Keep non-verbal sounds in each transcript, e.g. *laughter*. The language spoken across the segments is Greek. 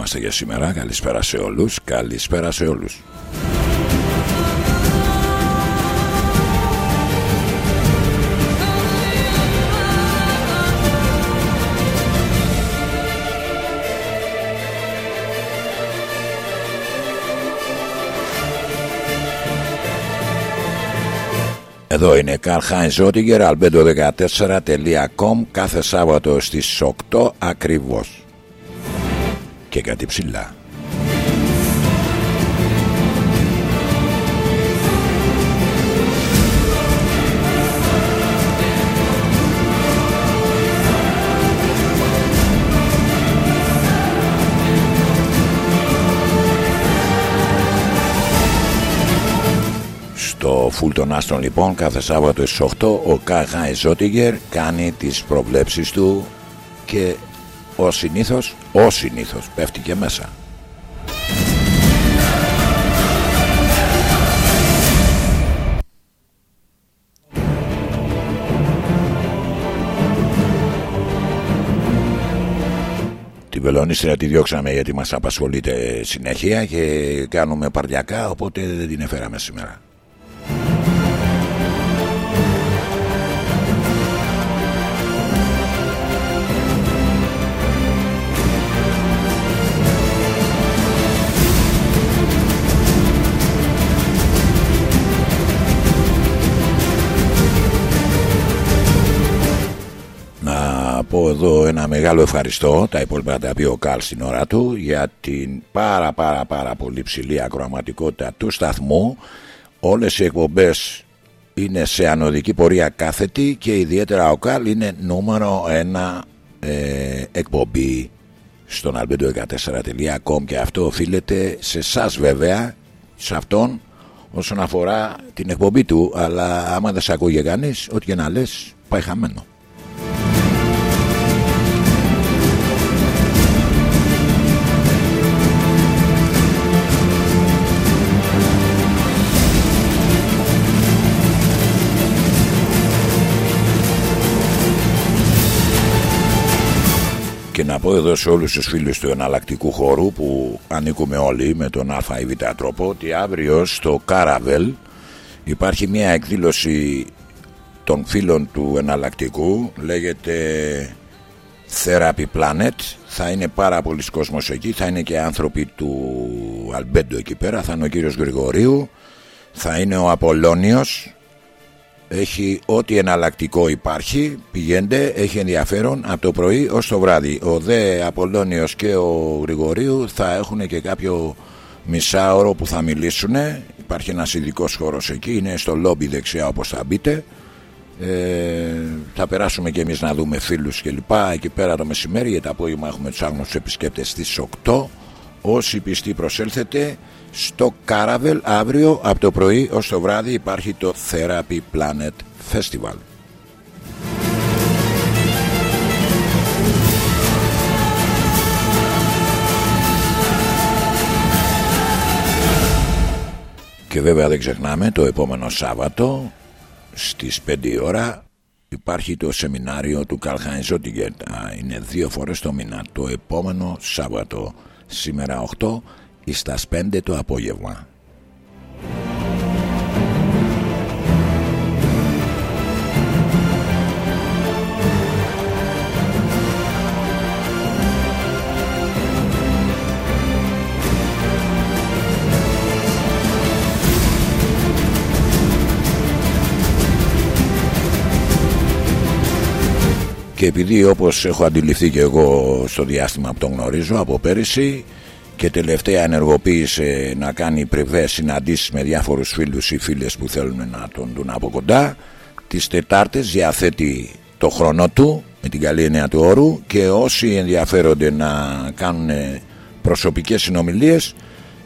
Εδώ είμαστε για σήμερα. Καλησπέρα σε όλους. Καλησπέρα σε όλους. Εδώ είναι Καρχάιν Ζότιγκερ, albedo14.com κάθε Σάββατο στις 8 ακριβώς. Και κάτι ψηλά. Στο φουλ των άστρων λοιπόν κάθε Σάββατο στις 8 ο Κάχα Ζότιγκερ κάνει τις προβλέψεις του και ο συνήθως, ο συνήθως πέφτει και μέσα. Την Βελονίστρια τη διώξαμε γιατί μας απασχολείται συνέχεια και κάνουμε παρδιακά οπότε δεν την έφεραμε σήμερα. Πω εδώ ένα μεγάλο ευχαριστώ τα υπόλοιπα τα πει ο Καλ στην ώρα του για την πάρα πάρα πάρα πολύ ψηλή ακροαματικότητα του σταθμού. Όλες οι εκπομπές είναι σε ανωδική πορεία κάθετη και ιδιαίτερα ο Καλ είναι νούμερο ένα ε, εκπομπή στον albedo14.com και αυτό οφείλεται σε εσά βέβαια σε αυτόν όσον αφορά την εκπομπή του. Αλλά άμα δεν σε ακούγε κανείς ό,τι και να λες πάει χαμένο Και να πω εδώ σε όλους τους φίλους του εναλλακτικού χώρου που ανήκουμε όλοι με τον α ή β τρόπο ότι αύριο στο Caravel υπάρχει μια εκδήλωση των φίλων του εναλλακτικού λέγεται Therapy Planet. Θα είναι πάρα πολλοί κόσμος εκεί θα είναι και άνθρωποι του Αλμπέντο εκεί πέρα θα είναι ο κύριος Γρηγορίου θα είναι ο Απολώνιος έχει ό,τι εναλλακτικό υπάρχει πηγαίνετε, έχει ενδιαφέρον από το πρωί ως το βράδυ. Ο Δε Απολλώνιος και ο Γρηγορίου θα έχουν και κάποιο μισάωρο που θα μιλήσουν υπάρχει ένας ειδικός χώρος εκεί είναι στο λόμπι δεξιά όπως θα μπείτε. Ε, θα περάσουμε και εμείς να δούμε φίλους και λοιπά εκεί πέρα το μεσημέρι γιατί το απόγευμα έχουμε τους άγνωστους επισκέπτες στις 8 όσοι πιστοί προσέλθετε στο Caravel αύριο από το πρωί ως το βράδυ υπάρχει το Therapy Planet Festival. Και βέβαια δεν ξεχνάμε το επόμενο Σάββατο στις 5 ώρα υπάρχει το σεμινάριο του Καλχάιν Ζότιγκερ είναι δύο φορές το μήνα το επόμενο Σάββατο σήμερα 8 στα 5 το απόγευμα και επειδή όπως έχω αντιληφθεί και εγώ στο διάστημα που τον γνωρίζω από πέρυσι και τελευταία ενεργοποίησε να κάνει πριβέ συναντήσεις με διάφορους φίλους ή φίλες που θέλουν να τον δουν από κοντά τις Τετάρτες διαθέτει το χρόνο του με την καλή έννοια του όρου και όσοι ενδιαφέρονται να κάνουν προσωπικές συνομιλίες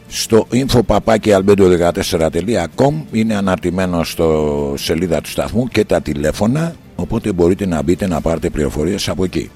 στο info.albedo14.com είναι αναρτημένο στο σελίδα του σταθμού και τα τηλέφωνα οπότε μπορείτε να μπείτε να πάρετε πληροφορίες από εκεί.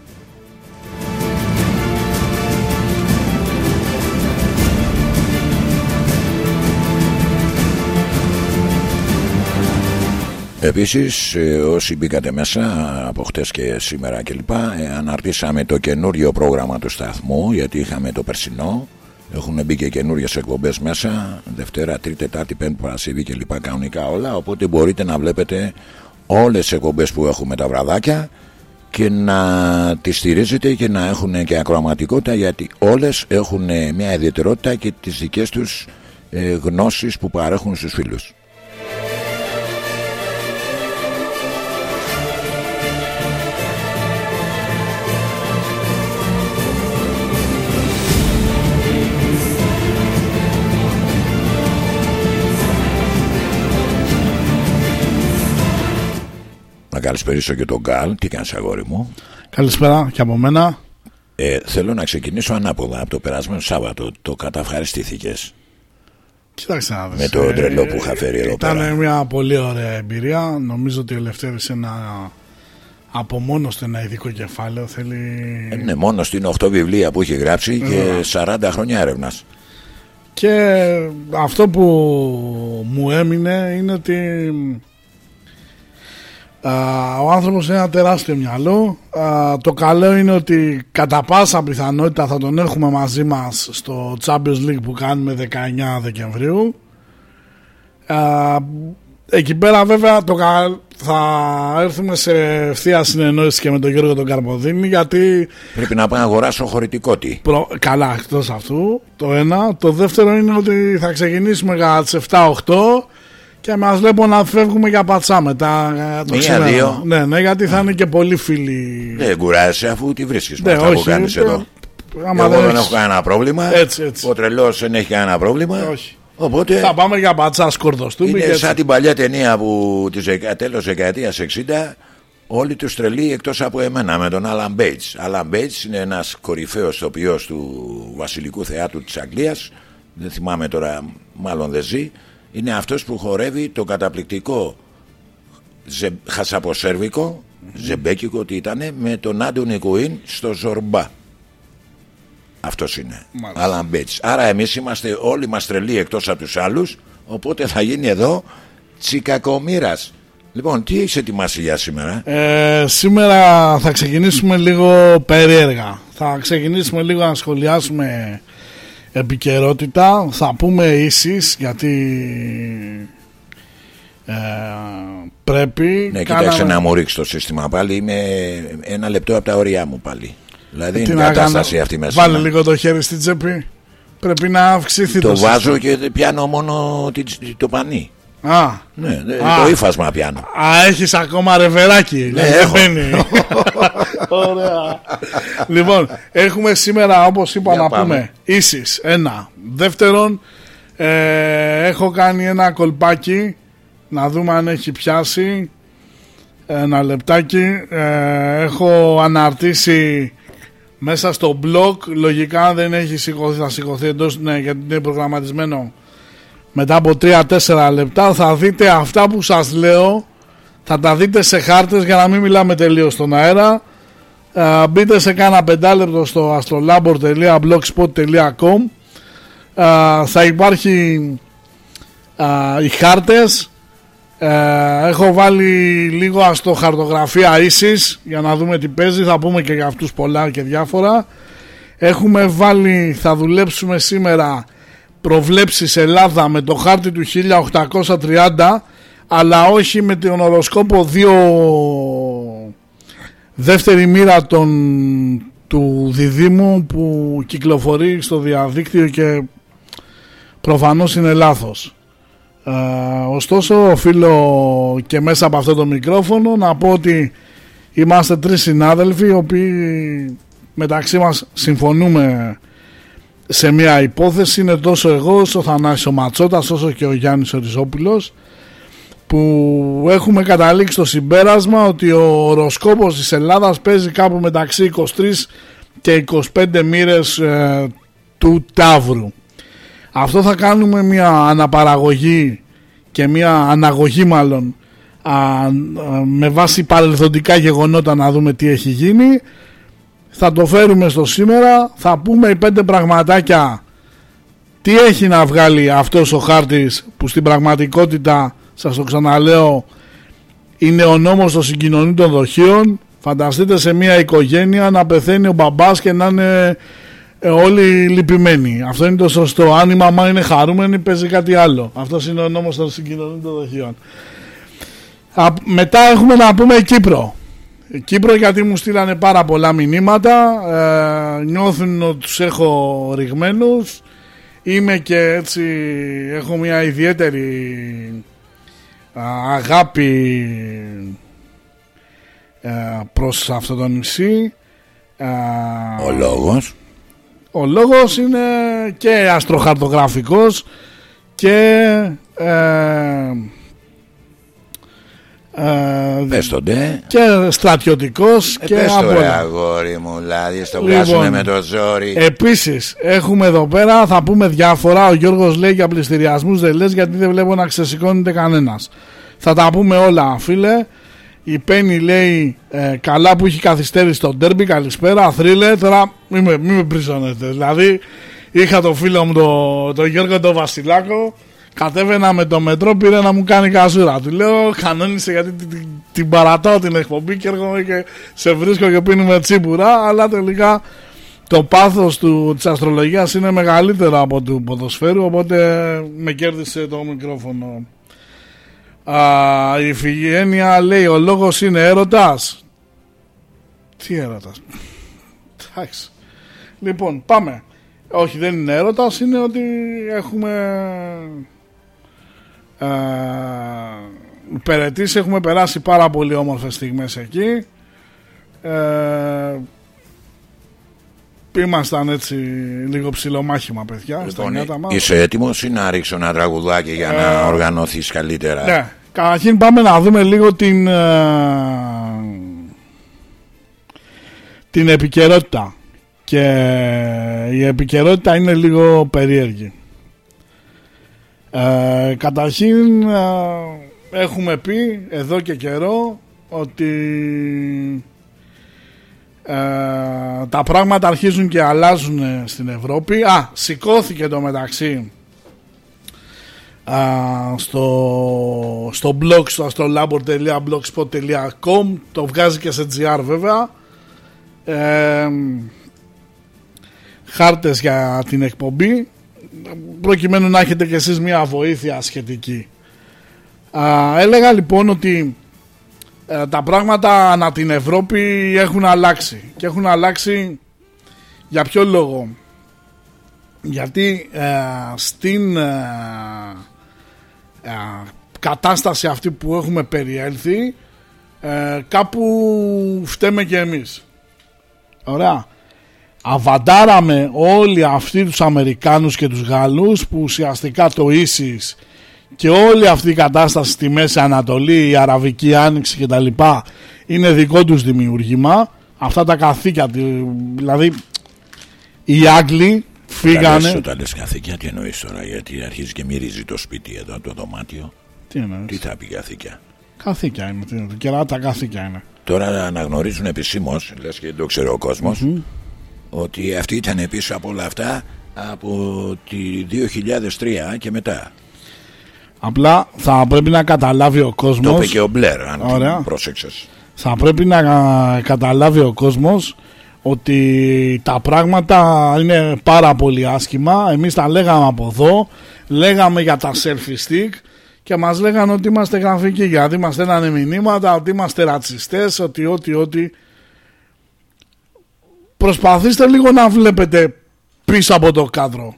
Επίσης ε, όσοι μπήκατε μέσα από χτες και σήμερα κλπ ε, αναρτήσαμε το καινούριο πρόγραμμα του σταθμού γιατί είχαμε το περσινό. Έχουν μπει και καινούριες εκπομπές μέσα Δευτέρα, Τρίτη, Τετάρτη, Πέμπτη, Παρασκευή κλπ κανονικά όλα. Οπότε μπορείτε να βλέπετε όλες τις εκπομπές που έχουμε τα βραδάκια και να τις στηρίζετε και να έχουν και ακροαματικότητα γιατί όλες έχουν μια ιδιαιτερότητα και τις δικές τους ε, γνώσεις που παρέχουν στους φίλους. Να καλησπέρισω και τον Γκάλ. Τι κάνεις αγόρι μου; Καλησπέρα και από μένα. Ε, θέλω να ξεκινήσω ανάποδα από το περασμένο Σάββατο. Το καταυχαριστήθηκες. Κοίταξε να Με το τρελό που είχα φέρει εδώ Ήταν πέρα. μια πολύ ωραία εμπειρία. Νομίζω ότι ο Ελευθέρης ένα από μόνος του ένα ειδικό κεφάλαιο θέλει... Ε, ναι, μόνος στην 8 βιβλία που έχει γράψει και 40 χρόνια έρευνας. Και αυτό που μου έμεινε είναι ότι α, ο άνθρωπος είναι ένα τεράστιο μυαλό. Α, το καλό είναι ότι κατά πάσα πιθανότητα θα τον έχουμε μαζί μας στο Champions League που κάνουμε 19 Δεκεμβρίου. Α, εκεί πέρα βέβαια το, κα- θα έρθουμε σε ευθεία συνεννόηση και με τον Γιώργο τον Καρποδίνη γιατί Πρέπει να πάω να αγοράσω χωρητικό τι. Προ... Καλά, εκτός αυτού. Το ένα. Το δεύτερο είναι ότι θα ξεκινήσουμε για τις 7-8 και μας βλέπω να φεύγουμε για πατσά μετά. ε, Το Μία, ξημέρωμα. δύο. Ναι, ναι, γιατί θα είναι και πολλοί φίλοι. Δεν κουράζεσαι αφού τη βρίσκεις με Ναι, αυτά που όχι, κάνεις ε, εδώ. άμα Εγώ δεν έχεις- έχω κανένα πρόβλημα. Έτσι, έτσι. Ο τρελός δεν έχει κανένα πρόβλημα. Όχι. Οπότε Θα πάμε για πατσά σκορδοστούμπι. είναι και έτσι. σαν την παλιά ταινία που της τέλος δεκαετίας 60 όλοι τους τρελοί εκτός από εμένα με τον Άλαν Μπέιτς. Άλαν Μπέιτς είναι ένας κορυφαίος ηθοποιό του Βασιλικού Θεάτρου της Αγγλίας. Δεν θυμάμαι τώρα, μάλλον δεν ζει. Είναι αυτός που χορεύει το καταπληκτικό ζε, χασαποσέρβικο, ζεμπέκικο τι ήταν, με τον Άντωνι Κουίν στο Ζορμπά. Αυτός είναι. Μάλιστα. Άλαν Μπέιτς. Άρα εμείς είμαστε όλοι μας τρελοί εκτός από τους άλλους. Οπότε θα γίνει εδώ της κακομοίρας. Λοιπόν, τι έχεις ετοιμάσει για σήμερα; Ε, σήμερα θα ξεκινήσουμε λίγο περίεργα. Θα ξεκινήσουμε λίγο να σχολιάσουμε επικαιρότητα. Θα πούμε ίσεις γιατί ε, πρέπει. Ναι, Κάναμε- κοίταξε να μου ρίξει το σύστημα πάλι. Είμαι ένα λεπτό από τα όρια μου πάλι. Δηλαδή Τι είναι να κατάσταση κάνω, αυτή μέσα. Βάλε λίγο το χέρι στην τσέπη. Πρέπει να αυξηθεί το, Το βάζω σύστημα. και πιάνω μόνο τη- το πανί. Α, Ναι, ναι, Α. το ύφασμα πιάνω. Α, έχεις ακόμα ρεβεράκι. Ναι, δηλαδή δεν έχω. μπαίνει. *laughs* Ωραία. λοιπόν, έχουμε σήμερα, όπως είπα, Για να πάμε. πούμε ίσης. Ένα. Δεύτερον, ε, έχω κάνει ένα κολπάκι να δούμε αν έχει πιάσει. Ένα λεπτάκι. Ε, έχω αναρτήσει μέσα στο blog. Λογικά δεν έχει σηκωθεί, θα σηκωθεί εντός, ναι, γιατί είναι προγραμματισμένο μετά από 3-4 λεπτά θα δείτε αυτά που σας λέω. Θα τα δείτε σε χάρτες για να μην μιλάμε τελείως στον αέρα. Ε, μπείτε σε κάνα πεντάλεπτο στο astrolabor.blogspot.com Ε, θα υπάρχει ε, οι χάρτες. Ε, έχω βάλει λίγο αστοχαρτογραφία ίσης για να δούμε τι παίζει. Θα πούμε και για αυτούς πολλά και διάφορα. Έχουμε βάλει θα δουλέψουμε σήμερα προβλέψεις Ελλάδα με το χάρτη του 1830 αλλά όχι με τον οροσκόπο δύο δεύτερη μοίρα των, του διδήμου που κυκλοφορεί στο διαδίκτυο και προφανώς είναι λάθος. Ε, ωστόσο οφείλω και μέσα από αυτό το μικρόφωνο να πω ότι είμαστε τρεις συνάδελφοι οι οποίοι μεταξύ μας συμφωνούμε σε μια υπόθεση είναι τόσο εγώ όσο ο Θανάσης ο Ματσότας όσο και ο Γιάννης ο Ριζόπουλος που έχουμε καταλήξει στο συμπέρασμα ότι ο οροσκόπος της Ελλάδας παίζει κάπου μεταξύ 23 και 25 μοίρες ε, του Ταύρου. Αυτό θα κάνουμε μια αναπαραγωγή και μια αναγωγή μάλλον α, α, με βάση παρελθοντικά γεγονότα να δούμε τι έχει γίνει θα το φέρουμε στο σήμερα θα πούμε οι πέντε πραγματάκια τι έχει να βγάλει αυτός ο χάρτης που στην πραγματικότητα σας το ξαναλέω είναι ο νόμος των συγκοινωνήτων δοχείων. Φανταστείτε σε μια οικογένεια να πεθαίνει ο μπαμπάς και να είναι ε, όλοι λυπημένοι. Αυτό είναι το σωστό. Αν η μαμά είναι χαρούμενη, παίζει κάτι άλλο. Αυτός είναι ο νόμος των συγκοινωνήτων δοχείων. μετά έχουμε να πούμε Κύπρο. Κύπρο γιατί μου στείλανε πάρα πολλά μηνύματα. Ε, νιώθουν ότι τους έχω ρηγμένους. Είμαι και έτσι, έχω μια ιδιαίτερη αγάπη ε, προς αυτό το νησί. Ο λόγος; Ο λόγος είναι και αστροχαρτογραφικός και ε, ε, Πες τον Και στρατιωτικός ε, και πες το ρε αγόρι μου Δηλαδή στο λοιπόν, με το ζόρι Επίσης έχουμε εδώ πέρα Θα πούμε διάφορα Ο Γιώργος λέει για πληστηριασμούς δεν λες Γιατί δεν βλέπω να ξεσηκώνεται κανένας Θα τα πούμε όλα φίλε η Πέννη λέει ε, καλά που έχει καθυστέρηση στο ντέρμπι. Καλησπέρα. Θρύλε. Τώρα μην με, μη με Δηλαδή είχα το φίλο μου τον το Γιώργο τον Βασιλάκο. Κατέβαινα με το μετρό, πήρε να μου κάνει καζούρα. Του λέω κανόνισε γιατί την, την, την παρατάω την εκπομπή και έρχομαι και σε βρίσκω και πίνουμε τσίπουρα. Αλλά τελικά το πάθος του, της αστρολογίας είναι μεγαλύτερο από του ποδοσφαίρου οπότε με κέρδισε το μικρόφωνο Α, η Φιγένεια λέει ο λόγος είναι έρωτας. Τι έρωτας; Εντάξει. Λοιπόν πάμε. Όχι δεν είναι έρωτας είναι ότι έχουμε ε, περαιτήσει έχουμε περάσει πάρα πολύ όμορφες στιγμές εκεί. Ε, ήμασταν έτσι λίγο ψηλομάχημα παιδιά λοιπόν, είσαι έτοιμος ή να ρίξω ένα τραγουδάκι για να ε, οργανωθείς καλύτερα; ναι. Καταρχήν πάμε να δούμε λίγο την, ε, την επικαιρότητα. Και η επικαιρότητα είναι λίγο περίεργη. Ε, καταρχήν ε, έχουμε πει εδώ και καιρό ότι ε, τα πράγματα αρχίζουν και αλλάζουν στην Ευρώπη. Α, σηκώθηκε το μεταξύ στο, στο blog στο astrolabor.blogspot.com το βγάζει και σε GR βέβαια. Ε, χάρτες για την εκπομπή προκειμένου να έχετε και εσείς μια βοήθεια σχετική. Έλεγα λοιπόν ότι ε, τα πράγματα ανά την Ευρώπη έχουν αλλάξει και έχουν αλλάξει για ποιο λόγο; Γιατί ε, στην ε, κατάσταση αυτή που έχουμε περιέλθει ε, κάπου φταίμε και εμείς. Ωραία αβαντάραμε όλοι αυτοί τους Αμερικάνους και τους Γάλλους που ουσιαστικά το ίσις και όλη αυτή η κατάσταση στη Μέση Ανατολή, η Αραβική Άνοιξη κτλ είναι δικό τους δημιουργήμα αυτά τα καθήκια δηλαδή οι Άγγλοι Φύγανε. Όταν λες καθήκια, τι εννοείς τώρα, γιατί αρχίζει και μυρίζει το σπίτι εδώ, το δωμάτιο. Τι εννοείς; Τι θα πει καθήκια; Καθήκια είναι. Κεράτα καθήκια είναι. Τώρα αναγνωρίζουν επισήμως, λες και δεν το ξέρει ο κοσμο ότι αυτή ήταν πίσω από όλα αυτά από τη 2003 και μετά. Απλά θα πρέπει να καταλάβει ο κόσμος Το είπε και ο Μπλερ αν πρόσεξες Θα πρέπει να καταλάβει ο κόσμος ότι τα πράγματα είναι πάρα πολύ άσχημα. Εμείς τα λέγαμε από εδώ, λέγαμε για τα selfie stick και μας λέγανε ότι είμαστε γραφικοί, γιατί μας στέλνανε μηνύματα, ότι είμαστε ρατσιστές, ότι, ότι, ότι. Προσπαθήστε λίγο να βλέπετε πίσω από το κάδρο.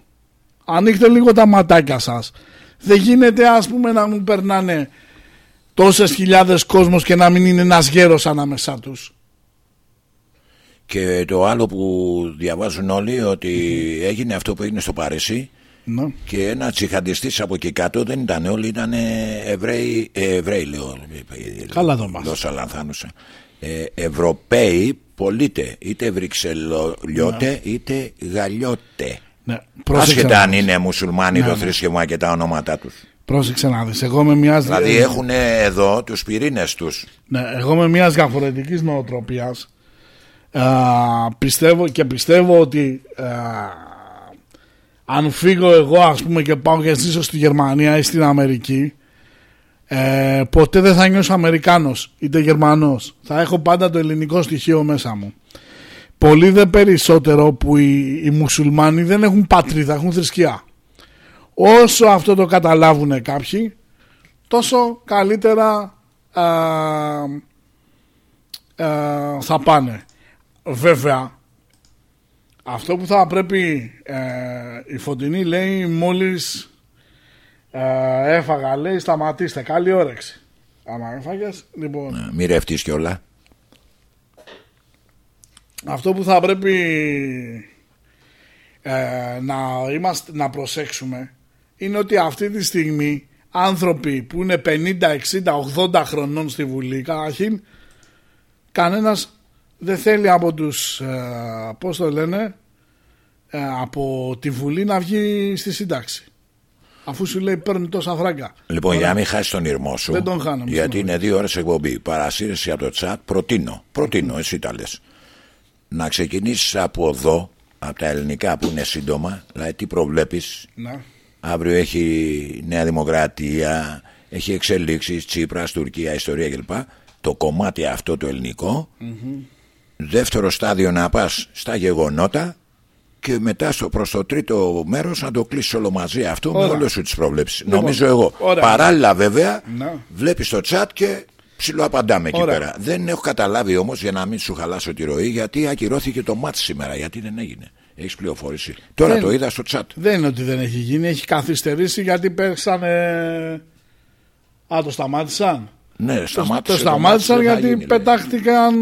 Ανοίχτε λίγο τα ματάκια σας. Δεν γίνεται ας πούμε να μου περνάνε τόσες χιλιάδες κόσμος και να μην είναι ένας γέρος ανάμεσά τους. Και το άλλο που διαβάζουν όλοι ότι έγινε αυτό που έγινε στο Παρίσι ναι. και ένα τσιχαντιστής από εκεί κάτω δεν ήταν όλοι, ήταν Εβραίοι, ε, Εβραίοι λέω. Καλά το μάθω. Ε, Ευρωπαίοι πολίτε, είτε Βρυξελιώτε ναι. είτε Γαλλιώτε. Ναι. Άσχετα αν είναι μουσουλμάνοι ναι, το ναι. θρησκευμα και τα ονόματά τους. Πρόσεξε να δεις, εγώ με μιας... Δηλαδή έχουν εδώ τους πυρήνες τους. Ναι, εγώ με μιας διαφορετικής νοοτροπίας πιστεύω και πιστεύω ότι αν φύγω εγώ ας πούμε και πάω και ζήσω στη Γερμανία ή στην Αμερική ε, ποτέ δεν θα νιώσω Αμερικάνος είτε Γερμανός. Θα έχω πάντα το ελληνικό στοιχείο μέσα μου. Πολύ δε περισσότερο που οι, οι μουσουλμάνοι δεν έχουν πατρίδα, έχουν θρησκεία. Όσο αυτό το καταλάβουν κάποιοι, τόσο καλύτερα θα πάνε. Βέβαια, αυτό που θα πρέπει ε, η Φωτεινή λέει μόλις ε, έφαγα λέει σταματήστε καλή όρεξη. Άμα έφαγες λοιπόν. Ναι, μη ρευτείς κιόλα. Αυτό που θα πρέπει ε, να, είμαστε, να προσέξουμε είναι ότι αυτή τη στιγμή άνθρωποι που είναι 50, 60, 80 χρονών στη Βουλή καταρχήν κανένας δεν θέλει από τους ε, πώς το λένε ε, από τη Βουλή να βγει στη σύνταξη αφού σου λέει παίρνει τόσα φράγκα. Λοιπόν για να μην χάσεις τον ήρμό σου δεν τον χάνω, γιατί είναι δύο ώρες εκπομπή. Παρασύρεση από το τσάτ προτείνω, προτείνω εσύ τα λες. Να ξεκινήσεις από εδώ από τα ελληνικά που είναι σύντομα δηλαδή τι προβλέπεις. Να. αύριο έχει Νέα Δημοκρατία έχει εξελίξεις Τσίπρας, Τουρκία, Ιστορία κλπ. Το κομμάτι αυτό το ελληνικο δεύτερο στάδιο να πας στα γεγονότα και μετά στο προς το τρίτο μέρος να το κλείσει όλο μαζί αυτό με όλες σου τις προβλέψεις λοιπόν, νομίζω εγώ παράλληλα βέβαια να. βλέπεις το chat και ψιλοαπαντάμε εκεί πέρα δεν έχω καταλάβει όμως για να μην σου χαλάσω τη ροή γιατί ακυρώθηκε το μάτς σήμερα γιατί δεν έγινε έχεις πληροφόρηση. Τώρα το είδα στο chat. Δεν είναι ότι δεν έχει γίνει, έχει καθυστερήσει γιατί πέσανε. Α, το σταμάτησαν. Ναι, το σταμάτησαν γιατί πετάχτηκαν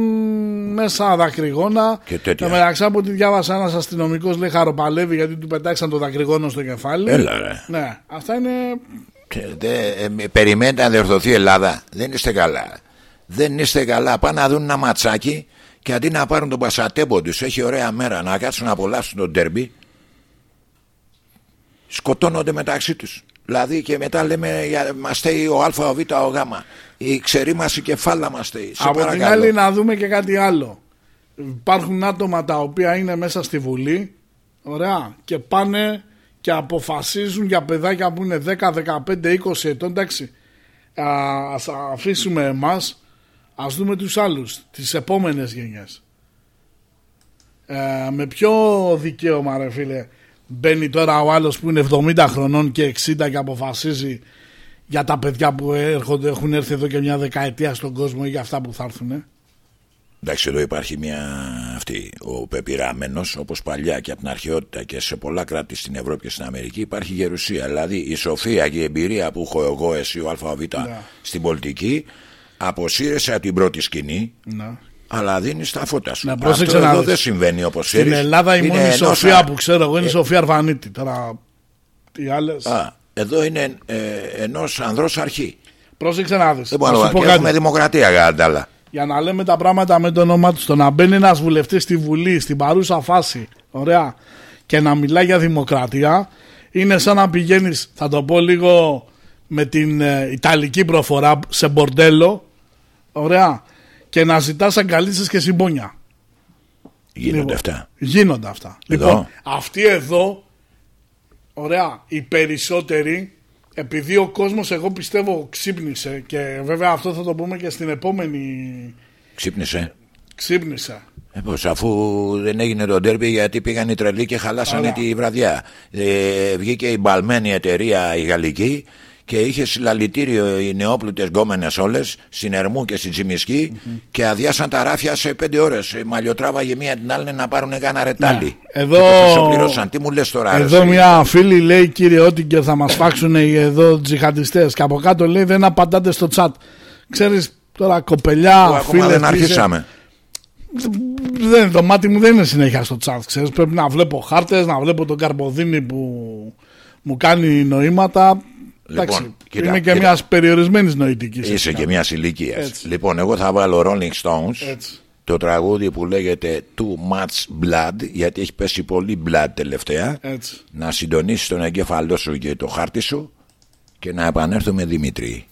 μέσα δακρυγόνα. Και τέτοια. μεταξύ από ό,τι διάβασα ένας αστυνομικός λέει χαροπαλεύει γιατί του πετάξαν το δακρυγόνο στο κεφάλι. Έλα, ρε. Ναι, αυτά είναι. Δε, ε, περιμένετε να διορθωθεί η Ελλάδα. Δεν είστε καλά. Δεν είστε καλά. Πάνε να δουν ένα ματσάκι και αντί να πάρουν τον πασατέμπο τους, έχει ωραία μέρα να κάτσουν να απολαύσουν τον τέρμπι. Σκοτώνονται μεταξύ τους. Δηλαδή και μετά λέμε μας στέει ο Α, ο Β, ο Γ. Η ξερή μας η κεφάλα μας στέει. Από την άλλη να δούμε και κάτι άλλο. Υπάρχουν άτομα τα οποία είναι μέσα στη Βουλή ωραία, και πάνε και αποφασίζουν για παιδάκια που είναι 10, 15, 20 ετών. Εντάξει, ας αφήσουμε εμάς, ας δούμε τους άλλους, τις επόμενες γενιές. Ε, με ποιο δικαίωμα ρε φίλε Μπαίνει τώρα ο άλλος που είναι 70 χρονών και 60 και αποφασίζει για τα παιδιά που έρχονται, έχουν έρθει εδώ και μια δεκαετία στον κόσμο ή για αυτά που θα έρθουν. Εντάξει, εδώ υπάρχει μια αυτή. Ο πεπειραμένος, όπως παλιά και από την αρχαιότητα και σε πολλά κράτη στην Ευρώπη και στην Αμερική, υπάρχει γερουσία. Δηλαδή η σοφία και η εμπειρία που έχω εγώ, εσύ, ο ΑΒ ναι. στην πολιτική, αποσύρεσαι από την πρώτη σκηνή ναι αλλά δίνεις τα φώτα σου. Να Αυτό εδώ δεν συμβαίνει όπως ξέρεις. Στην Ελλάδα η μόνη Σοφία που ξέρω εγώ είναι η ε... Σοφία Αρβανίτη. Τώρα οι άλλες; Εδώ είναι ε, ενός ανδρός αρχή. Πρόσεξε να δεις. Δεν μπορούμε να έχουμε δημοκρατία γάνταλα. Για να λέμε τα πράγματα με το όνομά τους. Το να μπαίνει ένας βουλευτής στη Βουλή στην παρούσα φάση. Ωραία. Και να μιλάει για δημοκρατία είναι σαν να πηγαίνεις, θα το πω λίγο με την ε, Ιταλική προφορά σε μπορντέλο. Ωραία και να ζητάς αγκαλίτσες και συμπόνια. Γίνονται λοιπόν, αυτά. Γίνονται αυτά. Λοιπόν, αυτοί εδώ, ωραία, οι περισσότεροι, επειδή ο κόσμος εγώ πιστεύω ξύπνησε και βέβαια αυτό θα το πούμε και στην επόμενη... Ξύπνησε. Ξύπνησε. Ε, πώς, αφού δεν έγινε το ντέρμπι γιατί πήγαν οι τρελοί και χαλάσανε τη βραδιά. Ε, βγήκε η μπαλμένη εταιρεία η γαλλική και είχε συλλαλητήριο οι νεόπλουτες γκόμενες όλες, συνερμού και στην τσιμισκη mm-hmm. και αδειάσαν τα ράφια σε πέντε ώρες. Μαλλιοτράβαγε μία την άλλη να πάρουν ένα ρετάλι. Ναι. Εδώ... πληρώσαν. Τι μου λες τώρα, Εδώ μια φίλη λέει, κύριε Ότιγκερ, θα μας φάξουν εδώ τζιχαντιστές. Και από κάτω λέει, δεν απαντάτε στο chat. Ξέρεις τώρα, κοπελιά, φίλες. δεν αρχίσαμε. Δεν, το μάτι μου δεν είναι συνέχεια στο chat. Ξέρεις, πρέπει να βλέπω χάρτες, να βλέπω τον Καρποδίνη που μου κάνει νοήματα. Λοιπόν, κοίτα, είμαι και μιας περιορισμένης νοητικής. Είσαι και μιας ηλικίας. Λοιπόν, εγώ θα βάλω Rolling Stones. Το τραγούδι που λέγεται Too Much Blood, γιατί έχει πέσει πολύ blood τελευταία. Να συντονίσεις τον εγκέφαλό σου και το χάρτη σου και να επανέλθουμε Δημήτρη.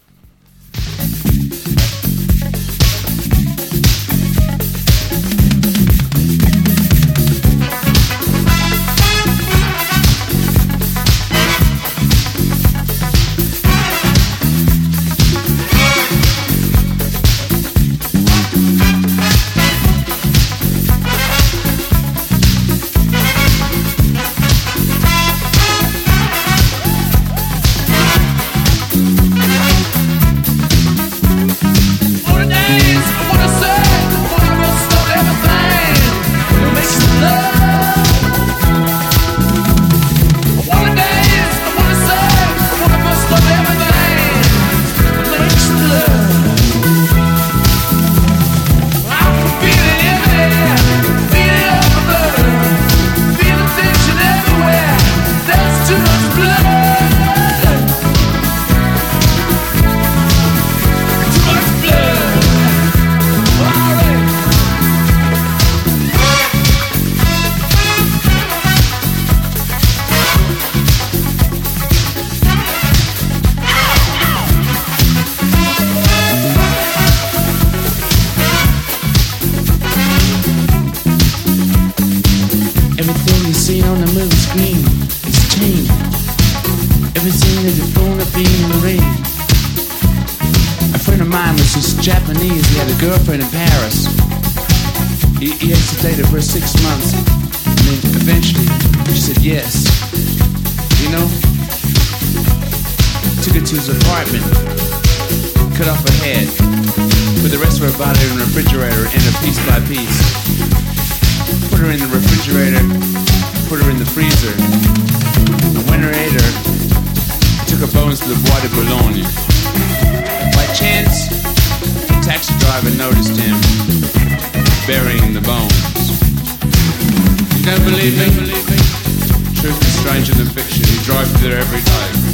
Cut off her head. Put the rest of her body in the refrigerator in a piece by piece. Put her in the refrigerator. Put her in the freezer. And when her ate her, took her bones to the Bois de Boulogne. By chance, the taxi driver noticed him burying the bones. You don't believe me? Truth is stranger than fiction. He drives there every day.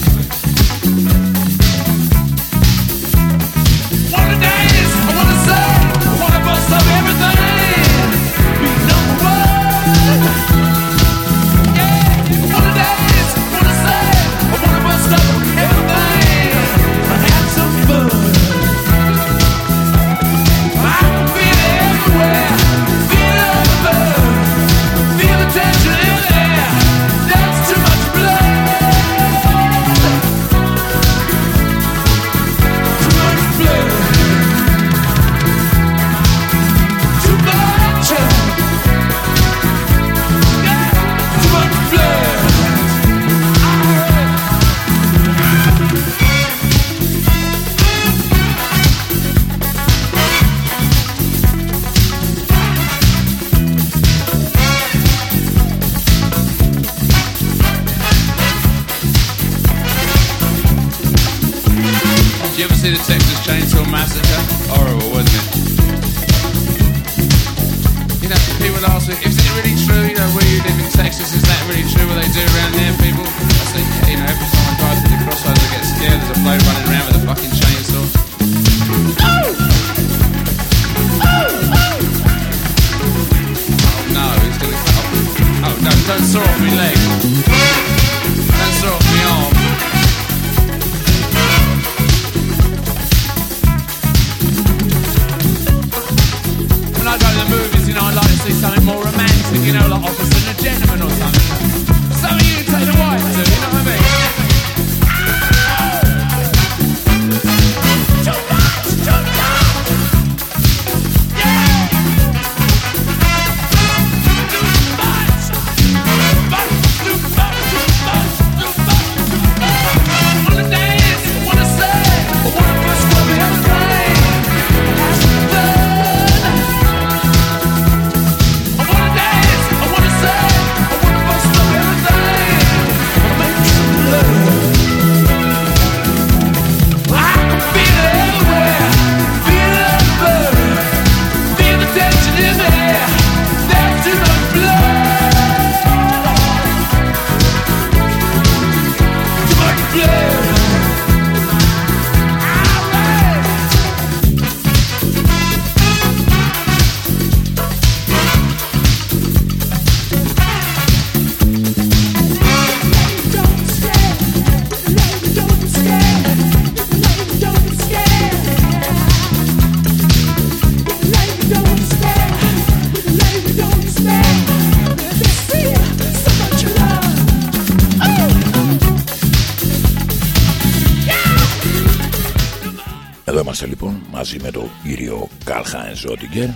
Κύριο Καλχάιν Ζότιγκερ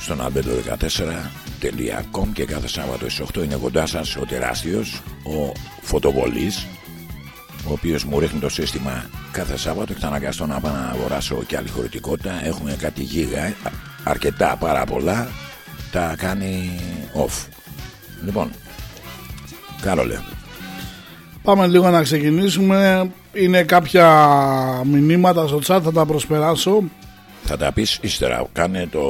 στον albedo14.com και κάθε Σάββατο στις 8 είναι κοντά σας ο τεράστιος, ο φωτοβολής ο οποίος μου ρίχνει το σύστημα κάθε Σάββατο. Και θα αναγκαστώ να πάω να αγοράσω και άλλη χωρητικότητα. Έχουμε κάτι γίγα, αρκετά πάρα πολλά. Τα κάνει off. Λοιπόν Κάρολε Πάμε λίγο να ξεκινήσουμε. Είναι κάποια μηνύματα στο chat, θα τα προσπεράσω. Θα τα πεις ύστερα κάνε το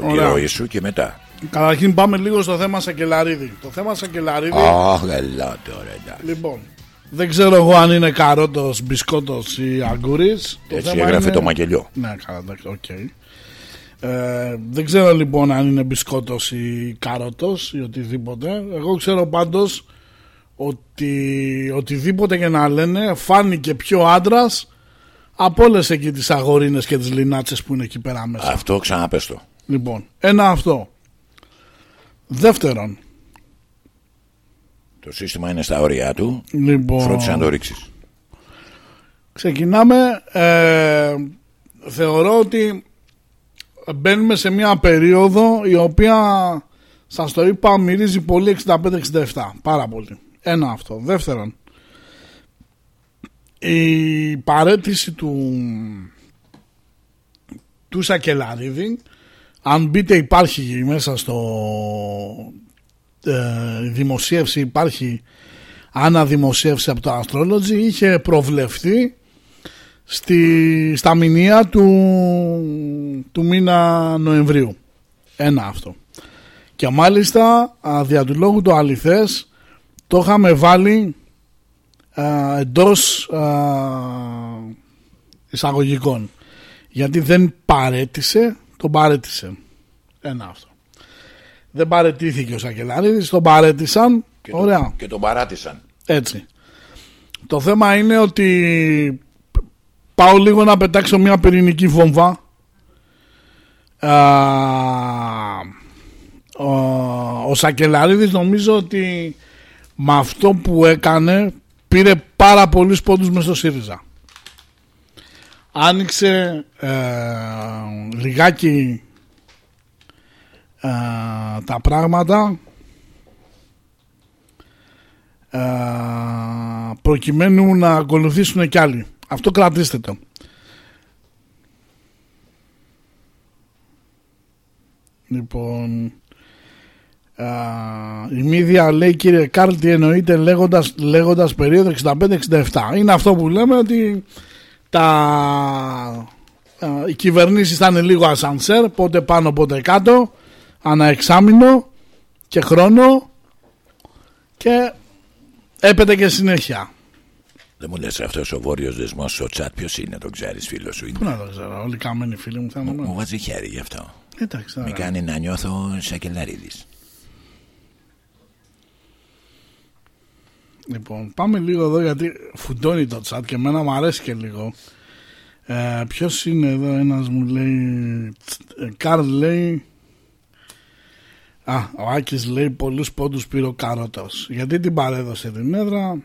τη Ωραία. ροή σου και μετά Καταρχήν πάμε λίγο στο θέμα Σακελαρίδη. Το θέμα Σακελαρίδη, Αχ, ελά τώρα εντάξει. λοιπόν, δεν ξέρω εγώ αν είναι καρότος, μπισκότος ή αγκούρης. Το Έτσι θέμα έγραφε είναι- το μακελιό Ναι, καλά, εντάξει, οκ. Ε, δεν ξέρω λοιπόν αν είναι μπισκότος ή καρότος ή οτιδήποτε. Εγώ ξέρω πάντως ότι οτιδήποτε και να λένε φάνηκε πιο άντρας από όλες εκεί τις αγορίνες και τις λινάτσες που είναι εκεί πέρα μέσα. Αυτό ξαναπες το Λοιπόν, ένα αυτό. Δεύτερον, Το σύστημα είναι στα όρια του. Λοιπόν, Φρόντισες να το ρίξεις. ξεκινάμε. Ε, θεωρώ ότι μπαίνουμε σε μια περίοδο η οποία, σας το είπα, μυρίζει πολύ 65-67. Πάρα πολύ. Ένα αυτό. Δεύτερον, η παρέτηση του του Σακελαρίδη αν μπείτε υπάρχει μέσα στο ε, δημοσίευση υπάρχει αναδημοσίευση από το Astrology είχε προβλεφθεί στη, στα μηνύα του, του μήνα Νοεμβρίου. Ένα αυτό. Και μάλιστα α, δια του λόγου του αληθές το είχαμε βάλει α, εντός α, εισαγωγικών. Γιατί δεν παρέτησε τον παρέτησε. Ένα αυτό. Δεν παρετήθηκε ο Σακελαρίδης τον παρέτησαν. Και, το- ωραία. και τον παράτησαν. έτσι. Το θέμα είναι ότι πάω λίγο να πετάξω μια πυρηνική βόμβα. Α, ο, ο Σακελαρίδης νομίζω ότι με αυτό που έκανε πήρε πάρα πολλούς πόντους μες στο ΣΥΡΙΖΑ άνοιξε ε, λιγάκι ε, τα πράγματα ε, προκειμένου να ακολουθήσουν κι άλλοι. Αυτό κρατήστε το. Λοιπόν, α, η Μίδια λέει κύριε Κάρλ τι εννοείται λέγοντας, λέγοντας περίοδο 65-67. Είναι αυτό που λέμε ότι τα, α, οι κυβερνήσεις θα είναι λίγο ασανσέρ, πότε πάνω πότε κάτω, ανά εξάμηνο και χρόνο και έπεται και συνέχεια. Δεν μου λες αυτός ο βόρειος δεσμός στο chat ποιος είναι, τον ξέρεις φίλος σου είναι; Πού να το ξέρω, όλοι καμένοι φίλοι μου θα είναι. Μου βάζει χέρι γι' αυτό. Εντάξει, Με τώρα. κάνει να νιώθω σακελαρίδης. Λοιπόν, πάμε λίγο εδώ γιατί φουντώνει το chat και εμένα μου αρέσει και λίγο. Ε, Ποιος είναι εδώ, ένας μου λέει. ε, Καρλ λέει. Α, ο Άκης λέει πολλούς πόντους πήρε ο Καρότος. Γιατί την παρέδωσε την έδρα;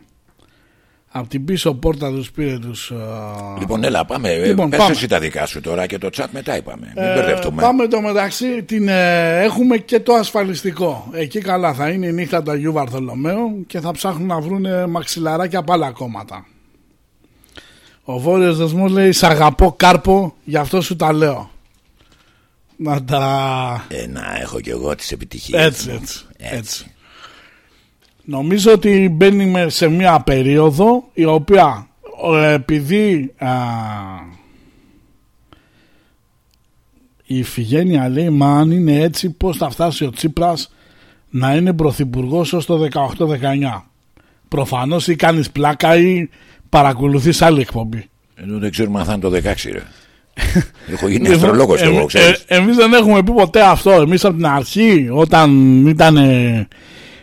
Από την πίσω πόρτα τους πήρε τους... α, Λοιπόν, έλα, πάμε. Λοιπόν, Λοιπόν, Πες πάμε. εσύ τα δικά σου τώρα και το chat μετά είπαμε. Μην Ε, μπερδευτούμε. Πάμε το μεταξύ, την, ε, έχουμε και το ασφαλιστικό. Εκεί καλά θα είναι η νύχτα του Αγίου Βαρθολομαίου και θα ψάχνουν να βρουν μαξιλαράκια από άλλα κόμματα. Ο Βόρειος Δεσμός λέει «Σ' αγαπώ Κάρπο, γι' αυτό σου τα λέω». Να τα... Ε, να έχω κι εγώ τις επιτυχίες Έτσι, μου. έτσι, έτσι. Νομίζω ότι μπαίνουμε σε μια περίοδο η οποία ε, επειδή α, η Ιφηγένεια λέει μα αν είναι έτσι πως θα φτάσει ο Τσίπρας να είναι πρωθυπουργός ως το 18-19 προφανώς ή κάνεις πλάκα ή παρακολουθείς άλλη εκπομπή Ενώ δεν ξέρουμε αν θα είναι το 16 ρε. *laughs* Έχω γίνει Λοιπόν, αστρολόγος κι εγώ, εμ- ξέρεις. ε, εμείς δεν έχουμε πει ποτέ αυτό. Εμείς από την αρχή, όταν ήταν ε,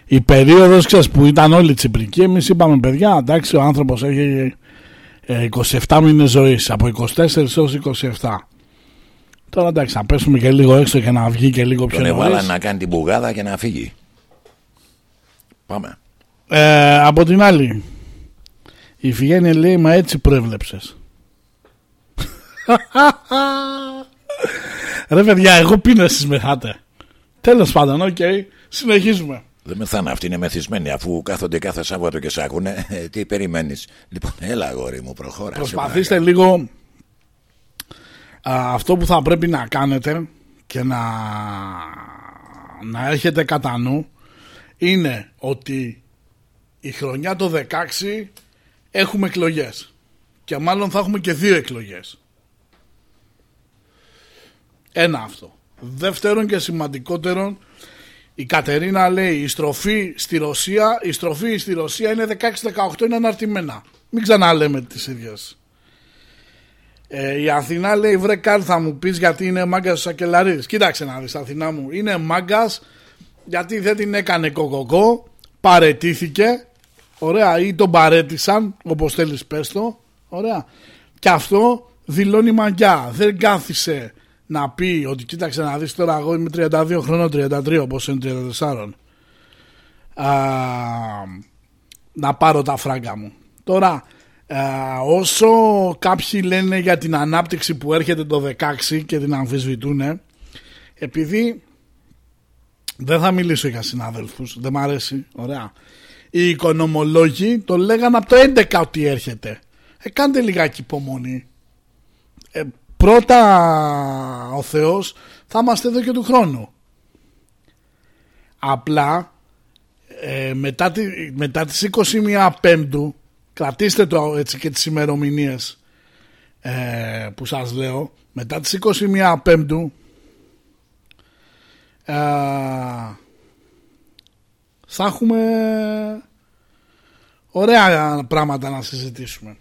η περίοδος ξέρεις, που ήταν όλοι τσιπρικοί, εμείς είπαμε παιδιά, εντάξει, ο άνθρωπος έχει ε, 27 μήνες ζωής, από 24 έως 27. Τώρα εντάξει, να πέσουμε και λίγο έξω και να βγει και λίγο πιο Τον έβαλα νωρίς. να κάνει την μπουγάδα και να φύγει. Πάμε. Ε, από την άλλη, η Ιφιγένεια λέει, μα έτσι προέβλεψες. *laughs* Ρε παιδιά, εγώ πίνω εσείς μεθάτε. Τέλος πάντων, οκ, συνεχίζουμε. Δεν μεθάνε, αυτοί είναι μεθυσμένοι. Αφού κάθονται κάθε Σάββατο και σ' άκουνε, ε, τι περιμένεις. Λοιπόν, έλα, αγόρι μου, προχώρα. σε Προσπαθήστε λίγο α, αυτό που θα πρέπει να κάνετε και να, να έχετε κατά νου είναι ότι η χρονιά το 16 έχουμε εκλογές και μάλλον θα έχουμε και δύο εκλογές. Ένα αυτό. Δεύτερον και σημαντικότερον η Κατερίνα λέει η στροφή στη Ρωσία, η στροφή στη Ρωσία είναι 16-18 είναι αναρτημένα. Μην ξαναλέμε τις ίδιες. Ε, η Αθηνά λέει βρε Καρλ θα μου πεις γιατί είναι μάγκας ο Σακελαρίδης. Κοίταξε να δεις Αθηνά μου. Είναι μάγκας γιατί δεν την έκανε κοκοκό, παρετήθηκε, ωραία, ή τον παρέτησαν, όπως θέλεις πες το, ωραία. Και αυτό δηλώνει μαγκιά. Δεν κάθισε να πει ότι κοίταξε να δεις τώρα εγώ είμαι 32 χρονών, 33 όπως είναι 34. να πάρω τα φράγκα μου. Τώρα, όσο κάποιοι λένε για την ανάπτυξη που έρχεται το 16 και την αμφισβητούν, επειδή δεν θα μιλήσω για συνάδελφους, δεν μ' αρέσει, ωραία. Οι οικονομολόγοι το λέγανε από το 11 ότι έρχεται. Ε, κάντε λιγάκι υπομονή. Ε, πρώτα ο Θεός θα είμαστε εδώ και του χρόνου. Απλά ε, μετά, τη, μετά τις 21 Πέμπτου κρατήστε το έτσι και τις ημερομηνίες ε, που σας λέω μετά τις 21 Πέμπτου ε, θα έχουμε ωραία πράγματα να συζητήσουμε.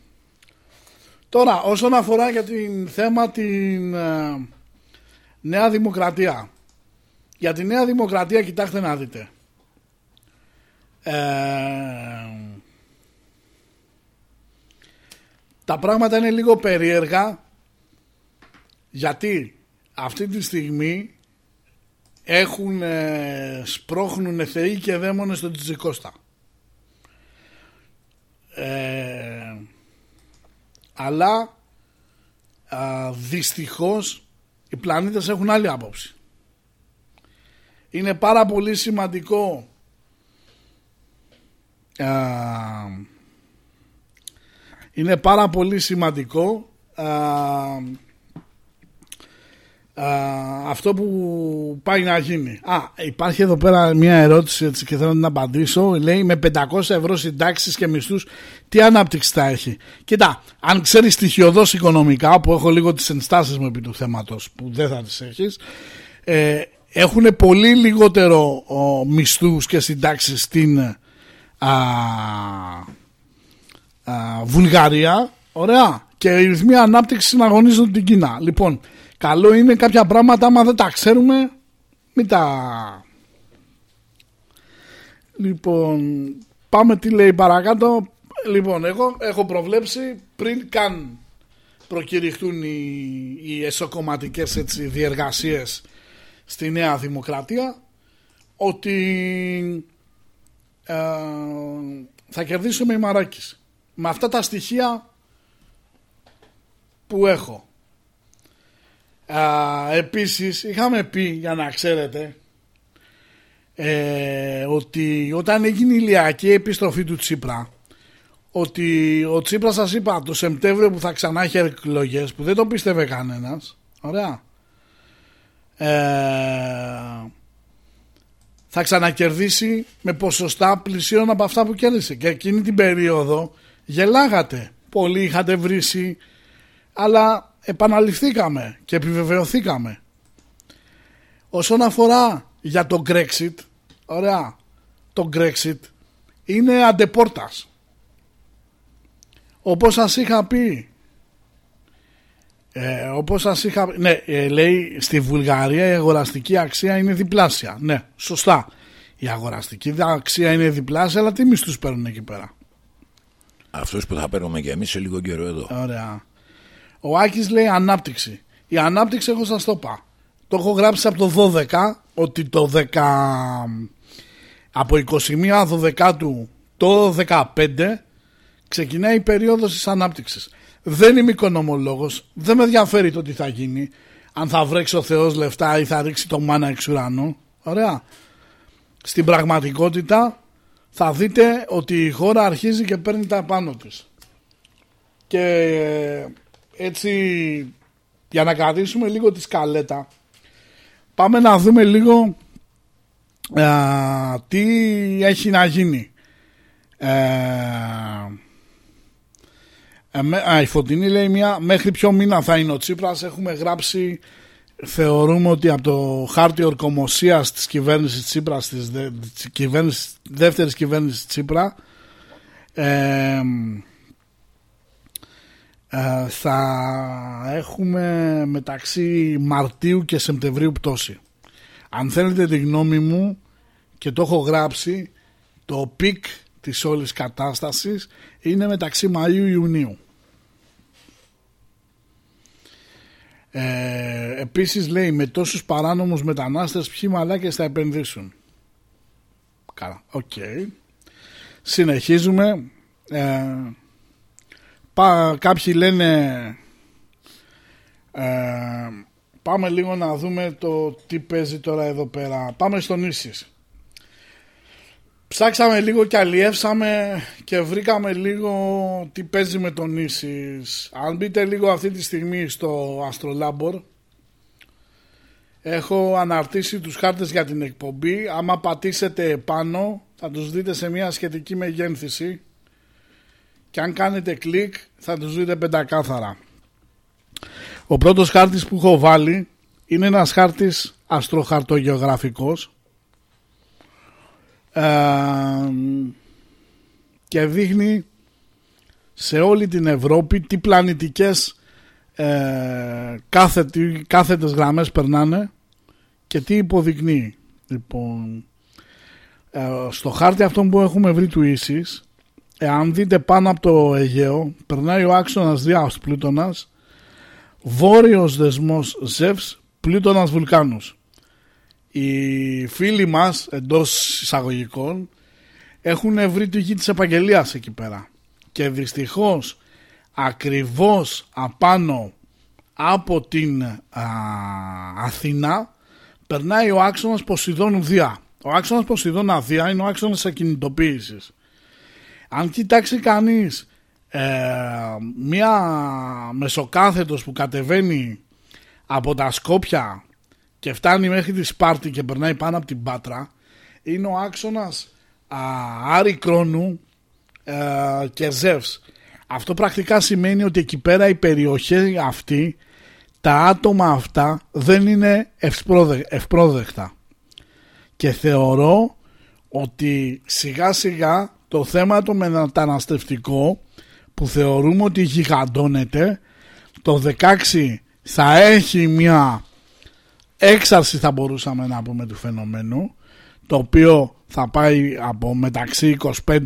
Τώρα όσον αφορά για την θέμα την ε, Νέα Δημοκρατία για τη Νέα Δημοκρατία κοιτάξτε να δείτε ε, τα πράγματα είναι λίγο περίεργα γιατί αυτή τη στιγμή έχουν ε, σπρώχνουν θεοί και δαίμονες στον Τζικώστα. Ε, αλλά α, δυστυχώς οι πλανήτες έχουν άλλη άποψη. Είναι πάρα πολύ σημαντικό είναι πάρα πολύ σημαντικό αυτό που πάει να γίνει. Α, υπάρχει εδώ πέρα μια ερώτηση έτσι και θέλω να την απαντήσω. Λέει με 500 ευρώ συντάξεις και μισθούς, τι ανάπτυξη θα έχει; Κοιτά, αν ξέρεις στοιχειοδός οικονομικά, που έχω λίγο τις ενστάσεις μου επί του θέματος, που δεν θα τις έχεις, ε, έχουν πολύ λιγότερο μισθούς και συντάξεις στην α, α, Βουλγαρία. Ωραία. Και οι ρυθμοί ανάπτυξης συναγωνίζονται την Κίνα. Λοιπόν, καλό είναι κάποια πράγματα, άμα δεν τα ξέρουμε, μην τα. Λοιπόν, πάμε τι λέει παρακάτω. Λοιπόν, εγώ έχω προβλέψει πριν καν προκηρυχτούν οι, οι εσωκομματικές έτσι, διεργασίες στη Νέα Δημοκρατία ότι ε, θα κερδίσουμε η Μαράκης. Με αυτά τα στοιχεία που έχω. Ε, επίσης είχαμε πει για να ξέρετε ε, ότι όταν έγινε η ηλιακή επιστροφή του Τσίπρα ότι ο Τσίπρας σας είπα το Σεπτέμβριο που θα ξανά έχει εκλογές που δεν το πίστευε κανένας ωραία ε, θα ξανακερδίσει με ποσοστά πλησίων από αυτά που κέρδισε. Και εκείνη την περίοδο γελάγατε. Πολλοί είχατε βρήσει, αλλά επαναληφθήκαμε και επιβεβαιωθήκαμε. Όσον αφορά για το Brexit, ωραία, το Brexit είναι αντεπόρτας. Όπως σας είχα πει ε, όπως σας είχα ναι, ε, λέει στη Βουλγαρία η αγοραστική αξία είναι διπλάσια. Ναι, σωστά. Η αγοραστική αξία είναι διπλάσια, αλλά τι μισθούς παίρνουν εκεί πέρα; Αυτούς που θα παίρνουμε και εμείς σε λίγο καιρό εδώ. Ωραία. Ο Άκης λέει ανάπτυξη. Η ανάπτυξη εγώ σας το είπα. Το έχω γράψει από το 12 ότι το 10 από 21 12 του το 15 ξεκινάει η περίοδος της ανάπτυξης. Δεν είμαι οικονομολόγος, δεν με ενδιαφέρει το τι θα γίνει. Αν θα βρέξει ο Θεός λεφτά ή θα ρίξει το μάνα εξ ουρανού. Ωραία. Στην πραγματικότητα θα δείτε ότι η χώρα αρχίζει και παίρνει τα πάνω της. Και έτσι για να κρατήσουμε λίγο τη σκαλέτα πάμε να δούμε λίγο τι έχει να γίνει. Ε, ε, α, η Φωτεινή λέει μια μέχρι ποιο μήνα θα είναι ο Τσίπρας; Έχουμε γράψει θεωρούμε ότι από το χάρτη ορκομοσίας της κυβέρνησης Τσίπρας της, δε, της κυβέρνησης, δεύτερης κυβέρνησης Τσίπρα ε, θα έχουμε μεταξύ Μαρτίου και Σεπτεμβρίου πτώση. Αν θέλετε τη γνώμη μου και το έχω γράψει το peak της όλης κατάστασης είναι μεταξύ Μαΐου Ιουνίου. Ε, επίσης λέει με τόσους παράνομους μετανάστες ποιοι μαλάκες θα επενδύσουν. καλά. Οκ. Συνεχίζουμε. Ε, πά, κάποιοι λένε ε, πάμε λίγο να δούμε το τι παίζει τώρα εδώ πέρα. Πάμε στον ISIS. Ψάξαμε λίγο και αλλιεύσαμε και βρήκαμε λίγο τι παίζει με τον ISIS. Αν μπείτε λίγο αυτή τη στιγμή στο Astrolabor έχω αναρτήσει τους χάρτες για την εκπομπή. Άμα πατήσετε επάνω θα τους δείτε σε μια σχετική μεγένθηση και αν κάνετε κλικ θα τους δείτε πεντακάθαρα. Ο πρώτος χάρτης που έχω βάλει είναι ένας χάρτης αστροχαρτογεωγραφικός ε, και δείχνει σε όλη την Ευρώπη τι πλανητικές ε, κάθετε, κάθετες γραμμές περνάνε και τι υποδεικνύει. Λοιπόν, ε, στο χάρτη αυτό που έχουμε βρει του Ίσης, εάν δείτε πάνω από το Αιγαίο, περνάει ο άξονας Διάος Πλούτονας, βόρειος δεσμός Ζεύς, Πλούτονας Βουλκάνους οι φίλοι μας εντός εισαγωγικών έχουν βρει τη γη της επαγγελίας εκεί πέρα και δυστυχώς ακριβώς απάνω από την α, Αθήνα περνάει ο άξονας Ποσειδώνου Δία. Ο άξονας Ποσειδώνα Δία είναι ο άξονας ακινητοποίησης. Αν κοιτάξει κανείς ε, μία μεσοκάθετος που κατεβαίνει από τα Σκόπια και φτάνει μέχρι τη Σπάρτη και περνάει πάνω από την Πάτρα είναι ο άξονας α, Άρη Κρόνου ε, και Ζεύς. Αυτό πρακτικά σημαίνει ότι εκεί πέρα η περιοχή αυτή τα άτομα αυτά δεν είναι ευπρόδεκτα και θεωρώ ότι σιγά σιγά το θέμα το μεταναστευτικό που θεωρούμε ότι γιγαντώνεται το 16 θα έχει μια έξαρση θα μπορούσαμε να πούμε του φαινομένου το οποίο θα πάει από μεταξύ 25,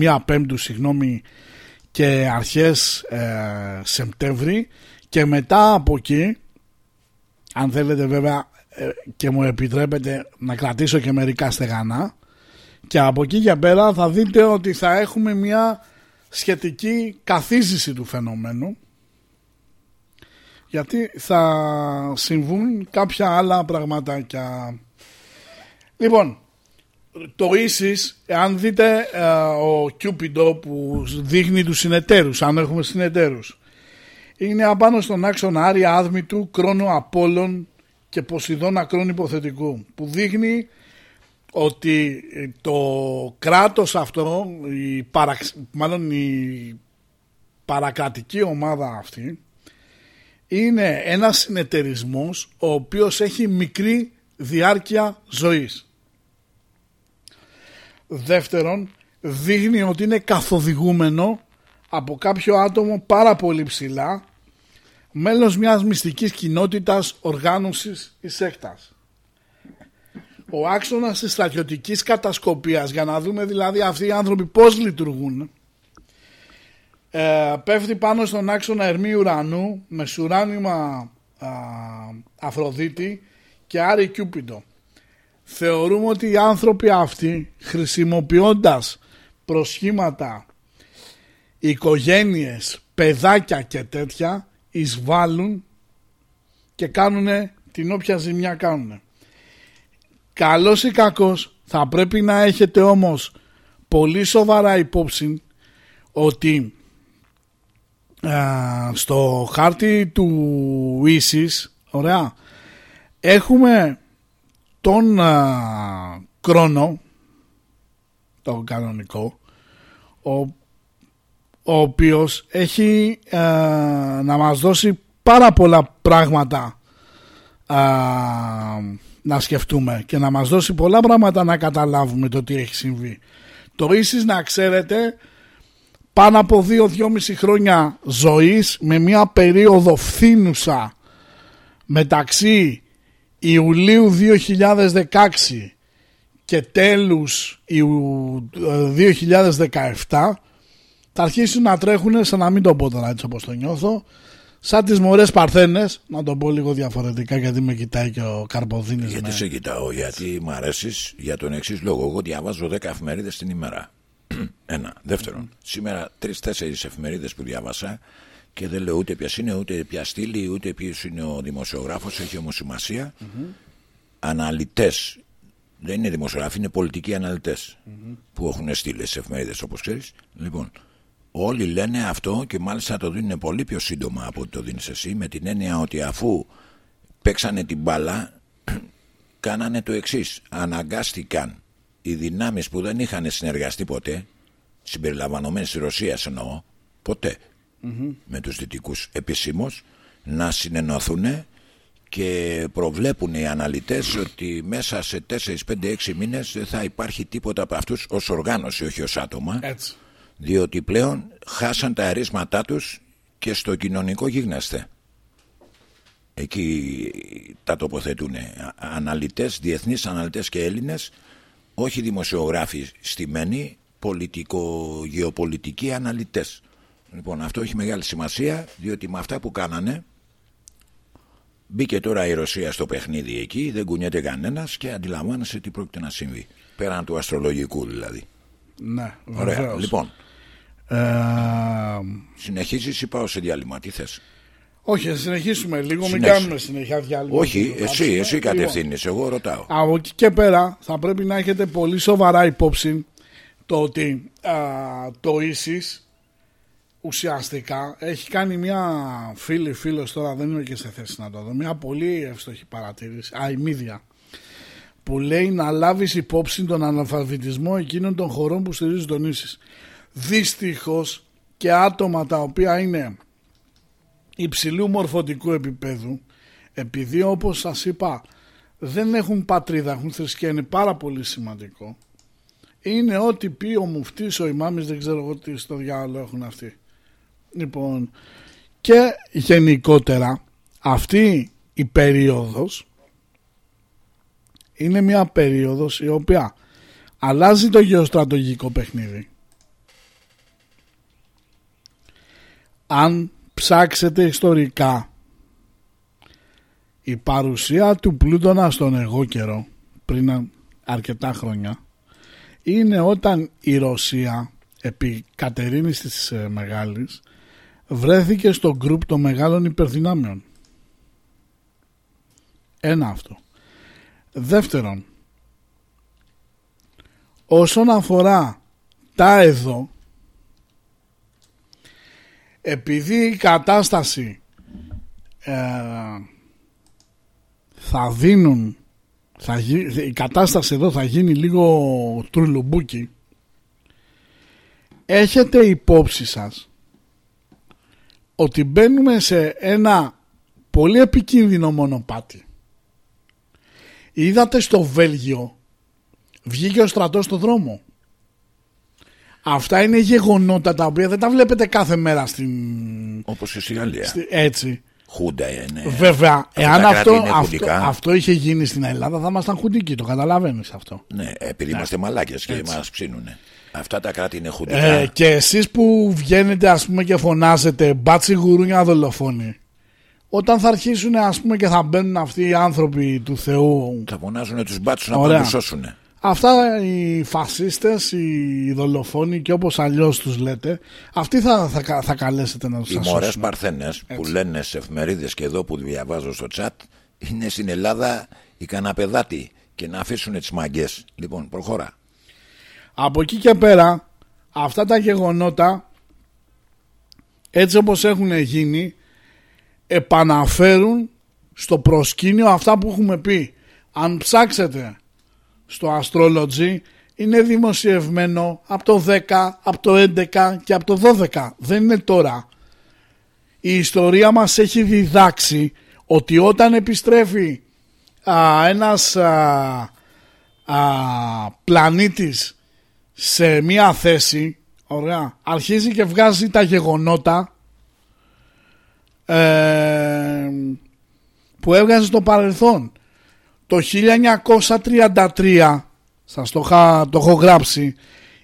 21 Πέμπτου συγγνώμη και αρχές ε, Σεπτέμβρη και μετά από εκεί αν θέλετε βέβαια ε, και μου επιτρέπετε να κρατήσω και μερικά στεγανά και από εκεί για πέρα θα δείτε ότι θα έχουμε μια σχετική καθίζηση του φαινομένου γιατί θα συμβούν κάποια άλλα πραγματάκια. Λοιπόν, το ίσις, αν δείτε ε, ο Κιούπιντο που δείχνει τους συνεταίρους, αν έχουμε συνεταίρους, είναι απάνω στον άξονα Άρια Άδμητου, Κρόνο Απόλλων και Ποσειδώνα Κρόνου Υποθετικού, που δείχνει ότι το κράτος αυτό, η μάλλον η παρακρατική ομάδα αυτή, είναι ένας συνεταιρισμός ο οποίος έχει μικρή διάρκεια ζωής. Δεύτερον, δείχνει ότι είναι καθοδηγούμενο από κάποιο άτομο πάρα πολύ ψηλά μέλος μιας μυστικής κοινότητας οργάνωσης ή σέκτας. Ο άξονας της στρατιωτικής κατασκοπίας για να δούμε δηλαδή αυτοί οι άνθρωποι πώς λειτουργούν ε, πέφτει πάνω στον άξονα Ερμή Ουρανού με σουράνιμα Αφροδίτη και Άρη Κιούπιντο. Θεωρούμε ότι οι άνθρωποι αυτοί χρησιμοποιώντας προσχήματα, οικογένειες, παιδάκια και τέτοια εισβάλλουν και κάνουν την όποια ζημιά κάνουν. Καλός ή κακός θα πρέπει να έχετε όμως πολύ σοβαρά υπόψη ότι στο χάρτη του Ίσης ωραία έχουμε τον α, Κρόνο το κανονικό ο, ο οποίος έχει να μας δώσει πάρα πολλά πράγματα να σκεφτούμε και να μας δώσει πολλά πράγματα να καταλάβουμε το τι έχει συμβεί. Το Ίσης να ξέρετε πάνω από 2-2,5 χρόνια ζωής με μια περίοδο φθήνουσα μεταξύ Ιουλίου 2016 και τέλους 2017 θα αρχίσουν να τρέχουν σαν να μην το πω τώρα έτσι όπως το νιώθω σαν τις μωρές παρθένες, να το πω λίγο διαφορετικά γιατί με κοιτάει και ο Καρποδίνης. Γιατί με... σε κοιτάω, γιατί μου αρέσεις για τον εξής λόγο. Εγώ διαβάζω 10 εφημερίδες την ημέρα. *clears throat* Ένα. Δεύτερον, σήμερα τρει-τέσσερι εφημερίδες που διάβασα και δεν λέω ούτε ποια είναι, ούτε ποια στήλη, ούτε ποιος είναι ο δημοσιογράφος. Έχει όμως σημασία. Αναλυτές. Δεν είναι δημοσιογράφοι, είναι πολιτικοί αναλυτές που έχουν στείλει σε εφημερίδες όπως ξέρεις. Λοιπόν, όλοι λένε αυτό και μάλιστα το δίνουν πολύ πιο σύντομα από ό,τι το δίνεις εσύ, με την έννοια ότι αφού παίξανε την μπάλα, *clears throat* κάνανε το εξής. Αναγκάστηκαν οι δυνάμεις που δεν είχαν συνεργαστεί ποτέ, συμπεριλαμβανομένες της Ρωσίας εννοώ, ποτέ με τους δυτικούς επισήμως να συνενωθούν και προβλέπουν οι αναλυτές *clears throat* ότι μέσα σε 4, 5, 6 μήνες δεν θα υπάρχει τίποτα από αυτούς ως οργάνωση όχι ως άτομα Έτσι. Διότι πλέον χάσαν τα αρίσματά τους και στο κοινωνικό γίγνεσθε εκεί τα τοποθετούν αναλυτές, διεθνείς αναλυτές και Έλληνες όχι δημοσιογράφοι στημένοι πολιτικο-γεωπολιτικοί αναλυτές Λοιπόν, αυτό έχει μεγάλη σημασία διότι με αυτά που κάνανε μπήκε τώρα η Ρωσία στο παιχνίδι εκεί, δεν κουνιέται κανένας και αντιλαμβάνεσαι τι πρόκειται να συμβεί. Πέραν του αστρολογικού δηλαδή. Ναι, Ωραία. βεβαίως. Λοιπόν, Ε, συνεχίζεις ή πάω σε διάλειμμα. Τι θες; όχι, θα συνεχίσουμε λίγο, μην Συνέχισε. κάνουμε συνέχεια διάλειμμα. Όχι, Να εσύ, κάτσουμε. εσύ Λοιπόν, κατευθύνεις. Εγώ ρωτάω. Από εκεί και πέρα θα πρέπει να έχετε πολύ σοβαρά υπόψη το ότι α, το ISIS ουσιαστικά έχει κάνει μια φίλη φίλος τώρα δεν είμαι και σε θέση να το δω μια πολύ εύστοχη παρατήρηση α, η Μίδια που λέει να λάβεις υπόψη τον αναλφαβητισμό εκείνων των χωρών που στηρίζουν τον ISIS δυστυχώς και άτομα τα οποία είναι υψηλού μορφωτικού επίπεδου επειδή όπως σας είπα δεν έχουν πατρίδα, έχουν θρησκεία, είναι πάρα πολύ σημαντικό. Είναι ό,τι πει ο μουφτής, ο ημάμις, δεν ξέρω εγώ τι στο διάλογο έχουν αυτοί. Λοιπόν, και γενικότερα αυτή η περίοδος είναι μια περίοδος η οποία αλλάζει το γεωστρατογικό παιχνίδι. Αν ψάξετε ιστορικά η παρουσία του Πλούτονα στον εγώ καιρό πριν αρκετά χρόνια είναι όταν η Ρωσία επί Κατερίνης της ε, Μεγάλης βρέθηκε στο γκρουπ των μεγάλων υπερδυνάμεων. Ένα αυτό. Δεύτερον, όσον αφορά τα εδώ, επειδή η κατάσταση ε, θα δίνουν θα γι- η κατάσταση εδώ θα γίνει λίγο τουρλουμπούκι. Έχετε υπόψη σας ότι μπαίνουμε σε ένα πολύ επικίνδυνο μονοπάτι. Είδατε στο Βέλγιο βγήκε ο στρατός στο δρόμο αυτά είναι γεγονότα τα οποία δεν τα βλέπετε κάθε μέρα στην, Όπως και στη Γαλλία. στη- έτσι Χούντα είναι. Βέβαια, εάν τα κράτη αυτό, είναι αυτό, χουντικά. αυτό είχε γίνει στην Ελλάδα θα ήμασταν χουντικοί, το καταλαβαίνεις αυτό. Ναι, επειδή είμαστε μαλάκες και Έτσι. μας ψήνουνε. Αυτά τα κράτη είναι χουντικά. Ε, και εσείς που βγαίνετε ας πούμε και φωνάζετε μπάτσι γουρούνια δολοφόνοι όταν θα αρχίσουν ας πούμε και θα μπαίνουν αυτοί οι άνθρωποι του Θεού Θα φωνάζουν τους μπάτσους να Ωραία. πάνε να τους σώσουν. Αυτά οι φασίστες, οι δολοφόνοι και όπως αλλιώς τους λέτε αυτοί θα, θα, κα- θα καλέσετε να τους Οι σας μωρές σώσουν. παρθένες που λένε σε εφημερίδες και εδώ που διαβάζω στο chat είναι στην Ελλάδα οι καναπεδάτοι και να αφήσουν τις μαγκέ. Λοιπόν, προχώρα. Από εκεί και πέρα αυτά τα γεγονότα έτσι όπως έχουν γίνει επαναφέρουν στο προσκήνιο αυτά που έχουμε πει. Αν ψάξετε στο Astrology είναι δημοσιευμένο από το 10, από το 11 και από το 12. Δεν είναι τώρα. Η ιστορία μας έχει διδάξει ότι όταν επιστρέφει α, ένας α, α, πλανήτης σε μία θέση ωραία, αρχίζει και βγάζει τα γεγονότα ε, που έβγαζε στο παρελθόν το 1933 σας το, είχα- το έχω γράψει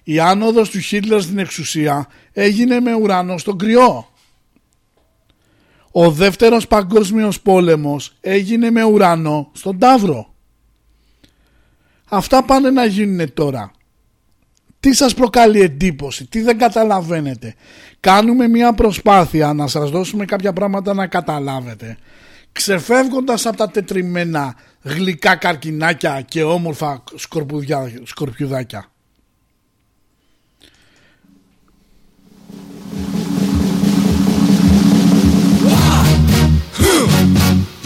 η άνοδος του Χίτλερ στην εξουσία έγινε με ουρανό στον κρυό Ο δεύτερος παγκόσμιος πόλεμος έγινε με ουρανό στον Ταύρο. Αυτά πάνε να γίνουν τώρα. Τι σας προκαλεί εντύπωση, τι δεν καταλαβαίνετε. Κάνουμε μια προσπάθεια να σας δώσουμε κάποια πράγματα να καταλάβετε. Ξεφεύγοντας από τα τετριμένα γλυκά καρκινάκια και όμορφα σκορπιουδάκια.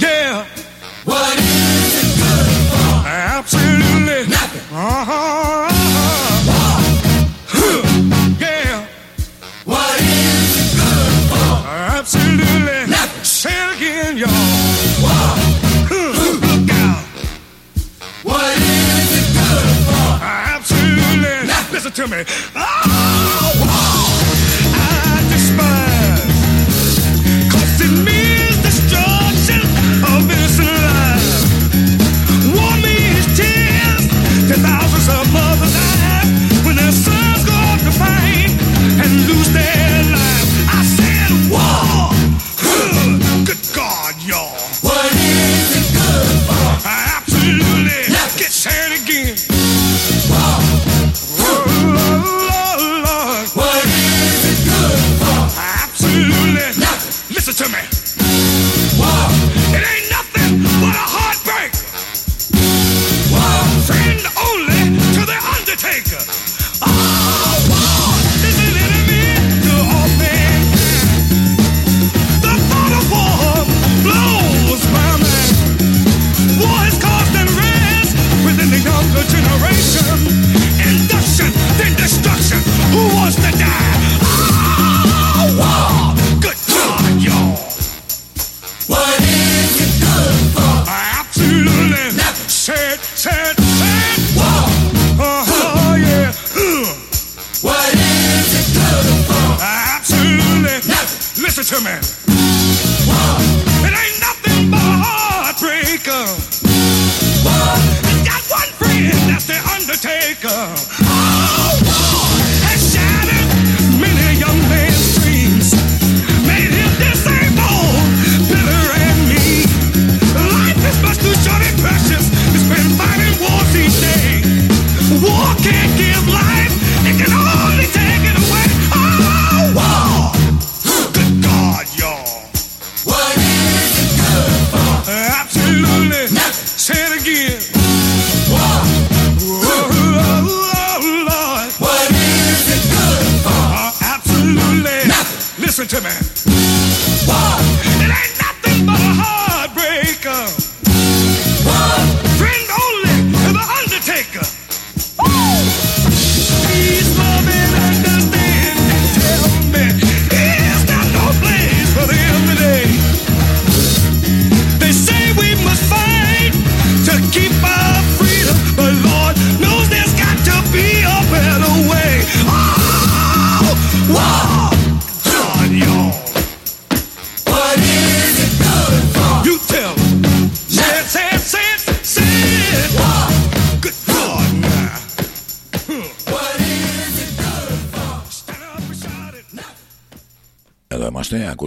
Yeah. What is it good for? Absolutely nothing. Uh-huh. Yeah. What is it good for? Absolutely nothing. Say it again, y'all. To me. Oh,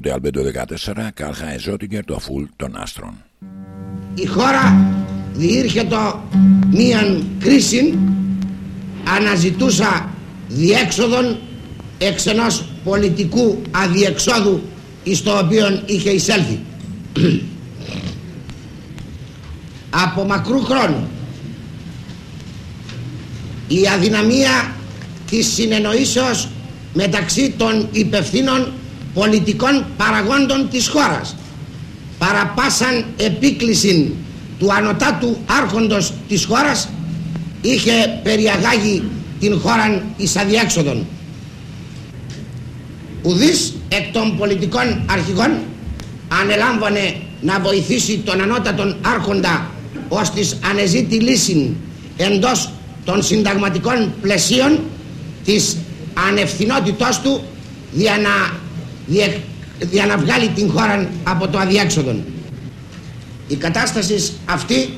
ακούτε Αλμπέντο 14, Κάλχα Εζότικερ, το αφούλ των άστρων. η χώρα διήρχετο μίαν κρίση αναζητούσα διέξοδον εξ ενός πολιτικού αδιεξόδου εις το οποίο είχε εισέλθει *clears throat* από μακρού χρόνου η αδυναμία της συνεννοήσεως μεταξύ των υπευθύνων πολιτικών παραγόντων της χώρας παραπάσαν επίκληση του ανωτάτου άρχοντος της χώρας είχε περιαγάγει την χώραν εις αδιέξοδον. Ουδής εκ των πολιτικών αρχηγών ανελάμβανε να βοηθήσει τον ανώτατον άρχοντα ως της ανεζήτη λύση εντός των συνταγματικών πλαισίων της ανευθυνότητός του για να, διε- για να βγάλει την χώρα από το αδιέξοδον. Η κατάσταση αυτή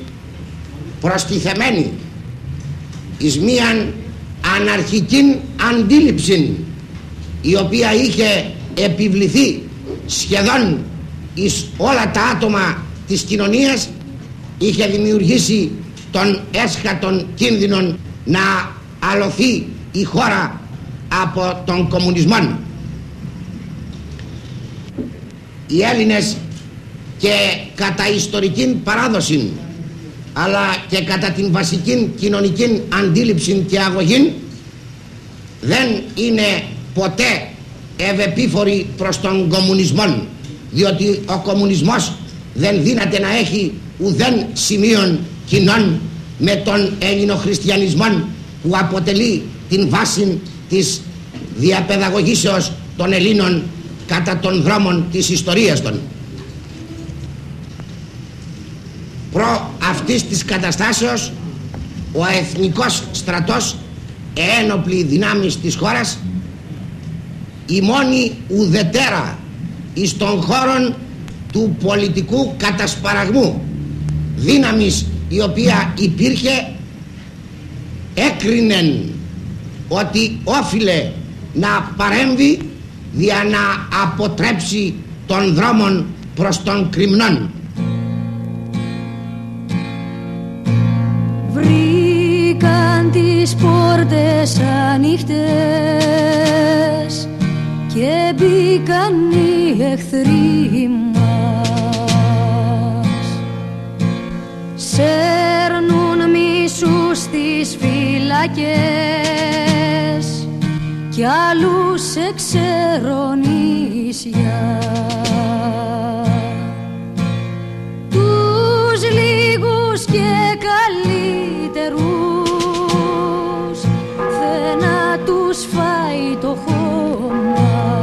προστιθεμένη εις μίαν αναρχική αντίληψη η οποία είχε επιβληθεί σχεδόν εις όλα τα άτομα της κοινωνίας είχε δημιουργήσει τον έσχατον κίνδυνο να αλωθεί η χώρα από τον κομμουνισμό. Οι Έλληνες και κατά ιστορική παράδοση αλλά και κατά την βασική κοινωνική αντίληψη και αγωγή δεν είναι ποτέ ευεπίφοροι προς τον κομμουνισμό διότι ο κομμουνισμός δεν δύναται να έχει ουδέν σημείων κοινών με τον ελληνοχριστιανισμό που αποτελεί την βάση της διαπαιδαγωγήσεως των Ελλήνων κατά των δρόμων της ιστορίας των. Προ αυτής της καταστάσεως ο εθνικός στρατός ένοπλοι δυνάμεις της χώρας η μόνη ουδετέρα εις των χώρων του πολιτικού κατασπαραγμού δύναμης η οποία υπήρχε έκρινεν ότι όφιλε να παρέμβει για να αποτρέψει των δρόμων προς τον κρυμνών. Βρήκαν τις πόρτες ανοιχτές και μπήκαν οι εχθροί μας Σέρνουν μίσους στις φυλακές κι άλλους σε ξερονίσια τους λίγους και καλύτερους θανάτους φάει το χώμα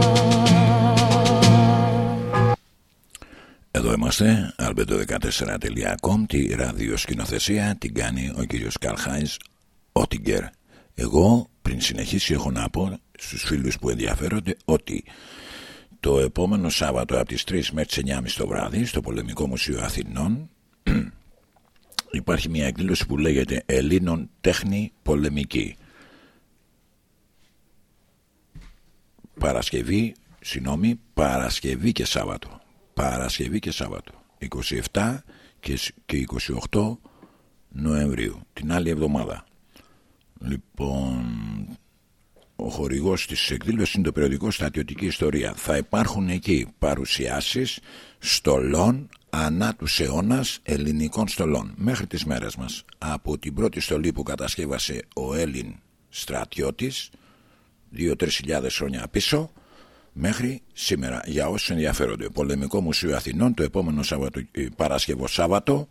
Εδώ είμαστε, albedo14.com, τη ραδιοσκηνοθεσία την κάνει ο κύριος Καρχάης Ότιγκερ. Εγώ πριν συνεχίσει έχω να πω στους φίλους που ενδιαφέρονται ότι το επόμενο Σάββατο από τις 3 μέχρι τις 9.30 το βράδυ στο Πολεμικό Μουσείο Αθηνών *clears throat* υπάρχει μια εκδήλωση που λέγεται Ελλήνων Τέχνη Πολεμική. Παρασκευή, συγγνώμη, Παρασκευή και Σάββατο. Παρασκευή και Σάββατο. 27 και σ- και 28 Νοεμβρίου. Την άλλη εβδομάδα. Λοιπόν, ο χορηγός της εκδήλωσης είναι το περιοδικό Στατιωτική Ιστορία. Θα υπάρχουν εκεί παρουσιάσεις στολών ανά τους αιώνας ελληνικών στολών μέχρι τις μέρες μας. Από την πρώτη στολή που κατασκεύασε ο Έλλην στρατιώτης 2-3 χιλιάδες χρόνια πίσω μέχρι σήμερα για όσους ενδιαφέρονται. Πολεμικό Μουσείο Αθηνών το επόμενο Σάββατο, ε, Παρασκευό Σάββατο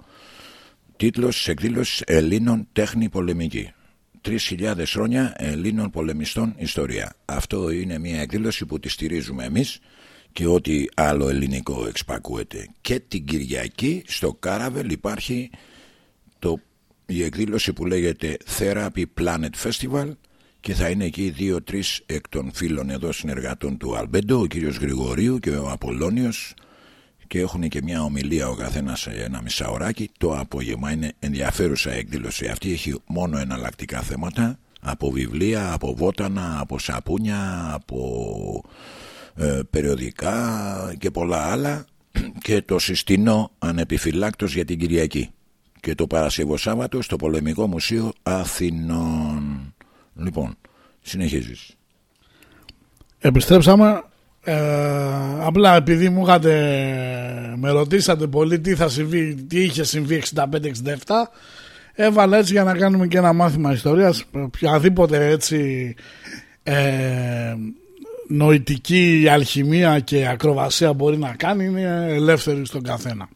τίτλος της εκδήλωσης Ελλήνων Τέχνη Πολεμική. 3.000 χρόνια Ελλήνων πολεμιστών ιστορία. Αυτό είναι μια εκδήλωση που τη στηρίζουμε εμείς και ό,τι άλλο ελληνικό εξπακούεται. Και την Κυριακή στο Κάραβελ υπάρχει το, η εκδήλωση που λέγεται Therapy Planet Festival και θα είναι εκεί δύο-τρεις εκ των φίλων εδώ συνεργατών του Αλμπέντο, ο κύριος Γρηγορίου και ο Απολώνιος και έχουν και μια ομιλία ο καθένας σε ένα μισάωράκι. Το απόγευμα είναι ενδιαφέρουσα εκδήλωση αυτή. Έχει μόνο εναλλακτικά θέματα. Από βιβλία, από βότανα, από σαπούνια από ε, περιοδικά και πολλά άλλα. Και το συστήνω ανεπιφυλάκτος για την Κυριακή. Και το Παρασκευό Σάββατο στο Πολεμικό Μουσείο Αθηνών. Λοιπόν συνεχίζεις. Επιστρέψαμε. Ε, απλά επειδή μου είχατε με ρωτήσατε πολύ τι θα συμβεί, τι είχε συμβεί 65-67 έβαλα έτσι για να κάνουμε και ένα μάθημα ιστορίας οποιαδήποτε έτσι ε, νοητική αλχημία και ακροβασία μπορεί να κάνει είναι ελεύθερη στον καθένα.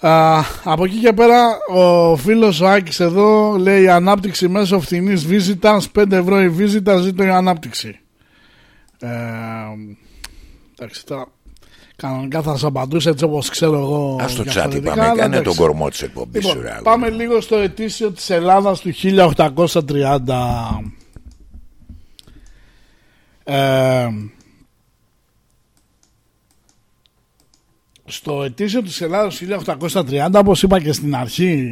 Α, από εκεί και πέρα ο φίλος ο Άκης εδώ λέει ανάπτυξη μέσω φθηνής visitors 5 ευρώ η visita ζήτω η ανάπτυξη ε, εντάξει τώρα κανονικά θα σας απαντούσα έτσι όπως ξέρω εγώ Ας το τσάτι διαφορετικά, πάμε, αλλά κάνε τον εντάξει. κορμό της εκπομπής Λοιπόν, σου, ρε, αγόρι. πάμε λίγο στο ετήσιο της Ελλάδας του 1830 ε, στο ετήσιο της Ελλάδας του 1830 όπως είπα και στην αρχή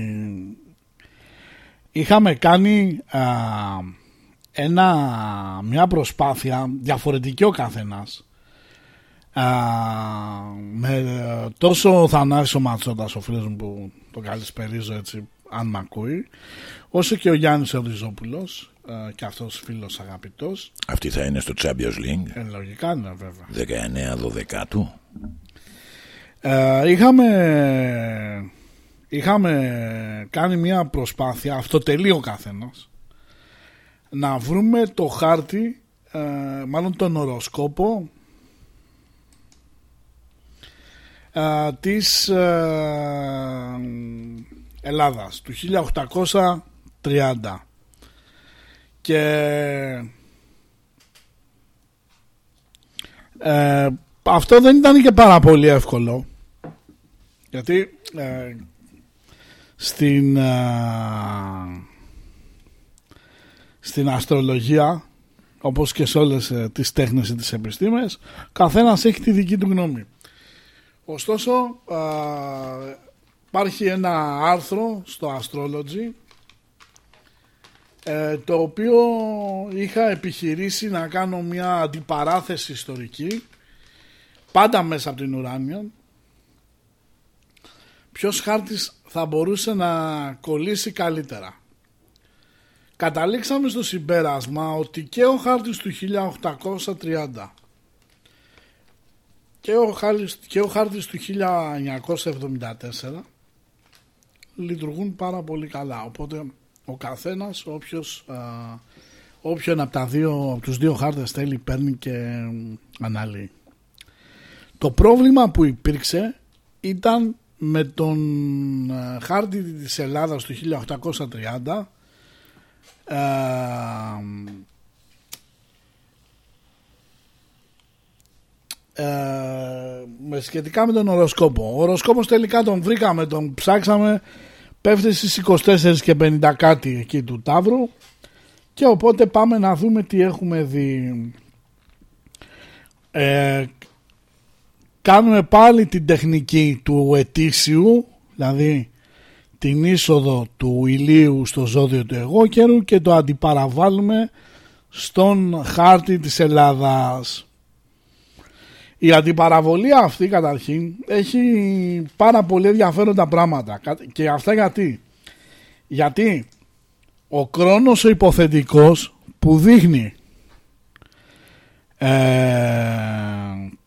είχαμε κάνει α, ένα, μια προσπάθεια διαφορετική ο καθένας Α, με ε, τόσο Θανάσης ο Ματσότας ο φίλος μου που το καλησπερίζω έτσι αν μ' ακούει όσο και ο Γιάννης Οδυζόπουλος ε, και αυτός φίλος αγαπητός Αυτή θα είναι στο Champions League. ε, λογικά είναι βέβαια 19-12 του. Ε, είχαμε, είχαμε κάνει μια προσπάθεια, αυτοτελεί ο καθένας, να βρούμε το χάρτη, ε, μάλλον τον οροσκόπο ε, της ε, Ελλάδας του 1830 και ε, αυτό δεν ήταν και πάρα πολύ εύκολο γιατί ε, στην ε, στην αστρολογία όπως και σε όλες ε, τις τέχνες ή τις επιστήμες καθένας έχει τη δική του γνώμη. Ωστόσο ε, υπάρχει ένα άρθρο στο Astrology ε, το οποίο είχα επιχειρήσει να κάνω μια αντιπαράθεση ιστορική πάντα μέσα από την ουράνια ποιος χάρτης θα μπορούσε να κολλήσει καλύτερα; Καταλήξαμε στο συμπέρασμα ότι και ο χάρτης του 1830 και ο, χάρτης, και ο χάρτης του 1974 λειτουργούν πάρα πολύ καλά. Οπότε ο καθένας όποιος α, όποιον από, τα δύο, από τους δύο χάρτες θέλει παίρνει και αναλύει. Το πρόβλημα που υπήρξε ήταν με τον ε, χάρτη της Ελλάδας του 1830 ε, ε, με σχετικά με τον οροσκόπο. Ο οροσκόπος τελικά τον βρήκαμε, τον ψάξαμε, πέφτει στις 24 και 50 κάτι εκεί του Ταύρου και οπότε πάμε να δούμε τι έχουμε δει. Ε, κάνουμε πάλι την τεχνική του ετήσιου, δηλαδή την είσοδο του ηλίου στο ζώδιο του εγώ καιρού και το αντιπαραβάλλουμε στον χάρτη της Ελλάδας. Η αντιπαραβολή αυτή καταρχήν έχει πάρα πολύ ενδιαφέροντα πράγματα και αυτά γιατί; Γιατί ο κρόνος ο υποθετικός που δείχνει ε,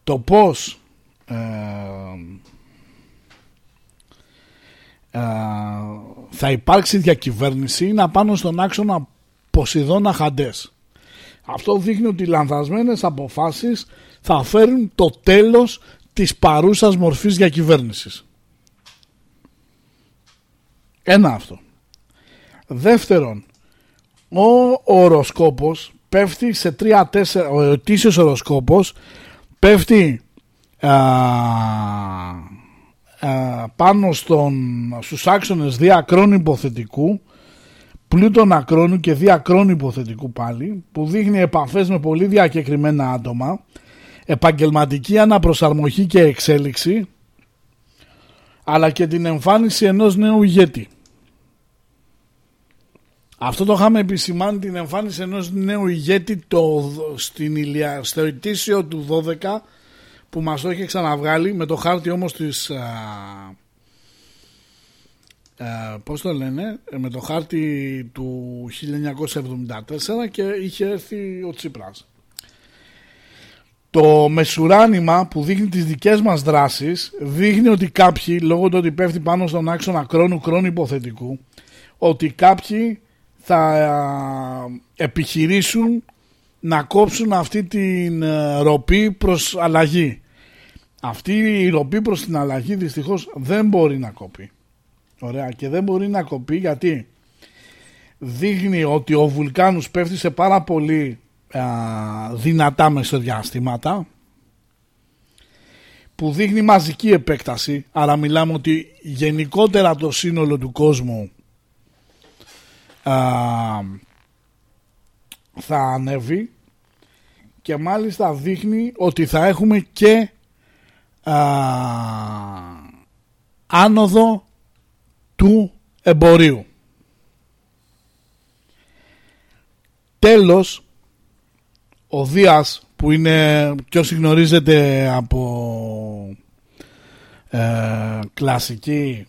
το πώς ε, ε, θα υπάρξει διακυβέρνηση είναι απάνω στον άξονα Ποσειδώνα Χαντές. Αυτό δείχνει ότι οι λανθασμένες αποφάσεις θα φέρουν το τέλος της παρούσας μορφής διακυβέρνησης. Ένα αυτό. Δεύτερον, ο οροσκόπος πέφτει σε 3-4, ο ετήσιος οροσκόπος πέφτει α, α, πάνω στον, στους άξονες διακρών υποθετικού πλούτων ακρόνου και διακρών υποθετικού πάλι που δείχνει επαφές με πολύ διακεκριμένα άτομα επαγγελματική αναπροσαρμογή και εξέλιξη αλλά και την εμφάνιση ενός νέου ηγέτη. Αυτό το είχαμε επισημάνει την εμφάνιση ενός νέου ηγέτη το, στην Ηλιά, στο ετήσιο του 12 που μας το είχε ξαναβγάλει με το χάρτη όμως της α, α, πώς το λένε με το χάρτη του 1974 και είχε έρθει ο Τσίπρας. Το μεσουράνημα που δείχνει τις δικές μας δράσεις δείχνει ότι κάποιοι λόγω του ότι πέφτει πάνω στον άξονα κρόνου κρόνου υποθετικού ότι κάποιοι θα επιχειρήσουν να κόψουν αυτή την ε, ροπή προς αλλαγή. Αυτή η ροπή προς την αλλαγή δυστυχώς δεν μπορεί να κοπεί. Ωραία και δεν μπορεί να κοπεί γιατί δείχνει ότι ο βουλκάνος πέφτει σε πάρα πολύ α, δυνατά μεσοδιαστήματα που δείχνει μαζική επέκταση άρα μιλάμε ότι γενικότερα το σύνολο του κόσμου α, θα ανέβει και μάλιστα δείχνει ότι θα έχουμε και α, άνοδο του εμπορίου. Τέλος, ο Δίας που είναι και όσοι γνωρίζετε από ε, κλασική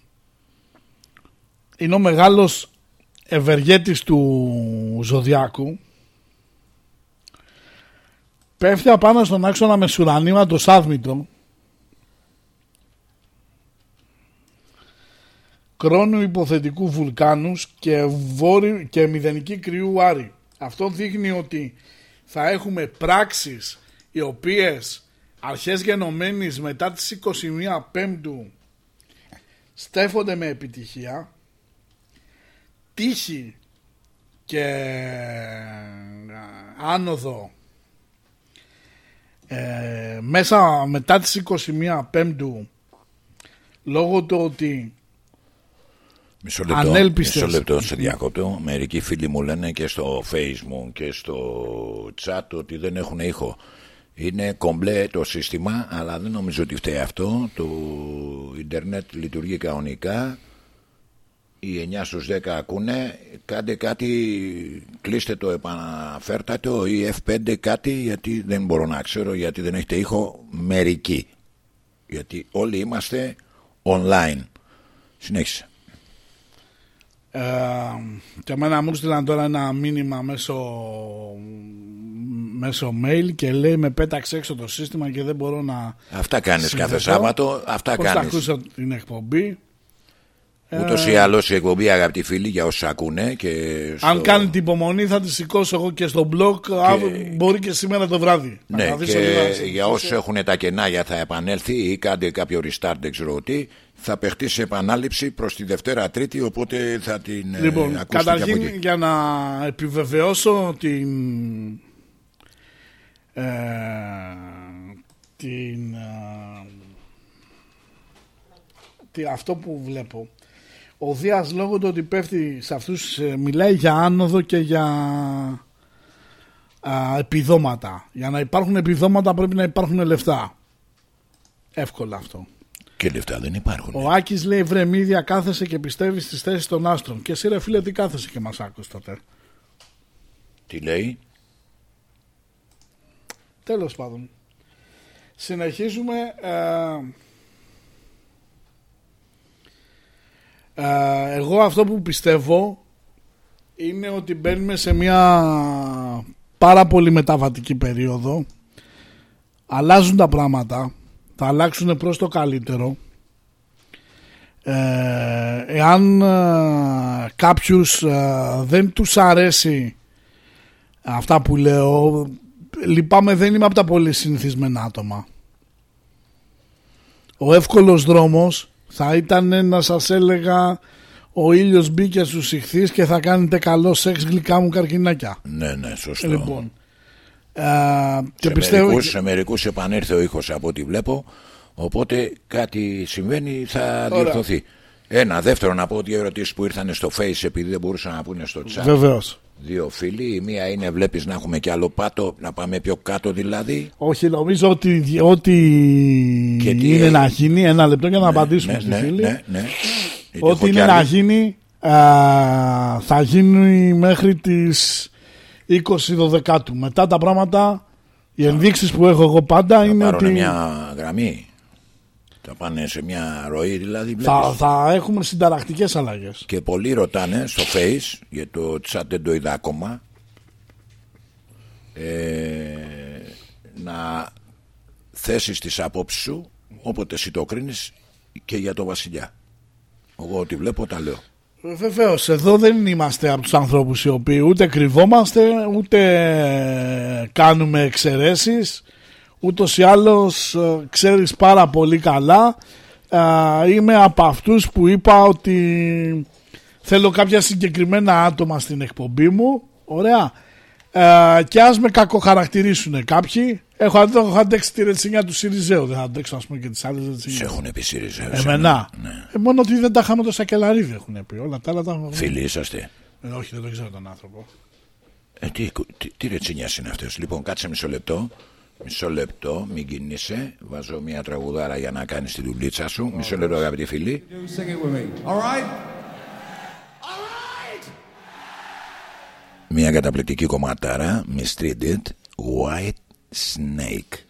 είναι ο μεγάλος ευεργέτης του Ζωδιάκου πέφτει απάνω στον άξονα μεσουρανήματος άδμητο κρόνου υποθετικού βουλκάνους και, βόρει, και μηδενική κρυού Άρη. Αυτό δείχνει ότι θα έχουμε πράξεις οι οποίες αρχές γενομένης μετά τις 21 Πέμπτου στέφονται με επιτυχία τύχη και άνοδο ε, μέσα μετά τις 21 Πέμπτου λόγω του ότι Μισό λεπτό, Ανέλπιστες. μισό λεπτό σε διακόπτω. Μερικοί φίλοι μου λένε και στο facebook και στο chat ότι δεν έχουν ήχο. Είναι κομπλέ το σύστημα, αλλά δεν νομίζω ότι φταίει αυτό. Το ίντερνετ λειτουργεί κανονικά. Οι 9 στους 10 ακούνε. Κάντε κάτι, κλείστε το επαναφέρτατο ή F5 κάτι, γιατί δεν μπορώ να ξέρω, γιατί δεν έχετε ήχο μερικοί. Γιατί όλοι είμαστε online. Συνέχισε. Ε, και εμένα μου στείλαν τώρα ένα μήνυμα μέσω, μέσω mail και λέει με πέταξε έξω το σύστημα και δεν μπορώ να Αυτά κάνεις κάθε συνδεθώ. Σάββατο, αυτά Πώς θα κάνεις. ακούσω την εκπομπή Ούτως ή άλλως η εκπομπή αγαπητοί φίλοι για όσους ακούνε και στο... Αν κάνει την υπομονή θα τη σηκώσω εγώ και στο blog αύριο, Μπορεί και σήμερα το βράδυ Να Ναι, τα δεις και όλη μέρα. για όσους έχουν τα κενά θα επανέλθει ή κάντε κάποιο restart δεν ξέρω τι θα παιχτεί σε επανάληψη προς τη Δευτέρα Τρίτη οπότε θα την ε, Λοιπόν, ακούσετε και από καταρχήν εκεί. για να επιβεβαιώσω την, ε, την, ε, τι, αυτό που βλέπω. Ο Δίας λόγω του ότι πέφτει σε αυτούς ε, μιλάει για άνοδο και για α, επιδόματα. Για να υπάρχουν επιδόματα πρέπει να υπάρχουν λεφτά. Εύκολα αυτό. Και λεφτά δεν υπάρχουν. Ο Άκης λέει βρε μύδια κάθεσαι και πιστεύεις στις θέσεις των άστρων. Και εσύ ρε φίλε τι κάθεσαι και μας άκουσες τότε. Τι λέει; Τέλος πάντων. Συνεχίζουμε. ε, εγώ αυτό που πιστεύω είναι ότι μπαίνουμε σε μια πάρα πολύ μεταβατική περίοδο. Αλλάζουν τα πράγματα. Θα αλλάξουν προς το καλύτερο. Ε, εάν ε, κάποιους ε, δεν τους αρέσει αυτά που λέω λυπάμαι δεν είμαι από τα πολύ συνηθισμένα άτομα ο εύκολος δρόμος θα ήταν να σας έλεγα ο ήλιος μπήκε στους ηχθείς και θα κάνετε καλό σεξ γλυκά μου καρκινάκια Ναι, ναι, σωστό. λοιπόν ε, και σε, πιστεύω μερικούς, σε μερικούς επανέρθε ο ήχος από ό,τι βλέπω οπότε κάτι συμβαίνει θα διορθωθεί. Ένα δεύτερο να πω ότι οι ερωτήσεις που ήρθαν στο face επειδή δεν μπορούσαν να πούνε στο chat βεβαίως δύο φίλοι. Η μία είναι βλέπεις να έχουμε κι άλλο πάτο, να πάμε πιο κάτω δηλαδή. όχι νομίζω ότι, ότι Και τι είναι έγινε. να γίνει ένα λεπτό για να απαντήσουμε ναι, στη ναι, φίλη ναι, ναι. Γιατί έχω Ό,τι κι είναι άλλη. να γίνει α, θα γίνει μέχρι τις 20 Δεκάτου. Μετά τα πράγματα, οι ενδείξεις που έχω εγώ πάντα Θα είναι πάρουν ότι μια γραμμή. Θα πάνε σε μια ροή δηλαδή. θα, βλέπεις. θα έχουμε συνταρακτικές αλλαγές. Και πολλοί ρωτάνε στο face, για το chat δεν το είδα ακόμα, ε, να θέσεις τις απόψεις σου όποτε εσύ το κρίνεις και για το βασιλιά. Εγώ ό,τι βλέπω τα λέω. Βεβαίως, εδώ δεν είμαστε από τους ανθρώπους οι οποίοι ούτε κρυβόμαστε, ούτε κάνουμε εξαιρέσεις. Ούτως ή άλλως ε, ξέρεις πάρα πολύ καλά. Ε, Είμαι από αυτούς που είπα ότι θέλω κάποια συγκεκριμένα άτομα στην εκπομπή μου. Ωραία. Ε, και ας με κακοχαρακτηρίσουν κάποιοι. Έχω, έχω αντέξει τη ρετσινιά του Σιριζέου. Δεν θα αντέξω ας πούμε και τις άλλες Σε ρετσινιές. έχουν πει ΣΥΡΙΖΑ. Εμένα. Ναι. Ε, μόνο ότι δεν τα είχαμε το σακελαρίδι έχουν πει. Όλα τα άλλα τα έχουμε. Φίλοι είσαστε. Ε, όχι, δεν το ξέρω τον άνθρωπο. Ε, τι, τι, τι ρετσινιάς είναι αυτές. Λοιπόν, κάτσε μισό λεπτό. Μισό λεπτό, μην κινείσαι. Βάζω μια τραγουδάρα για να κάνεις τη δουλίτσα σου. Μισό λεπτό, αγαπητοί φίλοι. Do sing it with me. All right? Μια καταπληκτική κομματάρα, Mistreated, White Snake.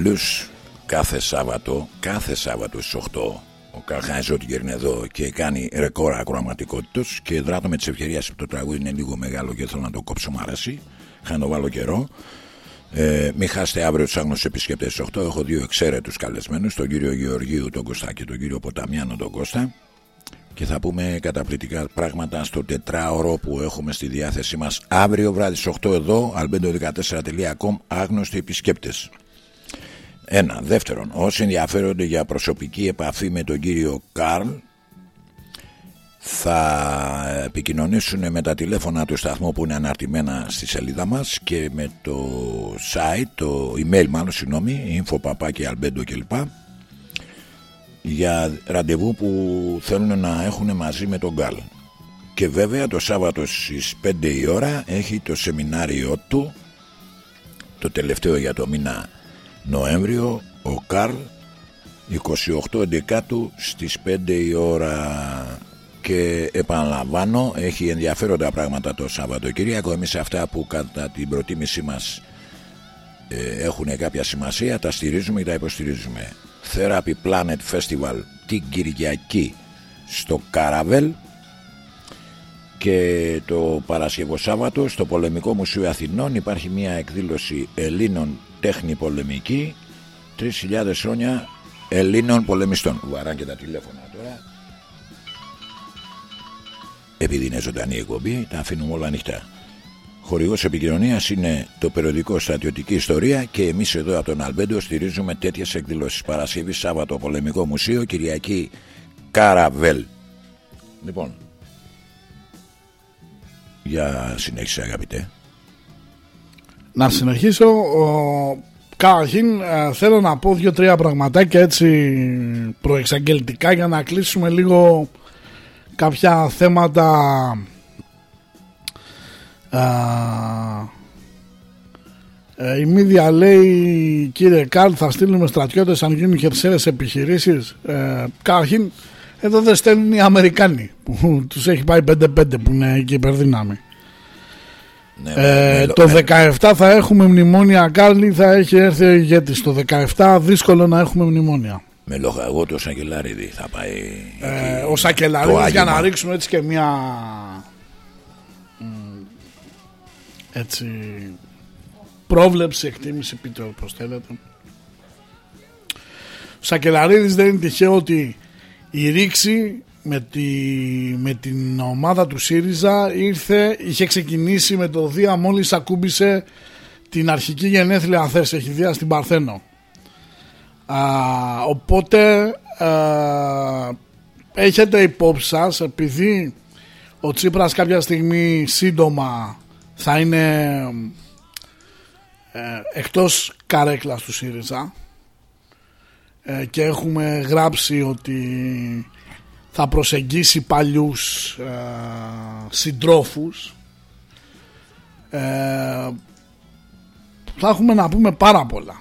Ευχαριστούμε τους φίλους κάθε Σάββατο, κάθε Σάββατο στις 8 ο Καρχάης Ζώτικερ είναι εδώ και κάνει ρεκόρ ακροαματικότητος και δράτω με τις ευκαιρίες που το τραγούδι είναι λίγο μεγάλο και θέλω να το κόψω μ' αρέσει. Είχα να το βάλω καιρό. Ε, μην χάσετε αύριο τους άγνωστους επισκέπτες 8. Έχω δύο εξαίρετους καλεσμένους, τον κύριο Γεωργίου τον Κωστά και τον κύριο Ποταμιάνο τον Κώστα. Και θα πούμε καταπληκτικά πράγματα στο τετράωρο που έχουμε στη διάθεσή μας αύριο βράδυ στις 8 εδώ, albedo14.com, άγνωστοι επισκέπτες. Ένα. Δεύτερον, όσοι ενδιαφέρονται για προσωπική επαφή με τον κύριο Καρλ, θα επικοινωνήσουν με τα τηλέφωνα του σταθμού που είναι αναρτημένα στη σελίδα μας και με το site, το email μάλλον, συγγνώμη, info αλμπέντο κλπ για ραντεβού που θέλουν να έχουν μαζί με τον Γκάλ. Και βέβαια το Σάββατο στις 5 η ώρα έχει το σεμινάριό του το τελευταίο για το μήνα Νοέμβριο ο Καρλ 28 Εντεκάτου στις 5 η ώρα. Και επαναλαμβάνω έχει ενδιαφέροντα πράγματα το Σαββατοκύριακο εμείς αυτά που κατά την προτίμησή μας ε, έχουν κάποια σημασία τα στηρίζουμε και τα υποστηρίζουμε. Therapy Planet Festival την Κυριακή στο Καραβέλ και το Παρασκευό Σάββατο στο Πολεμικό Μουσείο Αθηνών υπάρχει μια εκδήλωση Ελλήνων τέχνη πολεμική 3.000 χρόνια Ελλήνων πολεμιστών βαράν και τα τηλέφωνα τώρα επειδή είναι ζωντανή εκπομπή τα αφήνουμε όλα ανοιχτά Χορηγός επικοινωνίας είναι το περιοδικό Στρατιωτική Ιστορία και εμείς εδώ από τον Αλμπέντο στηρίζουμε τέτοιες εκδηλώσεις. Παρασκευή Σάββατο Πολεμικό Μουσείο, Κυριακή Καραβέλ. Λοιπόν, για συνέχισε αγαπητέ. Να συνεχίσω. Ο... Καταρχήν ε, θέλω να πω δύο-τρία πραγματάκια έτσι προεξαγγελτικά για να κλείσουμε λίγο κάποια θέματα ε, η Μίδια λέει κύριε Καρλ θα στείλουμε στρατιώτες αν γίνουν χερσαίες επιχειρήσεις ε, καταρχήν εδώ δεν στέλνουν οι Αμερικάνοι που τους έχει πάει 5-5 που είναι εκεί υπερδύναμη ναι, ε, το 17 θα έχουμε μνημόνια. Κάρλι θα έχει έρθει ο ηγέτης το 17 δύσκολο να έχουμε μνημόνια. Με λογαγό το Σακελάριδη θα πάει ε, ο Σακελαρίδης για να ρίξουμε έτσι και μια έτσι πρόβλεψη, εκτίμηση, πείτε όπως θέλετε. Ο Σακελαρίδης δεν είναι τυχαίο ότι η ρήξη με, τη, με την ομάδα του ΣΥΡΙΖΑ ήρθε, είχε ξεκινήσει με το Δία μόλις ακούμπησε την αρχική γενέθλια θέση έχει δία στην Παρθένο. Α, οπότε α, έχετε υπόψη σας επειδή ο Τσίπρας κάποια στιγμή σύντομα θα είναι ε, εκτός καρέκλας του ΣΥΡΙΖΑ ε, και έχουμε γράψει ότι θα προσεγγίσει παλιούς ε, συντρόφους. Ε, θα έχουμε να πούμε πάρα πολλά.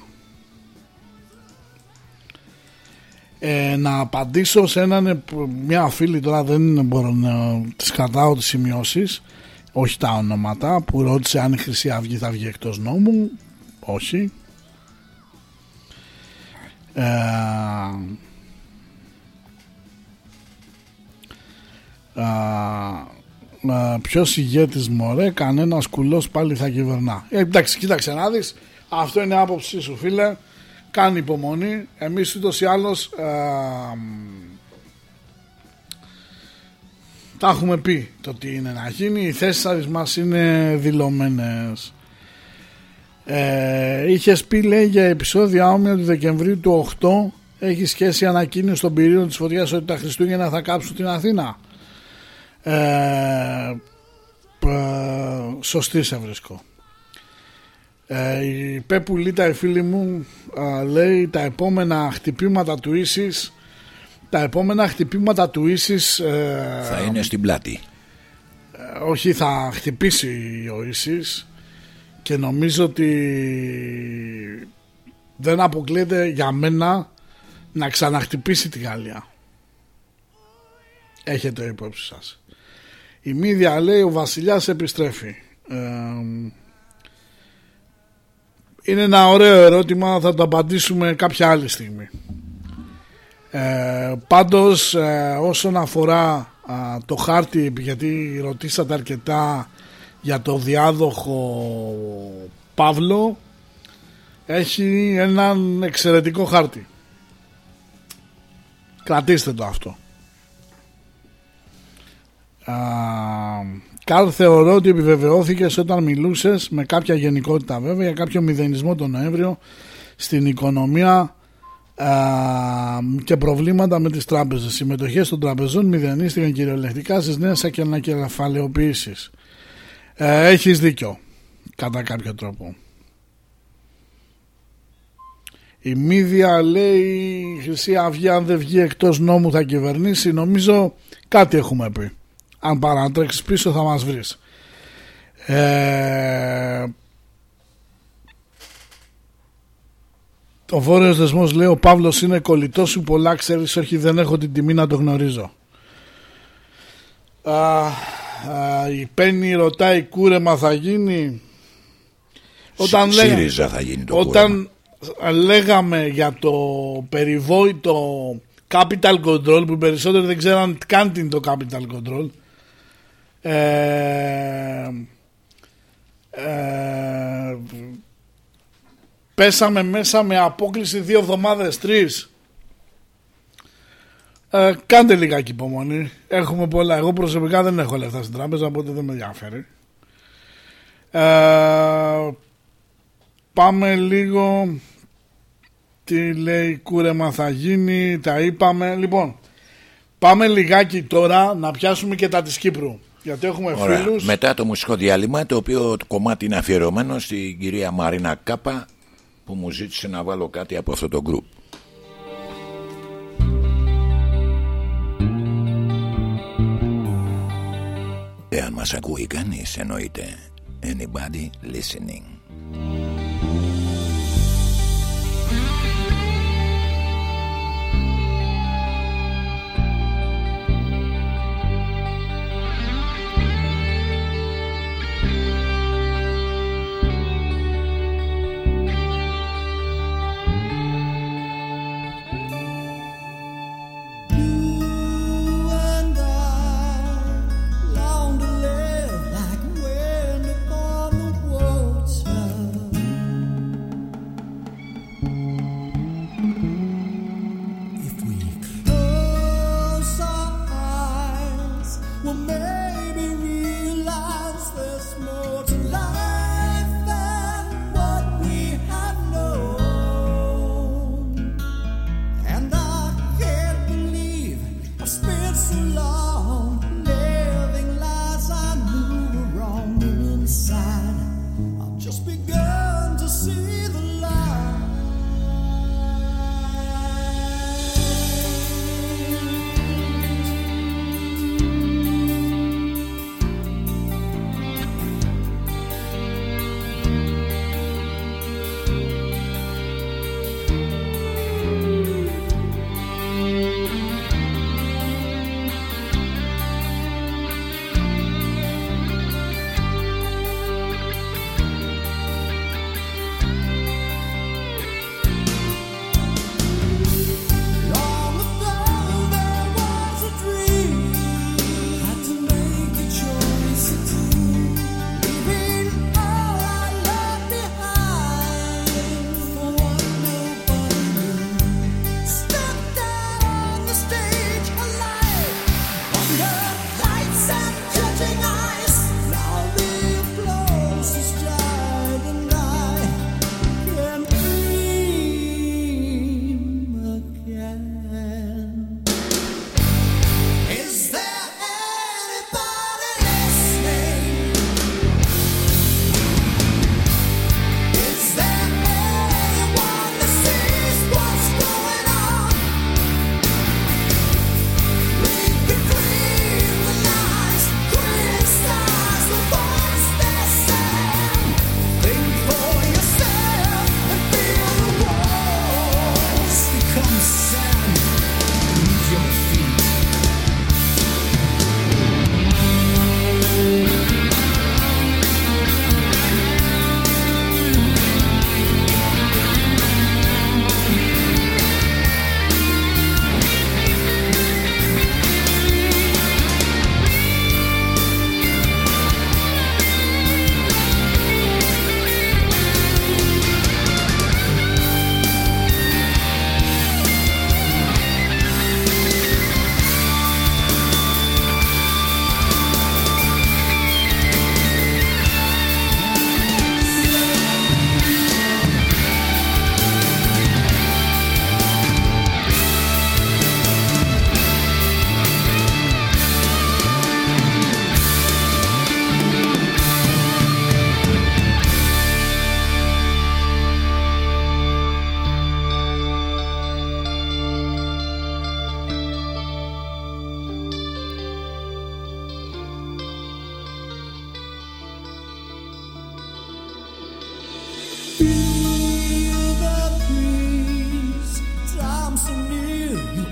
Ε, να απαντήσω σε έναν μια φίλη τώρα δεν μπορώ να τις κρατάω τις σημειώσεις όχι τα ονόματα που ρώτησε αν η Χρυσή Αυγή θα βγει εκτός νόμου. Όχι. Ε, ε, ποιος ηγέτης μωρέ κανένας κουλός πάλι θα κυβερνά ε, εντάξει κοίταξε να δεις αυτό είναι άποψή σου φίλε κάνει υπομονή εμείς ούτως ή άλλως ε, Τα έχουμε πει το τι είναι να γίνει. Οι θέσεις μας είναι δηλωμένες. Ε, Είχες πει λέει για επεισόδια όμοια του Δεκεμβρίου του 8 έχει σχέση ανακοίνωση στον πυρήνο της φωτιάς ότι τα Χριστούγεννα θα κάψουν την Αθήνα. Ε, ε, σωστή σε βρίσκω. Ε, η Πέπου Λίτα η φίλη μου ε, λέει τα επόμενα χτυπήματα του Ίσης τα επόμενα χτυπήματα του Ίσης ε, θα είναι στην πλάτη. ε, όχι θα χτυπήσει ο Ίσης και νομίζω ότι δεν αποκλείεται για μένα να ξαναχτυπήσει τη Γαλλία. Έχετε υπόψη σας η Μίδια λέει ο βασιλιάς επιστρέφει. Ε, Είναι ένα ωραίο ερώτημα, θα το απαντήσουμε κάποια άλλη στιγμή. Ε, πάντως ε, όσον αφορά α, το χάρτη γιατί ρωτήσατε αρκετά για το διάδοχο Παύλο έχει έναν εξαιρετικό χάρτη. Κρατήστε το αυτό α, Καρλ θεωρώ ότι επιβεβαιώθηκες όταν μιλούσες με κάποια γενικότητα βέβαια για κάποιο μηδενισμό τον Νοέμβριο στην οικονομία και προβλήματα με τις τράπεζες. Συμμετοχές των τραπεζών μηδενίστηκαν κυριολεκτικά στις νέες ακεφαλαιοποιήσεις. Ε, έχεις δίκιο κατά κάποιο τρόπο. Η Μίδια λέει η Χρυσή Αυγή αν δεν βγει εκτός νόμου θα κυβερνήσει. Νομίζω κάτι έχουμε πει. Αν παρατρέξεις πίσω θα μας βρεις. Ε, Ο βόρειος δεσμός λέει: Ο Παύλος είναι κολλητός σου. Πολλά ξέρεις, όχι δεν έχω την τιμή να το γνωρίζω. Α, α, η Πέννη ρωτάει: Κούρεμα θα γίνει; Όταν ΣΥΡΙΖΑ θα γίνει το Όταν λέγαμε για το περιβόητο capital control που οι περισσότεροι δεν ξέραν καν τι είναι το capital control. Ε, ε, Πέσαμε μέσα με απόκληση δύο εβδομάδες, τρεις. Ε, κάντε λιγάκι υπομονή. Έχουμε πολλά. Εγώ προσωπικά δεν έχω λεφτά στην τράπεζα, οπότε δεν με ενδιαφέρει. Ε, πάμε λίγο. Τι λέει κούρεμα θα γίνει, τα είπαμε. Λοιπόν, πάμε λιγάκι τώρα να πιάσουμε και τα της Κύπρου. Γιατί έχουμε Ωραία. φίλους. Μετά το μουσικό διάλειμμα, το οποίο το κομμάτι είναι αφιερωμένο στην κυρία Μαρίνα Κάπα, που μου ζήτησε να βάλω κάτι από αυτό το group. Εάν μας ακούει κανείς εννοείται Anybody listening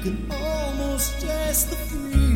can almost taste the fruit.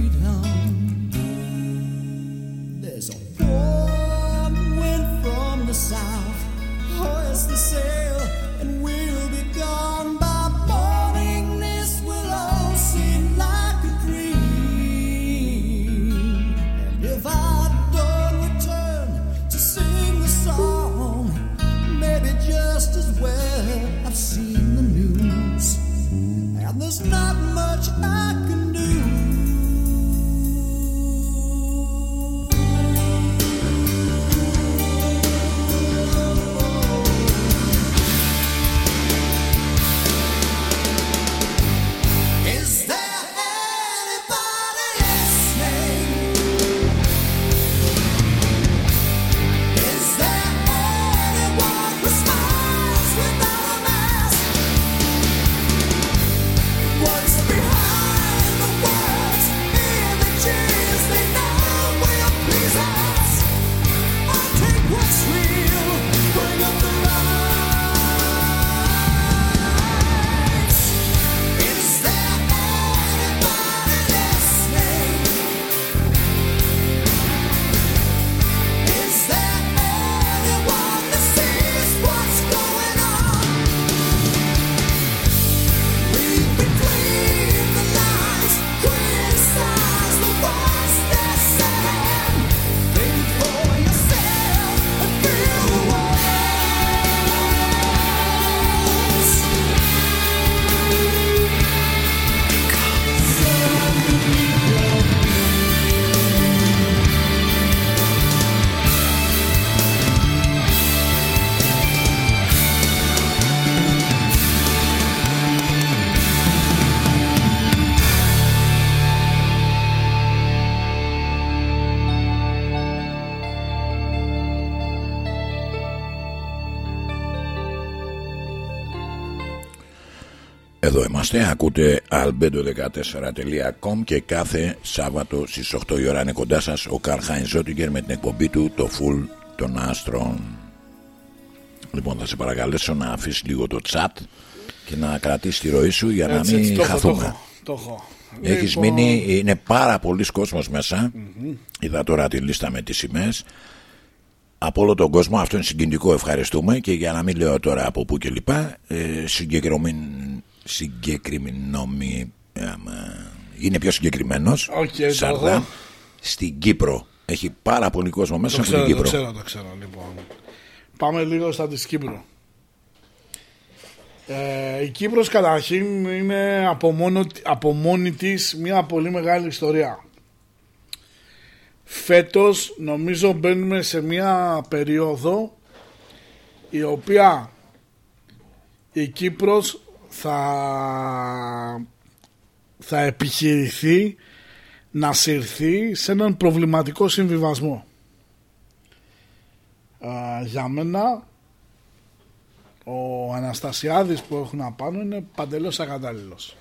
Εδώ είμαστε, ακούτε albedo14.com και κάθε Σάββατο στις 8 η ώρα είναι κοντά σας ο Καρχάιν Ζότιγκερ με την εκπομπή του το Full των Άστρων. Λοιπόν θα σε παρακαλέσω να αφήσεις λίγο το chat και να κρατήσεις τη ροή σου για να Έτσι, μην έτσι, το έχω, χαθούμε. το έχω, το έχω. Έχεις Λοιπόν, μείνει, είναι πάρα πολλοί κόσμος μέσα. Είδα τώρα τη λίστα με τις σημαίες. Από όλο τον κόσμο, αυτό είναι συγκινητικό, ευχαριστούμε. Και για να μην λέω τώρα από πού και λοιπά, ε, συγκεκριμένοι- συγκεκριμενόμοι, ε, άμα, είναι πιο συγκεκριμένος. Οκ, το Σαρδά, έχω. στην Κύπρο. Έχει πάρα πολύ κόσμο μέσα Το από την ξέρω, το Κύπρο. ξέρω, το ξέρω. Λοιπόν. Πάμε λίγο στα της Κύπρου. Ε, η Κύπρος καταρχήν είναι από, μόνο, από μόνη της μια πολύ μεγάλη ιστορία. Φέτος νομίζω μπαίνουμε σε μια περίοδο η οποία η Κύπρος θα, θα επιχειρηθεί να συρθεί σε έναν προβληματικό συμβιβασμό. Α, για μένα ο Αναστασιάδης που έχουν απάνω είναι παντελώς ακατάλληλος.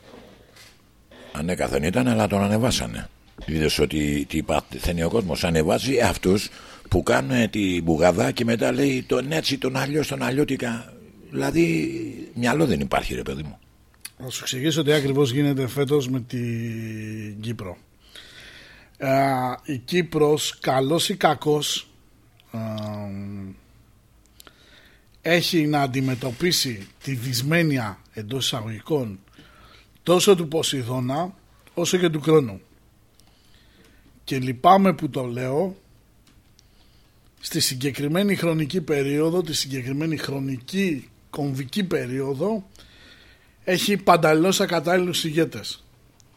Ανέκαθεν ήταν, αλλά τον ανεβάσανε. Είδες ότι τι παθαίνει ο κόσμος. Ανεβάζει αυτούς που κάνουν την μπουγαδά και μετά λέει τον έτσι, τον αλλιώς, τον αλλιώτικα. Δηλαδή, μυαλό δεν υπάρχει, ρε παιδί μου. Θα σου εξηγήσω τι ακριβώς γίνεται φέτος με την Κύπρο. Α, η Κύπρος, καλός ή κακός, α, έχει να αντιμετωπίσει τη δυσμένεια εντός εισαγωγικών τόσο του Ποσειδώνα όσο και του Κρόνου. Και λυπάμαι που το λέω, στη συγκεκριμένη χρονική περίοδο, τη συγκεκριμένη χρονική κομβική περίοδο, έχει πανταλώς ακατάλληλους ηγέτες.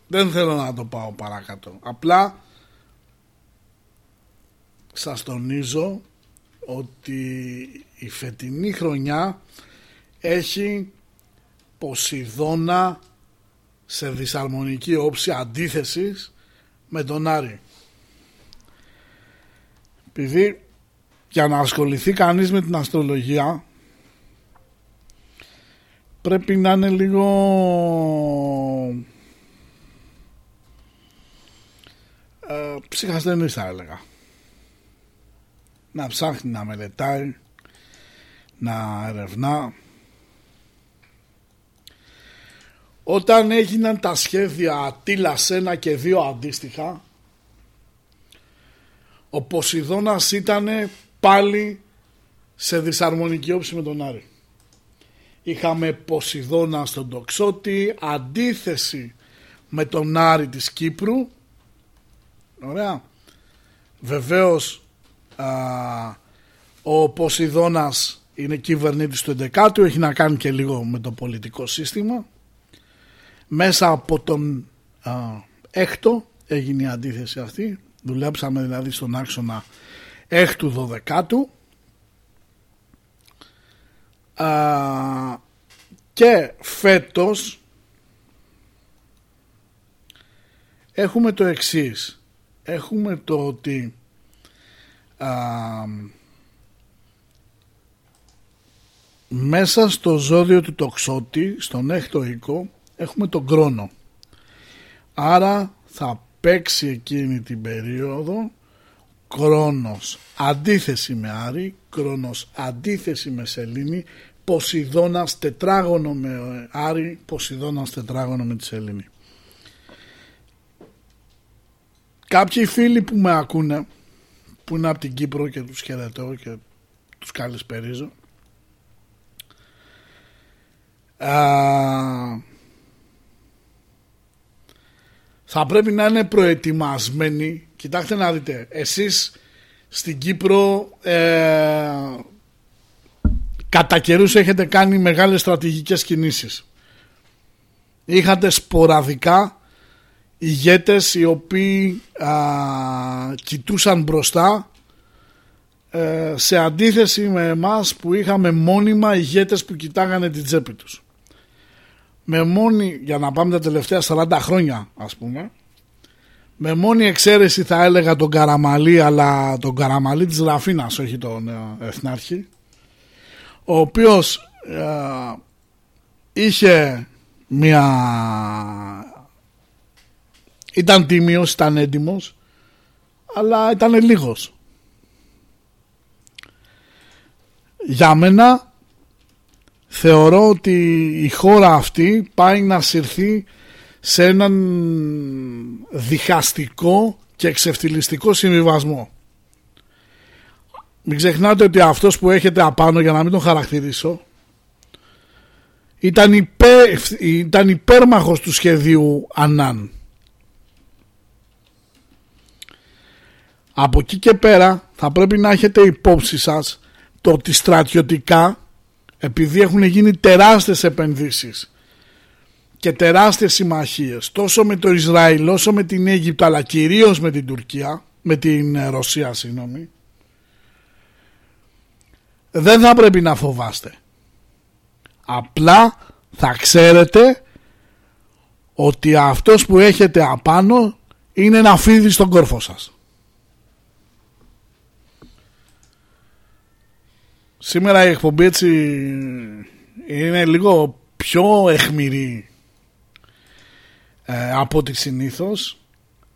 Δεν θέλω να το πάω παρακάτω. Απλά σας τονίζω ότι η φετινή χρονιά έχει Ποσειδώνα σε δυσαρμονική όψη αντίθεσης με τον Άρη. Επειδή για να ασχοληθεί κανείς με την αστρολογία πρέπει να είναι λίγο ε, ψυχασθενής θα έλεγα. Να ψάχνει να μελετάει να ερευνά. Όταν έγιναν τα σχέδια Ατήλας 1 και 2 αντίστοιχα ο Ποσειδώνας ήταν πάλι σε δυσαρμονική όψη με τον Άρη είχαμε Ποσειδώνα στον Τοξότη αντίθεση με τον Άρη της Κύπρου. Ωραία. Βεβαίως α, ο Ποσειδώνας είναι κυβερνήτης του 11ου έχει να κάνει και λίγο με το πολιτικό σύστημα. Μέσα από τον α, έκτο έγινε η αντίθεση αυτή. Δουλέψαμε δηλαδή στον άξονα έκτου 12ου Α, και φέτος έχουμε το εξής. Έχουμε το ότι α, μέσα στο ζώδιο του τοξότη στον έκτο οίκο έχουμε τον κρόνο. Άρα θα παίξει εκείνη την περίοδο Κρόνος αντίθεση με Άρη, Κρόνος αντίθεση με Σελήνη, Ποσειδώνας τετράγωνο με Άρη, Ποσειδώνας τετράγωνο με τη Σελήνη. Κάποιοι φίλοι που με ακούνε, που είναι από την Κύπρο και τους χαιρετώ και τους καλησπερίζω, α, θα πρέπει να είναι προετοιμασμένοι. Κοιτάξτε να δείτε, εσείς στην Κύπρο ε, κατά καιρούς έχετε κάνει μεγάλες στρατηγικές κινήσεις. Είχατε σποραδικά ηγέτες οι οποίοι α, κοιτούσαν μπροστά ε, σε αντίθεση με εμάς που είχαμε μόνιμα ηγέτες που κοιτάγανε την τσέπη τους με μόνη, για να πάμε τα τελευταία 40 χρόνια ας πούμε, με μόνη εξαίρεση θα έλεγα τον Καραμαλή, αλλά τον Καραμαλή της Ραφίνας, όχι τον ε, Εθνάρχη, ο οποίος ε, είχε μια... Ήταν τίμιος, ήταν έντιμος, αλλά ήταν λίγος. Για μένα θεωρώ ότι η χώρα αυτή πάει να συρθεί σε έναν διχαστικό και εξευτελιστικό συμβιβασμό. Μην ξεχνάτε ότι αυτός που έχετε απάνω για να μην τον χαρακτηρίσω ήταν, υπέ, ήταν υπέρμαχος του σχεδίου Ανάν. Από εκεί και πέρα θα πρέπει να έχετε υπόψη σας το ότι στρατιωτικά επειδή έχουν γίνει τεράστιες επενδύσεις και τεράστιες συμμαχίες τόσο με το Ισραήλ όσο με την Αίγυπτο αλλά κυρίως με την Τουρκία με την ε, Ρωσία συγγνώμη δεν θα πρέπει να φοβάστε. Απλά θα ξέρετε ότι αυτός που έχετε απάνω είναι ένα φίδι στον κόρφο σας. Σήμερα η εκπομπή έτσι είναι λίγο πιο εχμηρή ε, από ό,τι συνήθως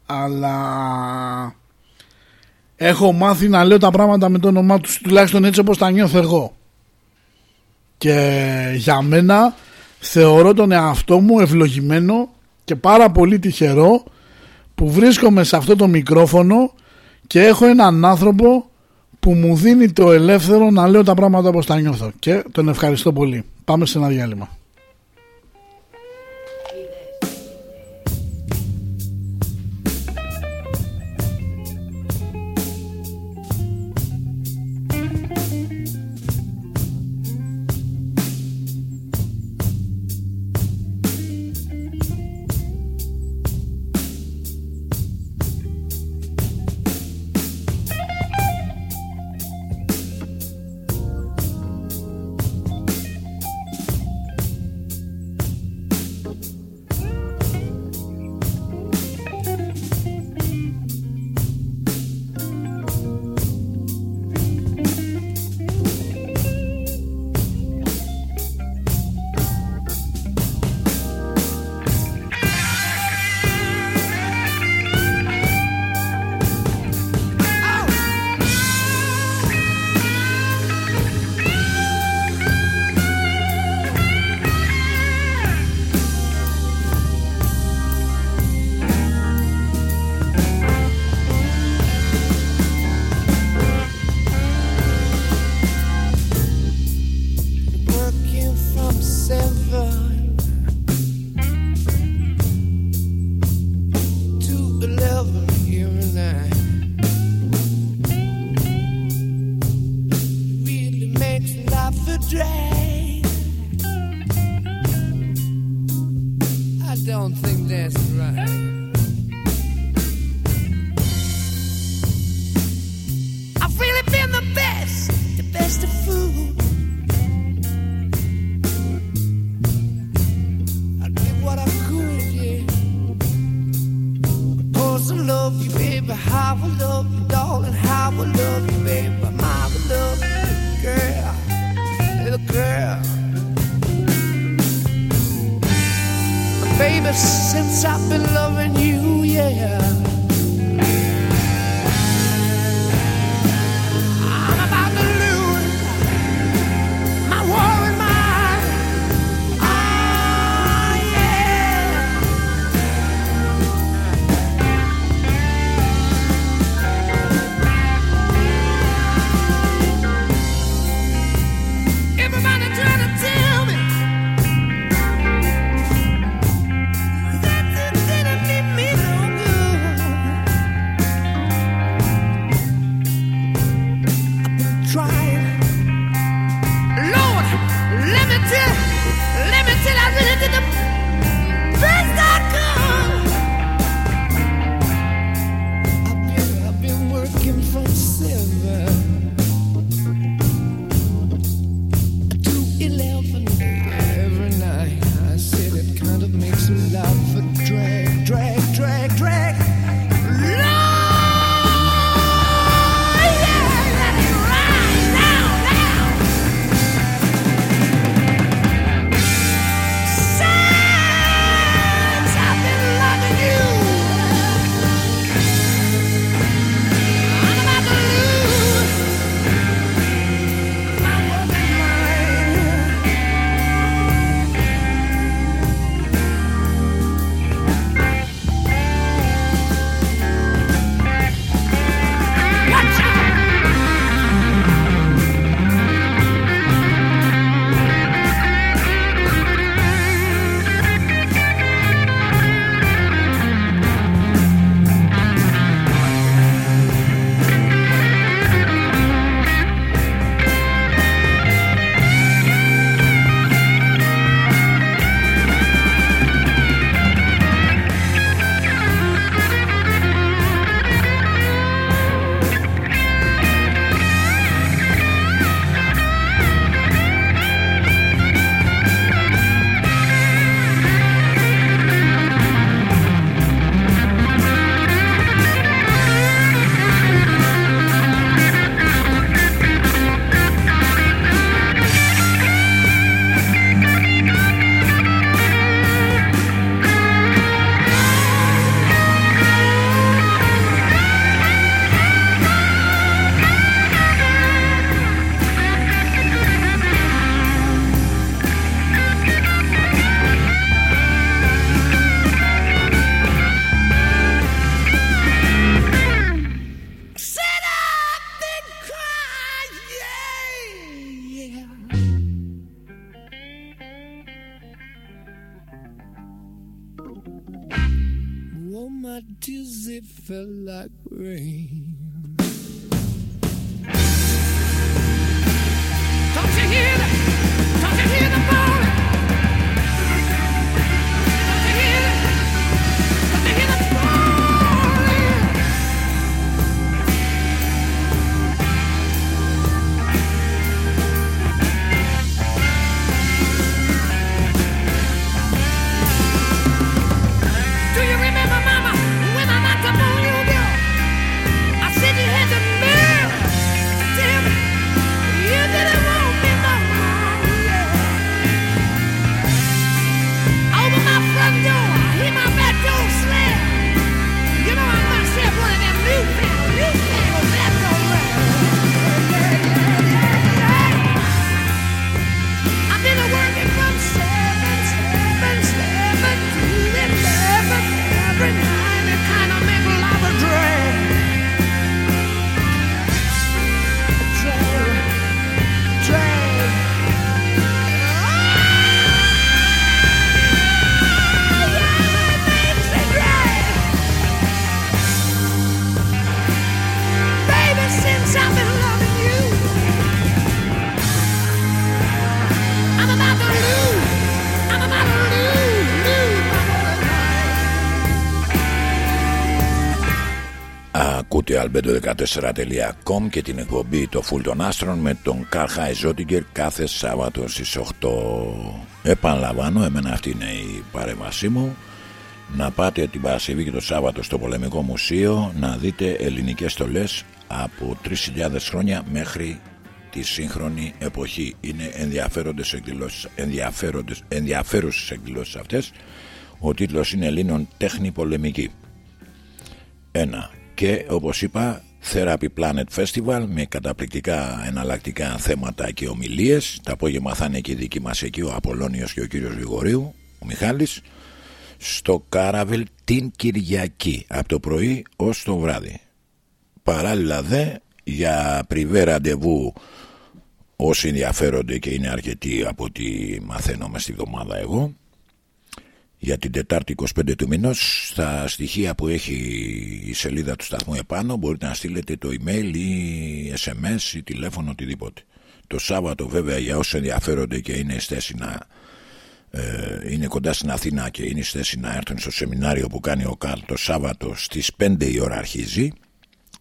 αλλά έχω μάθει να λέω τα πράγματα με το όνομά τους τουλάχιστον έτσι όπως τα νιώθω εγώ και για μένα θεωρώ τον εαυτό μου ευλογημένο και πάρα πολύ τυχερό που βρίσκομαι σε αυτό το μικρόφωνο και έχω έναν άνθρωπο που μου δίνει το ελεύθερο να λέω τα πράγματα όπως τα νιώθω και τον ευχαριστώ πολύ. Πάμε σε ένα διάλειμμα. 5514.com και την εκπομπή Το Φουλ των Άστρων με τον Καρχάι Ζόντιγκερ κάθε Σάββατο στις 8. Επαναλαμβάνω, εμένα αυτή είναι η παρέμβασή μου. Να πάτε την Παρασκευή και το Σάββατο στο Πολεμικό Μουσείο να δείτε ελληνικές στολές από 3.000 χρόνια μέχρι τη σύγχρονη εποχή. Είναι ενδιαφέροντες εκδηλώσεις, ενδιαφέροντες, ενδιαφέρουσες εκδηλώσεις. Ο τίτλος είναι Ελλήνων τέχνη πολεμική. Ένα. Και όπως είπα Therapy Planet Festival με καταπληκτικά εναλλακτικά θέματα και ομιλίες. Τα απόγευμα θα είναι και οι δικοί μας εκεί ο Απολώνιος και ο κύριος Γρηγορίου, ο Μιχάλης στο Κάραβελ την Κυριακή από το πρωί ως το βράδυ. Παράλληλα δε για πριβέ ραντεβού όσοι ενδιαφέρονται και είναι αρκετοί από ό,τι μαθαίνω μες στη βδομάδα εγώ για την Τετάρτη 25 του μηνός στα στοιχεία που έχει η σελίδα του σταθμού επάνω μπορείτε να στείλετε το email ή sms ή τηλέφωνο οτιδήποτε. Το Σάββατο βέβαια για όσοι ενδιαφέρονται και είναι στη θέση να ε, είναι κοντά στην Αθήνα και είναι στη θέση να έρθουν στο σεμινάριο που κάνει ο Καλ το Σάββατο στις 5 η ώρα αρχίζει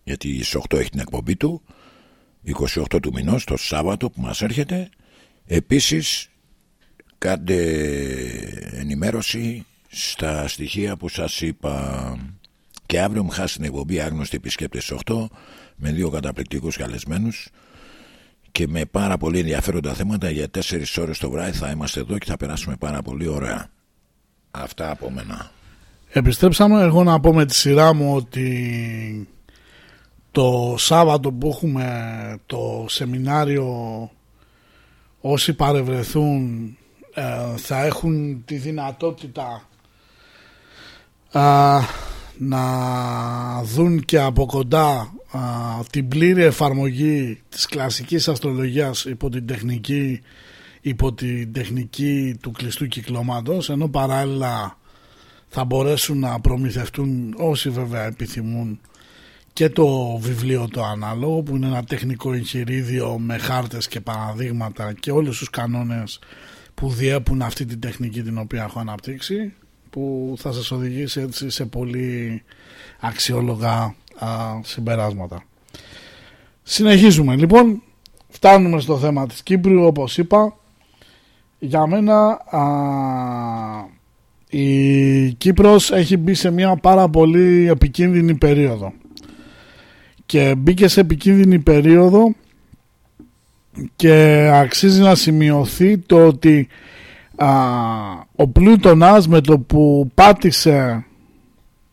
γιατί στις 8 έχει την εκπομπή του 28 του μηνός το Σάββατο που μας έρχεται. Επίσης κάντε ενημέρωση στα στοιχεία που σας είπα. Και αύριο μου χάσει την εκπομπή άγνωστοι επισκέπτες 8 με δύο καταπληκτικούς καλεσμένους και με πάρα πολύ ενδιαφέροντα θέματα. Για 4 ώρες το βράδυ θα είμαστε εδώ και θα περάσουμε πάρα πολύ ωραία. Αυτά από μένα. Επιστρέψαμε εγώ να πω με τη σειρά μου ότι το Σάββατο που έχουμε το σεμινάριο όσοι παρευρεθούν ε, θα έχουν τη δυνατότητα α, να δουν και από κοντά α, την πλήρη εφαρμογή της κλασικής αστρολογίας υπό την τεχνική υπό την τεχνική του κλειστού κυκλώματος ενώ παράλληλα θα μπορέσουν να προμηθευτούν όσοι βέβαια επιθυμούν και το βιβλίο το ανάλογο που είναι ένα τεχνικό εγχειρίδιο με χάρτες και παραδείγματα και όλους τους κανόνες που διέπουν αυτή την τεχνική την οποία έχω αναπτύξει που θα σας οδηγήσει έτσι σε πολύ αξιόλογα α, συμπεράσματα. Συνεχίζουμε. Λοιπόν, φτάνουμε στο θέμα της Κύπρου όπως είπα. Για μένα α, η Κύπρος έχει μπει σε μια πάρα πολύ επικίνδυνη περίοδο. Και μπήκε σε επικίνδυνη περίοδο και αξίζει να σημειωθεί το ότι α, ο Πλούτονας με το που πάτησε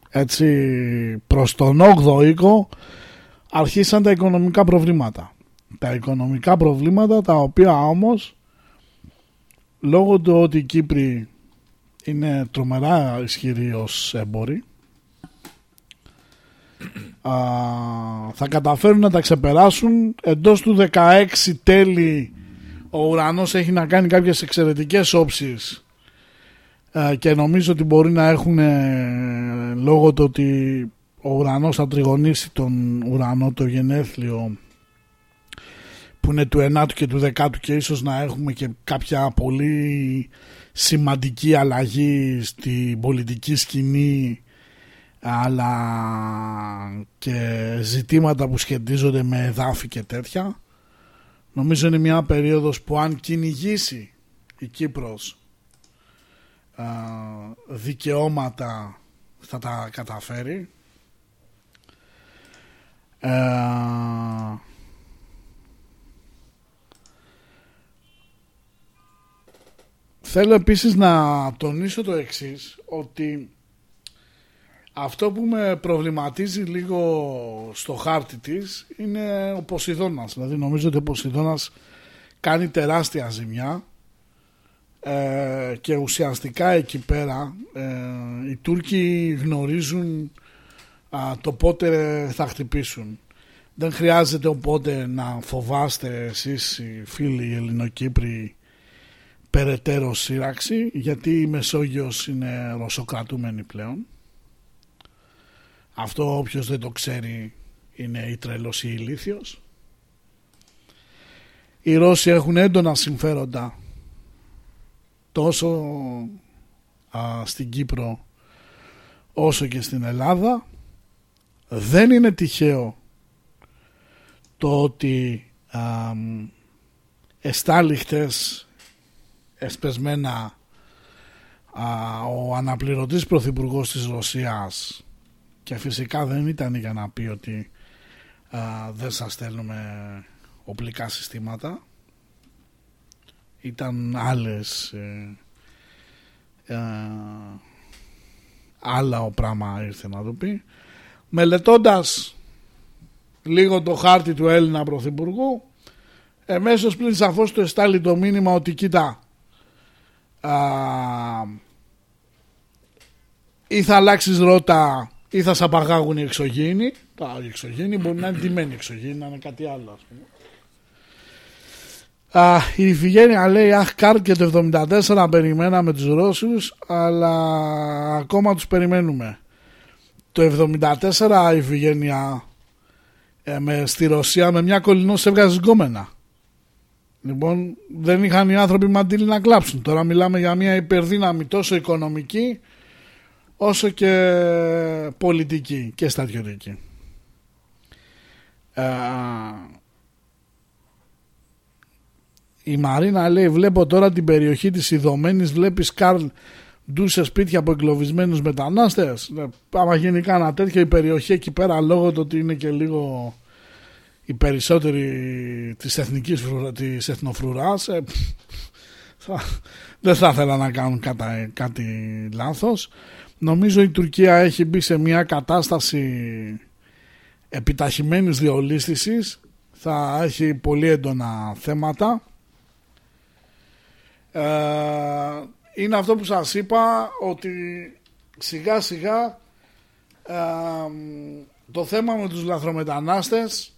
έτσι προς τον 8ο οίκο αρχίσαν τα οικονομικά προβλήματα. Τα οικονομικά προβλήματα τα οποία όμως λόγω του ότι οι Κύπροι είναι τρομερά ισχυροί ως έμποροι α, θα καταφέρουν να τα ξεπεράσουν. Εντός του 16 τέλη ο ουρανός έχει να κάνει κάποιες εξαιρετικές όψεις. Ε, και νομίζω ότι μπορεί να έχουν ε, λόγω του ότι ο ουρανός θα τριγωνίσει τον ουρανό το γενέθλιο που είναι του 9ου και του 10ου και ίσως να έχουμε και κάποια πολύ σημαντική αλλαγή στην πολιτική σκηνή αλλά και ζητήματα που σχετίζονται με εδάφη και τέτοια νομίζω είναι μια περίοδος που αν κυνηγήσει η Κύπρος α, δικαιώματα θα τα καταφέρει. Ε, θέλω επίσης να τονίσω το εξής ότι αυτό που με προβληματίζει λίγο στο χάρτη της είναι ο Ποσειδώνας. Δηλαδή νομίζω ότι ο Ποσειδώνας κάνει τεράστια ζημιά ε, και ουσιαστικά εκεί πέρα ε, οι Τούρκοι γνωρίζουν α, το πότε θα χτυπήσουν. Δεν χρειάζεται οπότε να φοβάστε εσείς οι φίλοι οι Ελληνοκύπροι περαιτέρω σύραξη γιατί η Μεσόγειος είναι ρωσοκρατούμενη πλέον. Αυτό όποιος δεν το ξέρει είναι η τρελός ή ηλίθιος. Οι Ρώσοι έχουν έντονα συμφέροντα τόσο α, στην Κύπρο όσο και στην Ελλάδα. Δεν είναι τυχαίο το ότι α, εστάλει χτες εσπεσμένα α, ο αναπληρωτής πρωθυπουργός της Ρωσίας και φυσικά δεν ήταν για να πει ότι α, δεν σας στέλνουμε οπλικά συστήματα. Ήταν άλλες ε, ε, άλλα ο πράγμα ήρθε να το πει. Μελετώντας λίγο το χάρτη του Έλληνα Πρωθυπουργού εμέσως πλην σαφώς του εστάλει το μήνυμα ότι κοίτα α, ή θα αλλάξεις ρότα ή θα σε απαγάγουν οι εξωγήινοι. Τα οι εξωγήινοι μπορεί να είναι ντυμένοι εξωγήινοι, να είναι κάτι άλλο ας πούμε. Α, η Ιφηγένεια λέει αχ κάρ και το 74 περιμέναμε τους Ρώσους αλλά ακόμα τους περιμένουμε. Το 74 η Ιφηγένεια ε, με, στη Ρωσία με μια κολληνό σε έβγαζε γκόμενα. Λοιπόν δεν είχαν οι άνθρωποι μαντήλι να κλάψουν. Τώρα μιλάμε για μια υπερδύναμη τόσο οικονομική όσο και πολιτική και στρατιωτική. Ε, η Μαρίνα λέει βλέπω τώρα την περιοχή της Ιδωμένης. Βλέπεις Καρλ ντου σε σπίτια από εγκλωβισμένους μετανάστες. Ναι, άμα γίνει κάνα τέτοιο η περιοχή εκεί πέρα λόγω του ότι είναι και λίγο οι περισσότεροι της εθνικής φρουρα, της εθνοφρουράς ε, *laughs* θα, δεν θα ήθελα να κάνουν κάτι, κάτι λάθος νομίζω η Τουρκία έχει μπει σε μια κατάσταση επιταχυμένης διολίσθησης θα έχει πολύ έντονα θέματα. Ε, είναι αυτό που σας είπα ότι σιγά σιγά ε, το θέμα με τους λαθρομετανάστες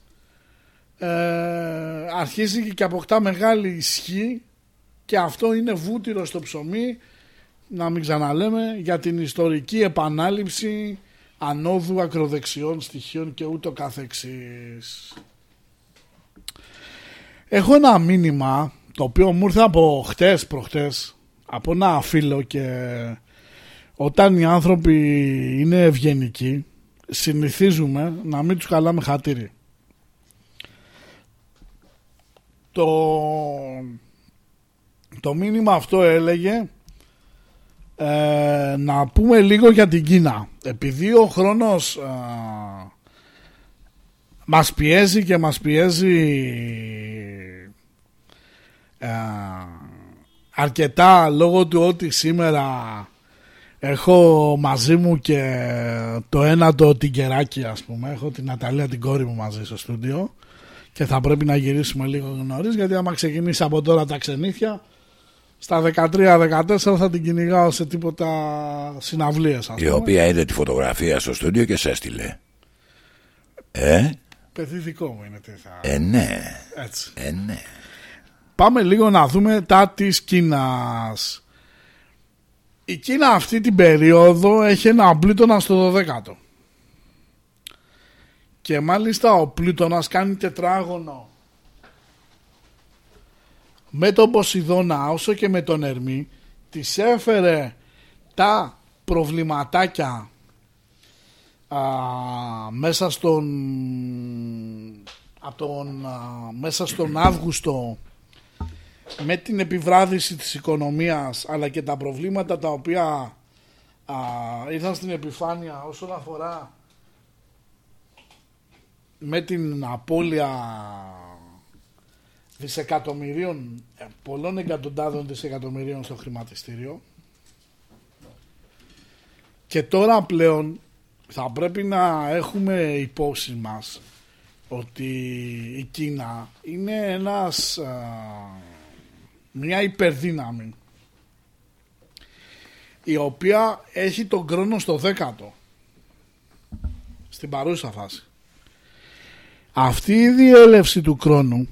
ε, αρχίζει και αποκτά μεγάλη ισχύ και αυτό είναι βούτυρο στο ψωμί να μην ξαναλέμε για την ιστορική επανάληψη ανόδου ακροδεξιών στοιχείων και ούτω καθεξής. Έχω ένα μήνυμα το οποίο μου ήρθε από χτες προχτές από ένα φίλο και όταν οι άνθρωποι είναι ευγενικοί συνηθίζουμε να μην τους καλάμε χατήρι. Το, το μήνυμα αυτό έλεγε ε, να πούμε λίγο για την Κίνα. Επειδή ο χρόνος ε, μας πιέζει και μας πιέζει ε, αρκετά λόγω του ότι σήμερα έχω μαζί μου και το ένα το τυγκεράκι ας πούμε έχω την Ναταλία την κόρη μου μαζί στο στούντιο και θα πρέπει να γυρίσουμε λίγο νωρί γιατί άμα ξεκινήσει από τώρα τα ξενύχια στα 13-14 θα την κυνηγάω σε τίποτα συναυλίες Η οποία είδε τη φωτογραφία στο στούντιο και σε έστειλε. Ε; Παιδί δικό μου είναι τι θα... Ε ναι. Έτσι. Ε ναι. Πάμε λίγο να δούμε τα της Κίνας. Η Κίνα αυτή την περίοδο έχει ένα πλούτονα στο 12ο. Και μάλιστα ο πλούτονας κάνει τετράγωνο με τον Ποσειδώνα όσο και με τον Ερμή της έφερε τα προβληματάκια α, μέσα στον από τον, α, μέσα στον Αύγουστο με την επιβράδυση της οικονομίας αλλά και τα προβλήματα τα οποία α, ήρθαν στην επιφάνεια όσον αφορά με την απώλεια δισεκατομμυρίων, ε, πολλών εκατοντάδων δισεκατομμυρίων στο χρηματιστήριο και τώρα πλέον θα πρέπει να έχουμε υπόψη μας ότι η Κίνα είναι ένας, α, μια υπερδύναμη η οποία έχει τον χρόνο στο δέκατο στην παρούσα φάση. Αυτή η διέλευση του χρόνου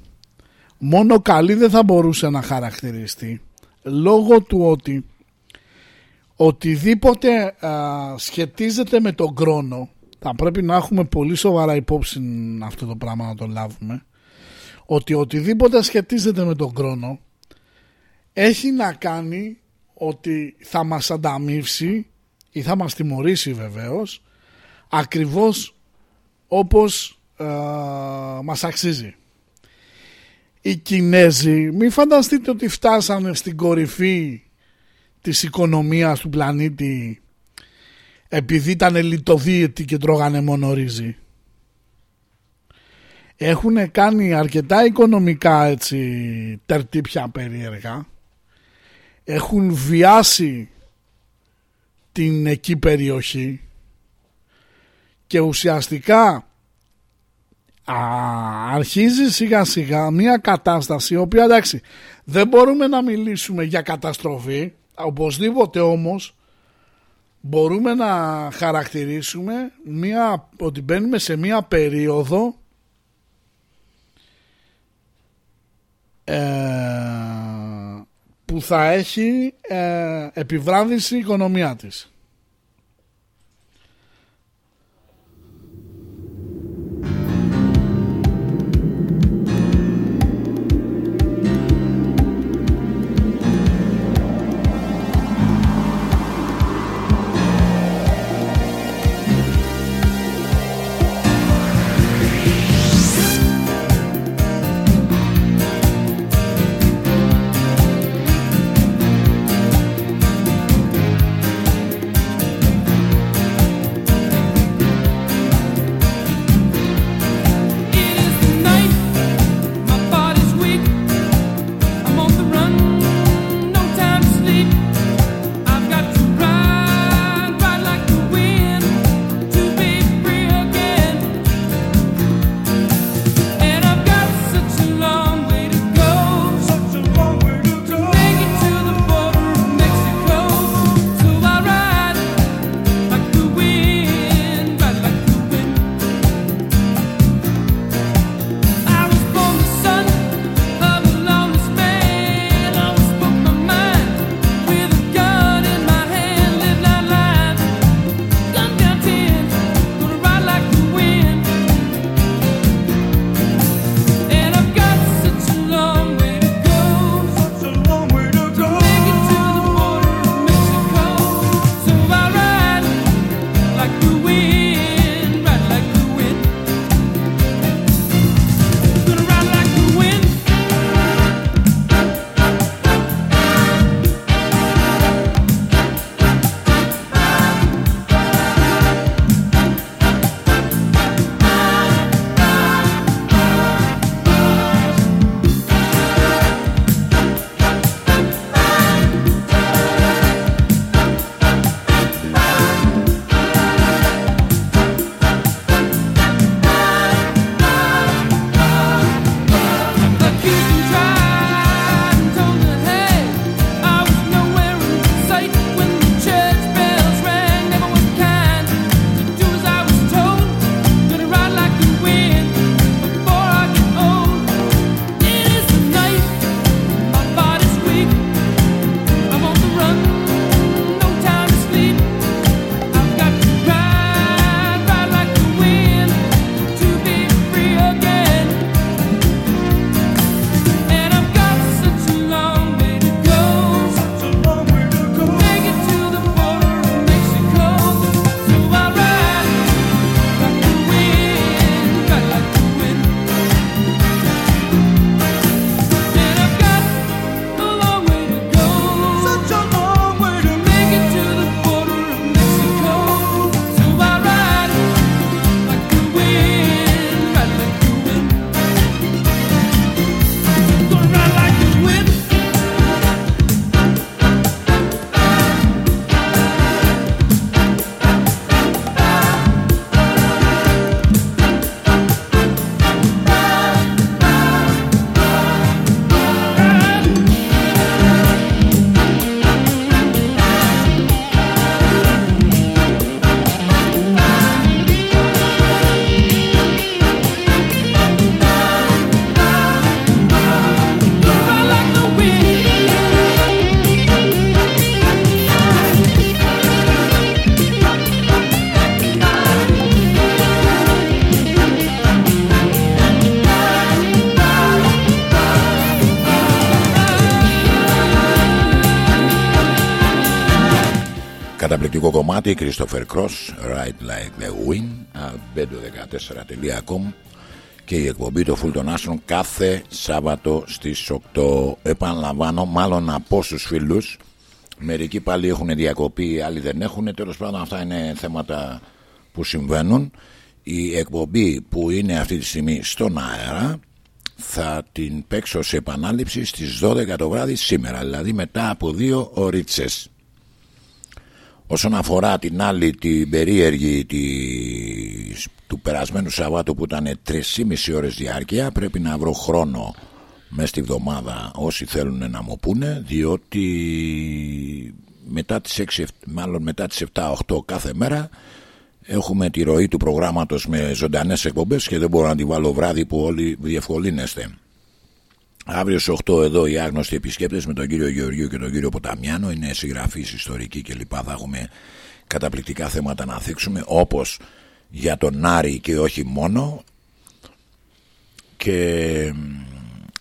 μόνο καλή δεν θα μπορούσε να χαρακτηριστεί λόγω του ότι οτιδήποτε α, σχετίζεται με τον χρόνο θα πρέπει να έχουμε πολύ σοβαρά υπόψη αυτό το πράγμα να το λάβουμε ότι οτιδήποτε σχετίζεται με τον χρόνο έχει να κάνει ότι θα μας ανταμείψει ή θα μας τιμωρήσει βεβαίως ακριβώς όπως α, μας αξίζει. Οι Κινέζοι μην φανταστείτε ότι φτάσανε στην κορυφή της οικονομίας του πλανήτη επειδή ήταν λιτοδίαιτοι και τρώγανε μόνο ρύζι. Έχουν κάνει αρκετά οικονομικά έτσι τερτύπια περίεργα. Έχουν βιάσει την εκεί περιοχή και ουσιαστικά α, αρχίζει σιγά σιγά μια κατάσταση η οποία εντάξει δεν μπορούμε να μιλήσουμε για καταστροφή οπωσδήποτε όμως μπορούμε να χαρακτηρίσουμε μια, ότι μπαίνουμε σε μια περίοδο ε, που θα έχει ε, επιβράδυνση η οικονομία της. Καταπληκτικό κομμάτι Christopher Cross Ride Like the Wind albedo14.com και η εκπομπή το Full των Άστρων κάθε Σάββατο στις 8 επαναλαμβάνω μάλλον από όσου φίλους μερικοί πάλι έχουν διακοπή άλλοι δεν έχουν. Τέλος πάντων αυτά είναι θέματα που συμβαίνουν. Η εκπομπή που είναι αυτή τη στιγμή στον αέρα θα την παίξω σε επανάληψη στις 12 το βράδυ σήμερα δηλαδή μετά από δύο ωρίτσες Όσον αφορά την άλλη την περίεργη της, του περασμένου Σαββάτου που ήταν 3,5 ώρες διάρκεια πρέπει να βρω χρόνο μέσα στη βδομάδα όσοι θέλουν να μου πούνε διότι μετά τις 6, μάλλον μετά τις 7-8 κάθε μέρα έχουμε τη ροή του προγράμματος με ζωντανές εκπομπές και δεν μπορώ να τη βάλω βράδυ που όλοι διευκολύνεστε. Αύριο στι 8 εδώ οι άγνωστοι επισκέπτες με τον κύριο Γεωργίου και τον κύριο Ποταμιάνο. Είναι συγγραφείς, ιστορικοί κλπ. Θα έχουμε καταπληκτικά θέματα να θίξουμε όπως για τον Άρη και όχι μόνο. Και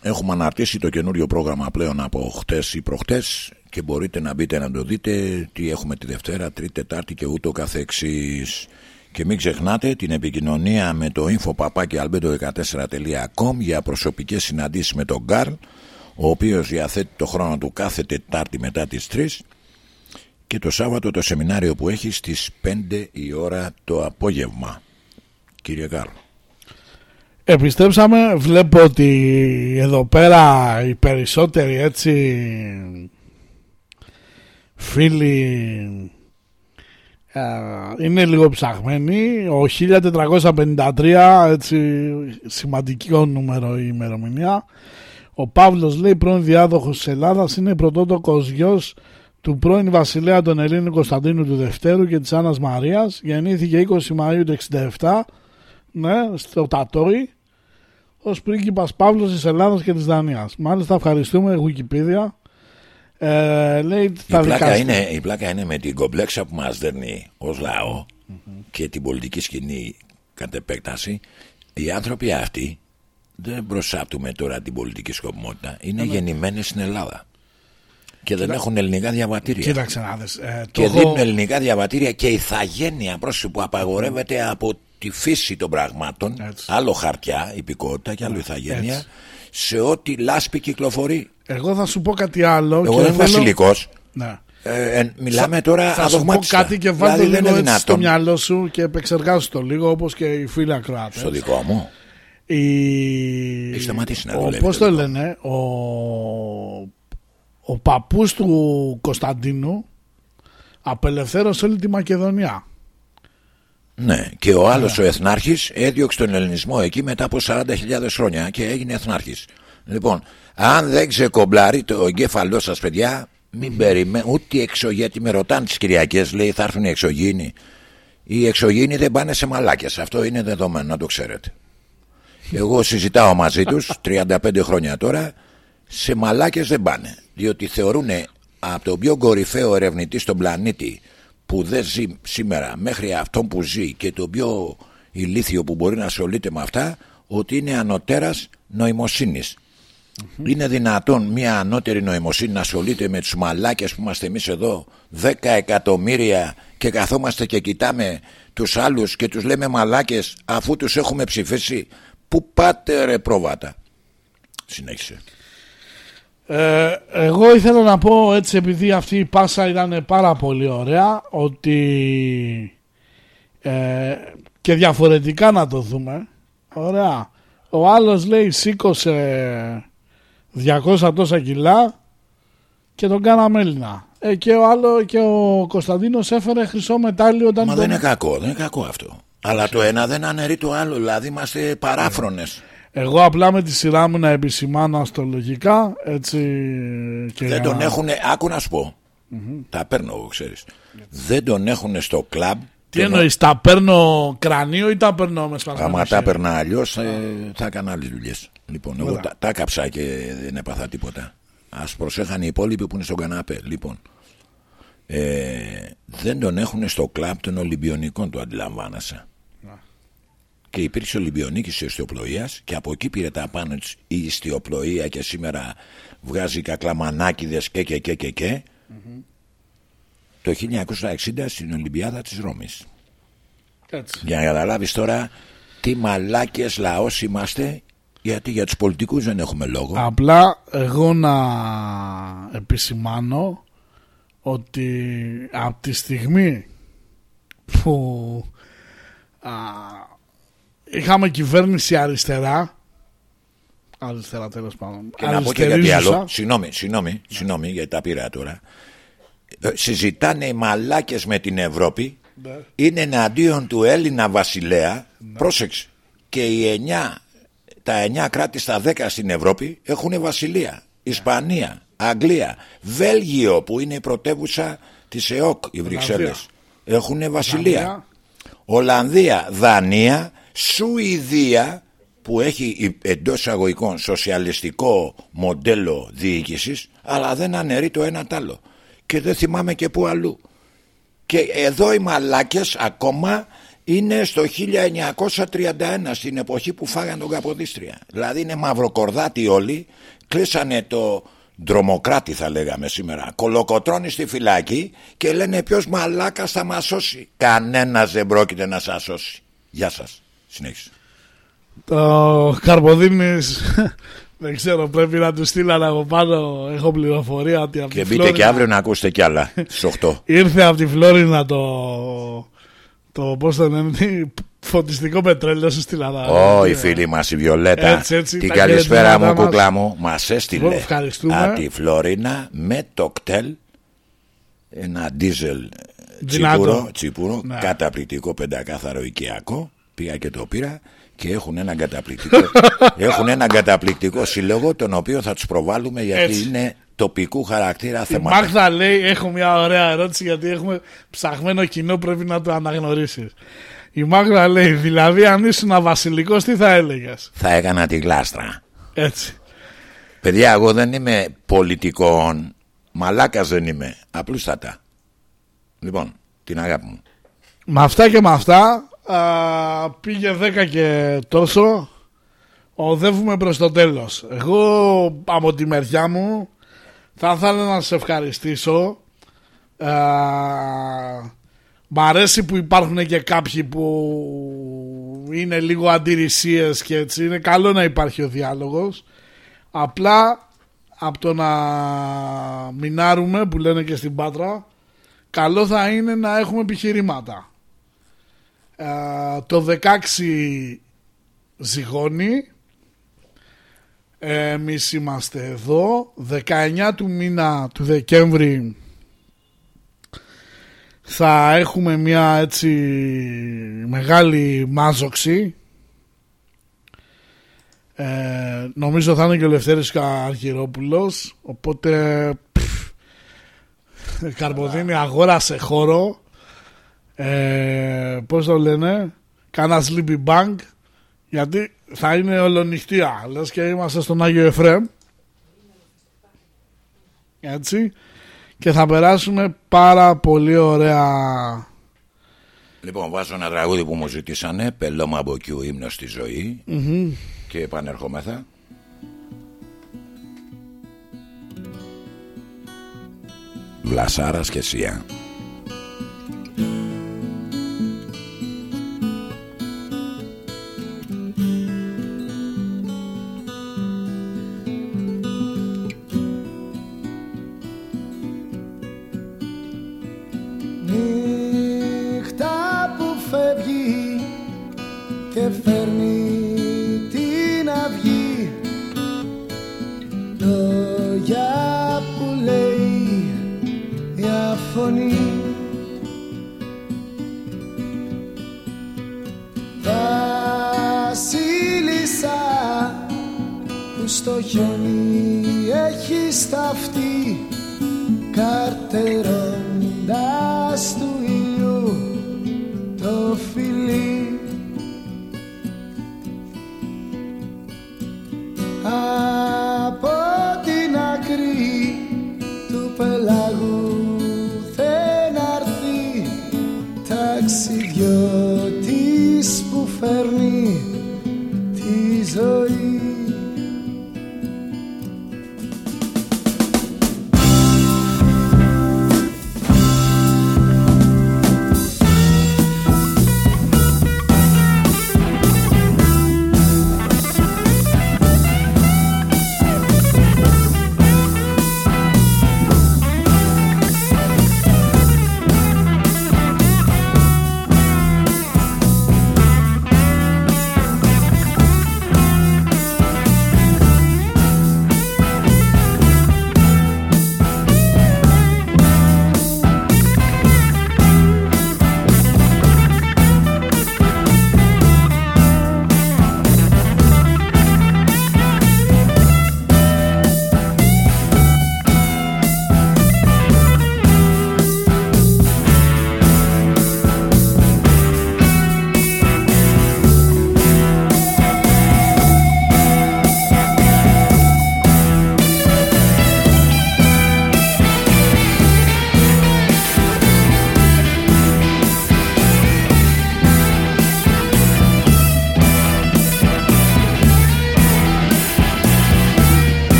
έχουμε αναρτήσει το καινούριο πρόγραμμα πλέον από χτες ή προχτές και μπορείτε να μπείτε να το δείτε τι έχουμε τη Δευτέρα, Τρίτη, Τετάρτη και ούτω καθεξής. Και μην ξεχνάτε την επικοινωνία με το info.albedo14.com για προσωπικές συναντήσεις με τον Γκάρλ ο οποίος διαθέτει το χρόνο του κάθε Τετάρτη μετά τις 3 και το Σάββατο το σεμινάριο που έχει στις 5 η ώρα το απόγευμα. Κύριε Γκάρλ. Επιστρέψαμε, βλέπω ότι εδώ πέρα οι περισσότεροι έτσι φίλοι ε, είναι λίγο ψαχμένοι. Ο 1453, έτσι σημαντικό νούμερο η ημερομηνία. Ο Παύλος λέει πρώην διάδοχος της Ελλάδας είναι πρωτότοκος γιος του πρώην βασιλέα των Ελλήνων Κωνσταντίνου του Δευτέρου και της Άννας Μαρίας. Γεννήθηκε 20 Μαΐου του 67 ναι, στο Τατόι ως πρίγκιπας Παύλος της Ελλάδας και της Δανίας. Μάλιστα ευχαριστούμε Wikipedia ε, λέει, η, πλάκα είναι, η πλάκα είναι με την κομπλέξα που μας δέρνει ως λαο και την πολιτική σκηνή κατ' επέκταση οι άνθρωποι αυτοί δεν προσάπτουμε τώρα την πολιτική σκοπιμότητα. Είναι ναι. γεννημένοι στην Ελλάδα. Και δεν έχουν ελληνικά διαβατήρια. Κοίταξε να δεις, ε, και έχω... δίνουν ελληνικά διαβατήρια και ηθαγένεια πρόσωπο που απαγορεύεται από τη φύση των πραγμάτων Έτσι. άλλο χαρτιά, υπηκότητα και άλλο ηθαγένεια σε ό,τι λάσπη κυκλοφορεί εγώ θα σου πω κάτι άλλο. Εγώ δεν είμαι βασιλικός. Ναι. Ε, ε, μιλάμε τώρα Θα σου πω κάτι και βάλτε δηλαδή, λίγο έτσι στο μυαλό σου και επεξεργάσου το λίγο όπως και οι φίλοι ακροάτες. Στο δικό μου. Η... Έχει σταματήσει να δουλεύει. Πώς το λένε, ο, ο παππούς του Κωνσταντίνου απελευθέρωσε όλη τη Μακεδονία. Ναι, και ο άλλος ναι. ο Εθνάρχης έδιωξε τον Ελληνισμό εκεί μετά από 40.000 χρόνια και έγινε Εθνάρχης. Λοιπόν, αν δεν ξεκομπλάρει το εγκέφαλό σας, παιδιά, μην περιμένετε ούτε εξωγήινοι. Με ρωτάνε τις Κυριακές, λέει θα έρθουν οι εξωγήινοι. Οι εξωγήινοι δεν πάνε σε μαλάκες. Αυτό είναι δεδομένο, να το ξέρετε. Εγώ συζητάω μαζί τους *laughs* 35 χρόνια τώρα. Σε μαλάκες δεν πάνε. Διότι θεωρούν από τον πιο κορυφαίο ερευνητή στον πλανήτη που δεν ζει σήμερα μέχρι αυτόν που ζει και το πιο ηλίθιο που μπορεί να ασχολείται με αυτά ότι είναι ανωτέρας νοημοσύνης είναι δυνατόν μια ανώτερη νοημοσύνη να ασχολείται με τους μαλάκες που είμαστε εμείς εδώ 10 εκατομμύρια και καθόμαστε και κοιτάμε τους άλλους και τους λέμε μαλάκες αφού τους έχουμε ψηφίσει. Πού πάτε ρε πρόβατα; Συνέχισε. Ε, εγώ ήθελα να πω έτσι επειδή αυτή η πάσα ήταν πάρα πολύ ωραία ότι ε, και διαφορετικά να το δούμε. Ωραία. Ο άλλος λέει σήκωσε 200 τόσα κιλά και τον κάναμε Έλληνα. Ε, και ο άλλο και ο Κωνσταντίνος έφερε χρυσό μετάλλιο όταν. Μα δεν είναι κακό, δεν είναι κακό αυτό. Αλλά το ένα δεν αναιρεί το άλλο, δηλαδή είμαστε παράφρονες. Εγώ απλά με τη σειρά μου να επισημάνω αστρολογικά έτσι. Και δεν τον έχουν, άκου να σου πω. Τα παίρνω εγώ, ξέρεις. Δεν τον έχουν στο κλαμπ. Τι εννοείς, τα παίρνω κρανίο ή τα παίρνω με σπασμένο. Άμα τα έπαιρνα αλλιώς, ε, θα έκανα άλλες δουλειές. Λοιπόν, εγώ τα, τα κάψα και δεν έπαθα τίποτα. Α προσέχαν οι υπόλοιποι που είναι στον καναπέ. Λοιπόν, ε, δεν τον έχουν στο κλαμπ των Ολυμπιονικών, το αντιλαμβάνασα. Και υπήρξε Ολυμπιονίκης ιστιοπλοείας και από εκεί πήρε τα πάνω της η ιστιοπλοεία και σήμερα βγάζει κακλαμανάκιδε και και και και. και. το 1960 στην Ολυμπιάδα της Ρώμης. Έτσι. Για να καταλάβεις τώρα τι μαλάκες λαός είμαστε γιατί για τους πολιτικούς δεν έχουμε λόγο. Απλά εγώ να επισημάνω ότι από τη στιγμή που α, είχαμε κυβέρνηση αριστερά αριστερά τέλος πάντων Και να πω και κάτι αριστερίζουσα, άλλο. Συγγνώμη, συγγνώμη, συγγνώμη γιατί τα πήρα τώρα. Ε, Συζητάνε οι μαλάκες με την Ευρώπη. Ναι. Είναι εναντίον του Έλληνα βασιλέα. Πρόσεξε. Και οι 9, τα 9 κράτη στα 10 στην Ευρώπη έχουν βασιλεία. Ισπανία, Αγγλία, Βέλγιο που είναι η πρωτεύουσα της ΕΟΚ, οι Βρυξέλλες. Έχουν βασιλεία. Δανία. Ολλανδία, Δανία, Σουηδία που έχει εντός αγωγικών σοσιαλιστικό μοντέλο διοίκησης, αλλά δεν αναιρεί το ένα τ' άλλο. Και δεν θυμάμαι και πού αλλού. Και εδώ οι μαλάκες ακόμα είναι στο 1931 στην εποχή που φάγαν τον Καποδίστρια. Δηλαδή είναι μαυροκορδάτοι όλοι, κλείσανε το ντρομοκράτη θα λέγαμε σήμερα, κολοκοτρώνεις στη φυλάκη και λένε ποιος μαλάκας θα μας σώσει. Κανένας δεν πρόκειται να σας σώσει. Γεια σας. Συνέχισε. Το Καρποδίνης δεν ξέρω πρέπει να του στείλαν από πάνω έχω πληροφορία ότι από Και τη μπείτε και Φλόρινα- αύριο να ακούσετε κι άλλα στις 8. *laughs* Ήρθε από τη Φλόρινα το. Το πώ το λένε, φωτιστικό πετρέλαιο σου στην Ελλάδα. Ω, η φίλη μας η Βιολέτα. Έτσι, έτσι, Την τα καλησπέρα μου, χαιρετίσματά μας. κούκλα μου. Μας έστειλε Λοιπόν, ευχαριστούμε. από τη Φλωρίνα με το κτέλ ένα ντίζελ Δυνατό. τσίπουρο, τσίπουρο Ναι. καταπληκτικό πεντακάθαρο οικιακό. Πήγα και το πήρα και έχουν έναν καταπληκτικό, *laughs* έχουν έναν καταπληκτικό σύλλογο τον οποίο θα τους προβάλλουμε γιατί Έτσι. είναι τοπικού χαρακτήρα Η θέματα. Μάγδα λέει: Έχω μια ωραία ερώτηση γιατί έχουμε ψαχμένο κοινό, πρέπει να το αναγνωρίσεις. Η Μάγδα λέει: Δηλαδή, αν ήσουν βασιλικός, τι θα έλεγες; Θα έκανα τη γλάστρα. Έτσι. Παιδιά, εγώ δεν είμαι πολιτικών. Μαλάκας δεν είμαι. Απλούστατα. Λοιπόν, την αγάπη μου. Με αυτά και με αυτά α, πήγε 10 και τόσο. Οδεύουμε προς το τέλος. Εγώ από τη μεριά μου θα ήθελα να σε ευχαριστήσω. Α, μ' αρέσει που υπάρχουν και κάποιοι που είναι λίγο αντιρρησίες και έτσι. Είναι καλό να υπάρχει ο διάλογος. Απλά από το να μινάρουμε που λένε και στην Πάτρα καλό θα είναι να έχουμε επιχειρήματα. Ε, το 16 ζυγώνει. Εμείς είμαστε εδώ. 19 του μήνα του Δεκέμβρη θα έχουμε μια έτσι μεγάλη μάζοξη. Ε, νομίζω θα είναι και ο Λευτέρης Αργυρόπουλος οπότε πφ, Καρποδίνη αγόρασε χώρο ε, πώς το λένε κάνα sleepy bank γιατί θα είναι ολονυχτία λες και είμαστε στον Άγιο Εφρέμ έτσι και θα περάσουμε πάρα πολύ ωραία Λοιπόν, βάζω ένα τραγούδι που μου ζητήσανε. Πελώμα από κιού ύμνος στη ζωή. Και επανερχόμεθα. Βλασάρας και Σία.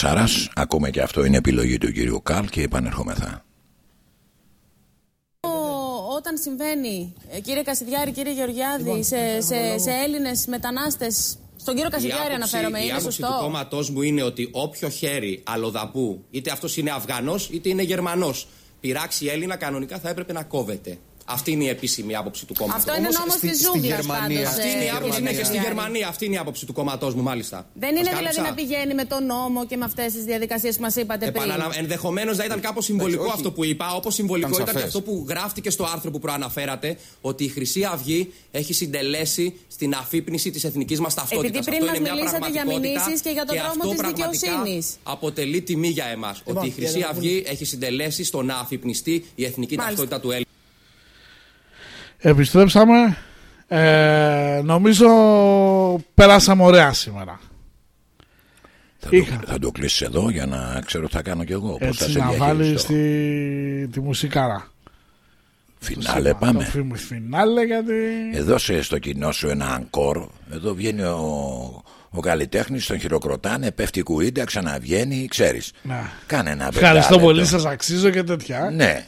Τεράστιος Βλασάρας Ακούμε και αυτό είναι επιλογή του κύριου Καλ και επανερχόμεθα Ο- Όταν συμβαίνει, ε, κύριε Κασιδιάρη, κύριε Γεωργιάδη, σε, σε, σε Έλληνες μετανάστες. Στον κύριο Κασιδιάρη αναφέρομαι, η είναι άποψη του σωστό. κόμματός μου είναι ότι όποιο χέρι αλλοδαπού, είτε αυτός είναι Αφγανός είτε είναι Γερμανός, πειράξει Έλληνα, κανονικά θα έπρεπε να κόβεται. Αυτή είναι η επίσημη άποψη του κόμματος. Αυτό είναι νόμος της ζούγκλας πάντως, Αυτή είναι η ε, άποψη, κύριε ναι, και στη Κασιδιάρη. Γερμανία. Αυτή είναι η άποψη του κόμματός μου, μάλιστα. Δεν είναι Σας δηλαδή κάλυψα; να πηγαίνει με τον νόμο και με αυτές τις διαδικασίες που μας είπατε πριν. Ενδεχομένως να ήταν κάπως συμβολικό όχι. αυτό που είπα. Όπως συμβολικό Ήταν ήταν και σαφές. αυτό που γράφτηκε στο άρθρο που προαναφέρατε, ότι η Χρυσή Αυγή έχει συντελέσει στην αφύπνιση της εθνικής μας ταυτότητας. Επειδή πριν μας μιλήσατε για μηνύσεις και για τον δρόμο της δικαιοσύνης. Αποτελεί τιμή για εμάς. Λοιπόν, ότι η Χρυσή κύριε Αυγή έχει συντελέσει στο να αφυπνιστεί η εθνική Μάλιστα. ταυτότητα του Έλληνα. Επιστρέψαμε. Ε, νομίζω περάσαμε ωραία σήμερα. θα το, Είχα. θα το κλείσεις εδώ για να ξέρω τι θα κάνω κι εγώ Πώς θα Έτσι σε να βάλεις διαχειριστώ τη, τη μουσικάρα. Φινάλε Το πάμε φι- φινάλε γιατί... Εδώ σε, στο κοινό σου ένα αγκόρ Εδώ βγαίνει ο, ο καλλιτέχνης Τον χειροκροτάνε, πέφτει κουίντα Ξαναβγαίνει, ξέρεις Να. Κάνε ένα Ευχαριστώ πεντάλεπτο. πολύ, σας αξίζω και τέτοια. Ναι.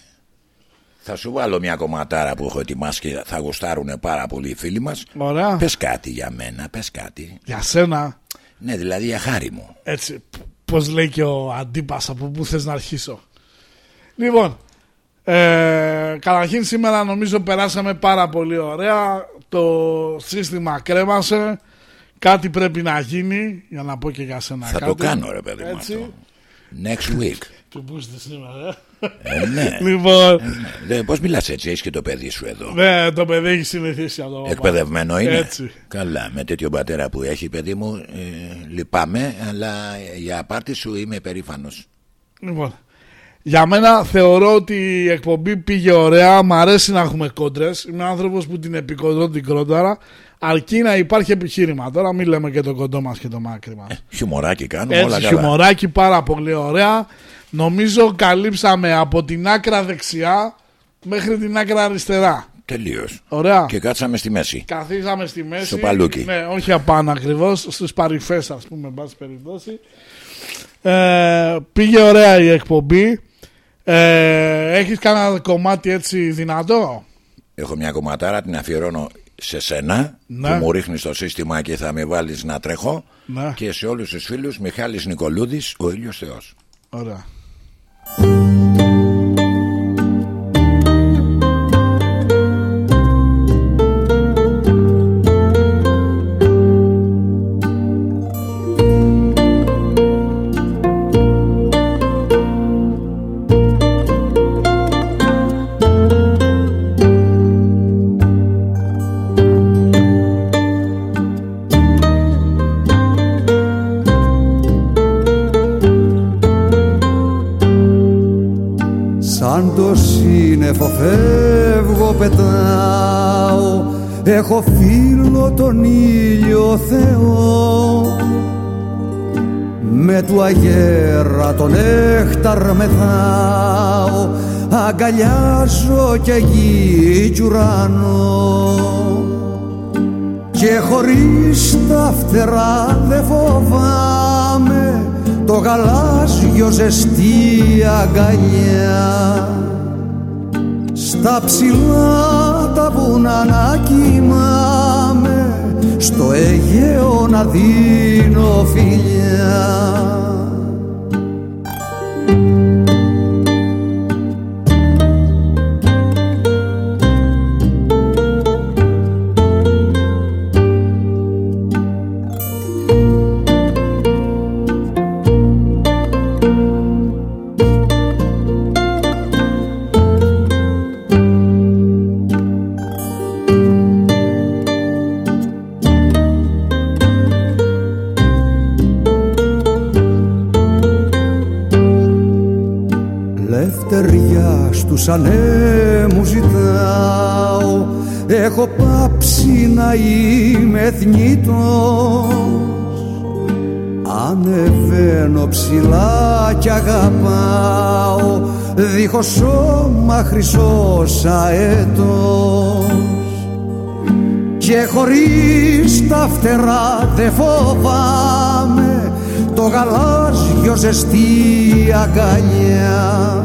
Θα σου βάλω μια κομματάρα που έχω ετοιμάσει και θα γουστάρουν πάρα πολύ οι φίλοι μας. Ωραία. Πες κάτι για μένα, πες κάτι. Για σένα, Ναι, δηλαδή για χάρη μου. έτσι, π- πώς λέει και ο αντίπας, από πού θες να αρχίσω. Λοιπόν, ε, καταρχήν σήμερα νομίζω περάσαμε πάρα πολύ ωραία. Το σύστημα κρέμασε. Κάτι πρέπει να γίνει, για να πω και για σένα θα κάτι. το κάνω ρε παιδί μου Έτσι. αυτό. Next week. *laughs* Του μπούστε σήμερα, ε, ναι. *laughs* Λοιπόν, Δε, πώς μιλάς έτσι, έχεις και το παιδί σου εδώ. ναι, το παιδί έχει συνηθίσει από το παπά. Εκπαιδευμένο είναι. Έτσι. Καλά, με τέτοιο πατέρα που έχει παιδί μου, ε, λυπάμαι, αλλά για πάρτι σου είμαι περήφανος. Λοιπόν, για μένα θεωρώ ότι η εκπομπή πήγε ωραία. Μ' αρέσει να έχουμε κόντρες. Είμαι άνθρωπος που την επικοντρώ την κρόνταρα. Αρκεί να υπάρχει επιχείρημα. Τώρα μην λέμε και το κοντό μας και το μάκρυ μα. Χιουμοράκι κάνουμε όλα Έτσι, καλά. χιουμοράκι πάρα πολύ ωραία. Νομίζω καλύψαμε από την άκρα δεξιά μέχρι την άκρα αριστερά. Τελείως. Ωραία. Και κάτσαμε στη μέση. Καθίσαμε στη μέση. Στο παλούκι. Ναι, όχι απάνω ακριβώς, στου παρυφές, ας πούμε, εν πάση περιπτώσει. Ε, πήγε ωραία η εκπομπή. Ε, έχεις κανένα κομμάτι έτσι δυνατό; Έχω μια κομματάρα, την αφιερώνω σε σένα Ναι. που μου ρίχνεις το σύστημα και θα με βάλεις να τρέχω Ναι. και σε όλους τους φίλους Μιχάλης Νικολούδης, ο ήλιος Θεός. Ωραία. Σαν Έχω φίλο τον ήλιο Θεό. Με του αγέρα τον έχταρ μεθάω. Αγκαλιάζω και γη κι ουρανό και χωρίς τα φτερά δεν φοβάμαι. Το γαλάζιο ζεστή αγκαλιά στα ψηλά τα βουνά να κοιμάμαι. Στο Αιγαίο να δίνω φιλιά Λευτεριά στους ανέμους ζητάω. Έχω πάψει να είμαι θνητός Ανεβαίνω ψηλά κι αγαπάω. Δίχως σώμα χρυσός αετός Και χωρίς τα φτερά δεν φοβάμαι. Το γαλάζιο ζεστή αγκαλιά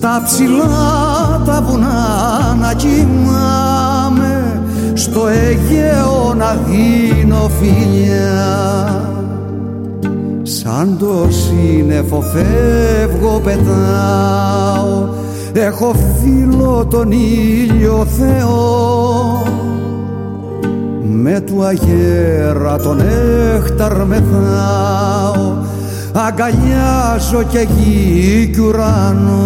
στα ψηλά τα βουνά να κοιμάμαι στο Αιγαίο να δίνω φιλιά. Σαν το σύννεφο φεύγω πετάω έχω φίλο τον ήλιο Θεό. Με του αγέρα τον έκταρ μεθάω αγκαλιάζω και γη κι ουρανό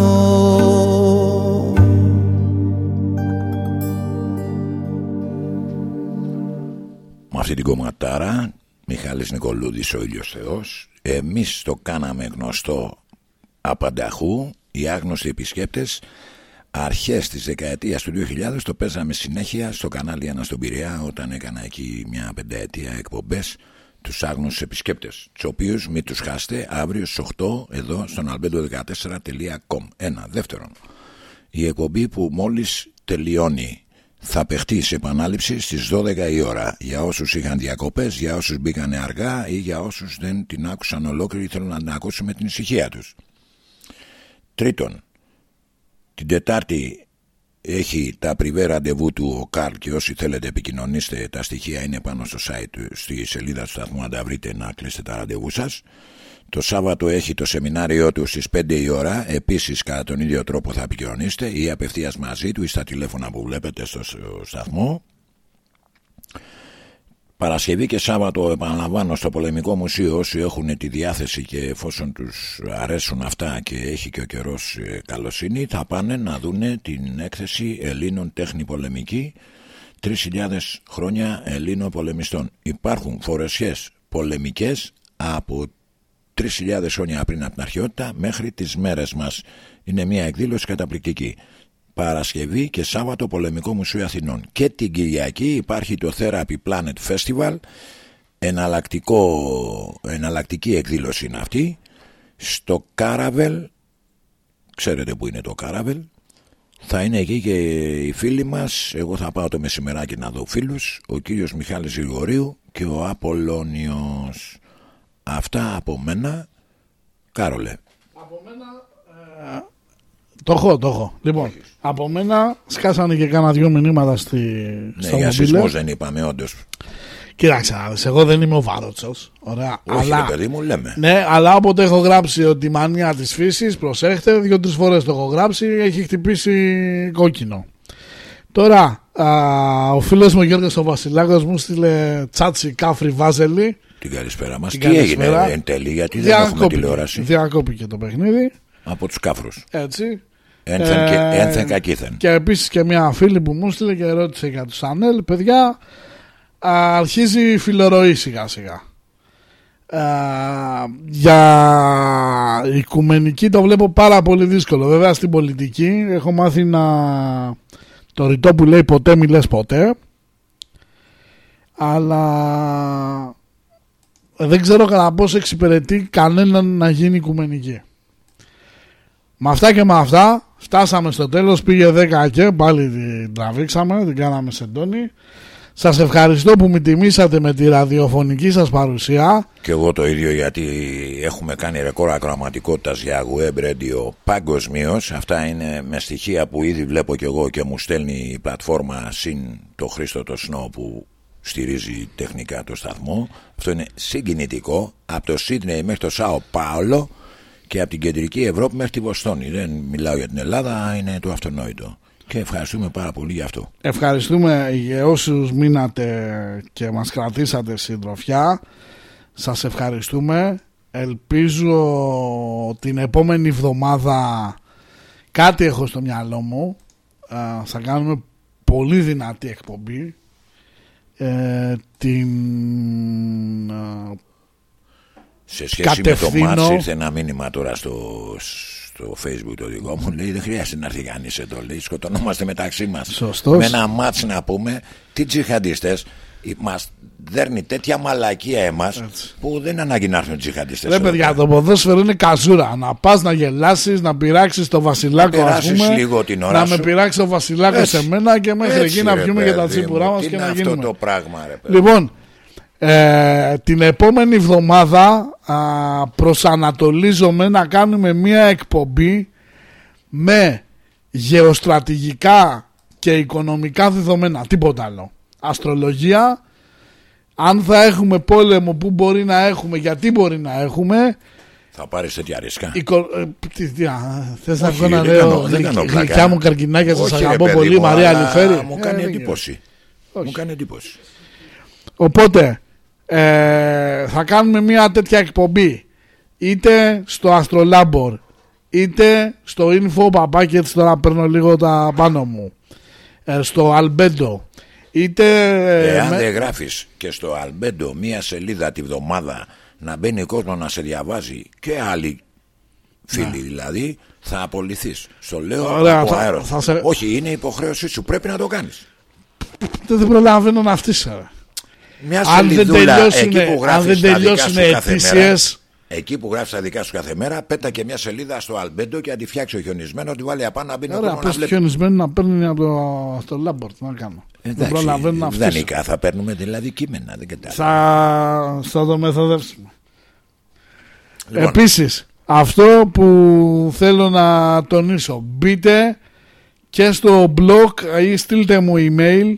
Με αυτή την κομματάρα Μιχάλης Νικολούδης ο ήλιος Θεός Εμείς το κάναμε γνωστό απανταχού. Οι άγνωστοι επισκέπτες Αρχές της δεκαετίας του 2000 το παίζαμε συνέχεια στο κανάλι Ένα στον Πειραιά όταν έκανα εκεί μια πενταετία εκπομπές τους άγνωστους επισκέπτες τους οποίους μην τους χάσετε αύριο στις 8 εδώ στον albedo14.com Ένα. Δεύτερον η εκπομπή που μόλις τελειώνει θα παιχτεί σε επανάληψη στις 12 η ώρα. Για όσους είχαν διακοπές, για όσους μπήκανε αργά ή για όσους δεν την άκουσαν ολόκληρη θέλουν να την ακούσουν με την ησυχία τους. Τρίτον, την Τετάρτη έχει τα πριβέ ραντεβού του ο Καρλ και όσοι θέλετε επικοινωνήστε τα στοιχεία είναι πάνω στο site του, στη σελίδα του σταθμού να τα βρείτε να κλείσετε τα ραντεβού σας. Το Σάββατο έχει το σεμινάριό του στις 5 η ώρα. Επίσης κατά τον ίδιο τρόπο θα επικοινωνήσετε ή απευθείας μαζί του ή στα τηλέφωνα που βλέπετε στο σταθμό. Παρασκευή και Σάββατο επαναλαμβάνω στο Πολεμικό Μουσείο όσοι έχουν τη διάθεση και εφόσον τους αρέσουν αυτά και έχει και ο καιρός ε, καλοσύνη θα πάνε να δούνε την έκθεση Ελλήνων τέχνη πολεμική 3.000 χρόνια Ελλήνων πολεμιστών. Υπάρχουν φορεσιές πολεμικές από 3.000 χρόνια πριν από την αρχαιότητα μέχρι τις μέρες μας. Είναι μια εκδήλωση καταπληκτική. Παρασκευή και Σάββατο Πολεμικό Μουσείο Αθηνών. Και την Κυριακή υπάρχει το Therapy Planet Festival. Εναλλακτικό, εναλλακτική εκδήλωση είναι αυτή. Στο Caravel, ξέρετε που είναι το Caravel, θα είναι εκεί και οι φίλοι μας, εγώ θα πάω το μεσημεράκι να δω φίλους, ο κύριος Μιχάλης Γρηγορίου και ο Απολώνιος. Αυτά από μένα, Κάρολε. Το έχω, το έχω. Λοιπόν, από μένα σκάσανε και κάνα δυο μηνύματα στη, Ναι, στο για μομπίλες. σεισμός δεν είπαμε όντως. Κοίταξε, να δεις, εγώ δεν είμαι ο Βάροτσος. Ωραία. Όχι αλλά, ρε παιδί μου λέμε. ναι, αλλά όποτε έχω γράψει ότι η μανία της φύσης, προσέχτε, δύο-τρεις φορές το έχω γράψει, έχει χτυπήσει κόκκινο. Τώρα, α, ο φίλος μου ο Γιώργος ο Βασιλάκος μου στείλε τσάτσι κάφρι βάζελη. Την καλησπέρα μας. Την Τι έγινε καλησπέρα. εν τέλει γιατί δεν έχουμε Διακόπηκε. τηλεόραση Διακόπηκε το παιχνίδι. από τους κάφρους. Έτσι. Ένθεν, και, Ε, ένθεν κακήθεν. Και επίσης και μια φίλη που μου στείλε και ρώτησε για τους Σανέλ. Παιδιά, α, αρχίζει η φιλορροή σιγά σιγά. Α, για οικουμενική το βλέπω πάρα πολύ δύσκολο. Βέβαια στην πολιτική έχω μάθει να το ρητό που λέει ποτέ μη λες ποτέ. Αλλά δεν ξέρω κατά πόσο εξυπηρετεί κανέναν να γίνει οικουμενική. Με αυτά και με αυτά φτάσαμε στο τέλος, πήγε 10 και πάλι την τραβήξαμε, την κάναμε σεντόνι. Σας ευχαριστώ που με τιμήσατε με τη ραδιοφωνική σας παρουσία. Και εγώ το ίδιο γιατί έχουμε κάνει ρεκόρ ακροαματικότητας για web radio παγκοσμίως. Αυτά είναι με στοιχεία που ήδη βλέπω και εγώ και μου στέλνει η πλατφόρμα συν το Χρήστο το Σνό που στηρίζει τεχνικά το σταθμό. Αυτό είναι συγκινητικό. Από το Σίδνεϊ μέχρι το Σάο Πάολο και από την κεντρική Ευρώπη μέχρι τη Βοστόνη. Δεν μιλάω για την Ελλάδα, είναι το αυτονόητο. Και ευχαριστούμε πάρα πολύ γι' αυτό. Ευχαριστούμε για όσους μείνατε και μας κρατήσατε συντροφιά. Σας ευχαριστούμε. Ελπίζω την επόμενη εβδομάδα κάτι έχω στο μυαλό μου. Α, θα κάνουμε πολύ δυνατή εκπομπή. Ε, την α, Σε σχέση με το Κατευθύνω. μάτς ήρθε ένα μήνυμα τώρα στο, στο facebook το δικό μου λέει δεν χρειάζεται να έρθει κανείς εδώ λέει σκοτωνόμαστε μεταξύ μας Σωστός. με ένα μάτς να πούμε τι τζιχαντιστές μας δέρνει τέτοια μαλακία εμάς που δεν είναι ανάγκη να έρθουν τζιχαντιστές Ρε εδώ παιδιά, πέρα. το ποδόσφαιρο είναι καζούρα. Να πας να γελάσεις, να πειράξεις το Βασιλάκο, Να ας περάσεις πούμε. λίγο την ώρα να σου. με πειράξει το Βασιλάκο Έτσι. σε μένα και μέχρι Έτσι, εκεί να ρε πιούμε και τα παιδί μου, τσίπουρά μας τι και είναι να αυτό γίνουμε. το πράγμα ρε παιδί Λοιπόν, Ε, την επόμενη εβδομάδα α, προσανατολίζομαι να κάνουμε μία εκπομπή με γεωστρατηγικά και οικονομικά δεδομένα, τίποτα άλλο. Αστρολογία, αν θα έχουμε πόλεμο, που μπορεί να έχουμε, γιατί μπορεί να έχουμε. Θα πάρεις τέτοια ρίσκα. Οικο... ε, τι- τι, α, Θες να Όχι, βγω να δεν λέω κάνω- δεν γλυ- κάνω πλάκα. γλυκιά μου καρκινάκια, σας Όχι, ρε αγαπώ παιδί πολύ, μου, Μαρία αλλά Αλιφέρη. Μου Ε, κάνει δεν εντύπωση. Μου κάνει εντύπωση. Οπότε ε, θα κάνουμε μια τέτοια εκπομπή είτε στο Astrolabor είτε στο Info παπάκι έτσι τώρα παίρνω λίγο τα πάνω μου ε, στο Albedo είτε ε, Εάν με- δεν γράφεις και στο Αλμπέντο μία σελίδα τη βδομάδα να μπαίνει κόσμο να σε διαβάζει και άλλοι φίλοι δηλαδή, θα απολυθείς. Στο λέω Ναι. Ωραία, από θα- αέρος. θα σε- Όχι, είναι υποχρέωσή σου. Πρέπει να το κάνεις. δεν προλαβαίνω να φτύσω ρε. Μια αν δεν σελίδουλα τελειώσουν, εκεί που αν γράφεις δεν τα δικά τελειώσουν σου κάθε μέρα, ετήσιες Εκεί που γράφεις τα δικά σου κάθε μέρα, πέτα και μια σελίδα στο Αλμπέντο και αν τη φτιάξει ο χιονισμένος, τη βάλει απάνω να μπει ο Ωραία, κόσμο να πες βλέπει. χιονισμένο να παίρνει από το, στο Λάμπορ, τι να κάνω. δεν Εντάξει, προλαβαίνω να φτύσω. Ιδανικά θα παίρνουμε δηλαδή κείμενα. Δεν κατάλαβα. Θα, θα το μεθοδεύσουμε. Λοιπόν. Επίσης, αυτό που θέλω να τονίσω, μπείτε και στο blog ή στείλτε μου email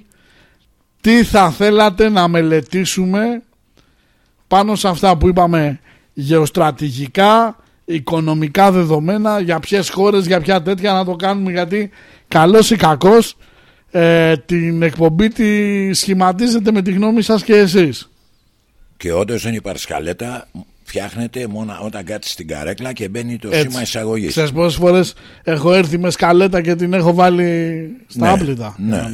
τι θα θέλατε να μελετήσουμε πάνω σε αυτά που είπαμε γεωστρατηγικά, οικονομικά δεδομένα, για ποιες χώρες, για ποια τέτοια να το κάνουμε γιατί καλός ή κακός ε, την εκπομπή τη σχηματίζετε με τη γνώμη σας και εσείς. Και όντως δεν υπάρχει σκαλέτα. Φτιάχνεται μόνο όταν κάτσεις στην καρέκλα και μπαίνει το Έτσι. σήμα εισαγωγής. Ξέρεις πόσες φορές έχω έρθει με σκαλέτα και την έχω βάλει στα άπλυτα. Ναι.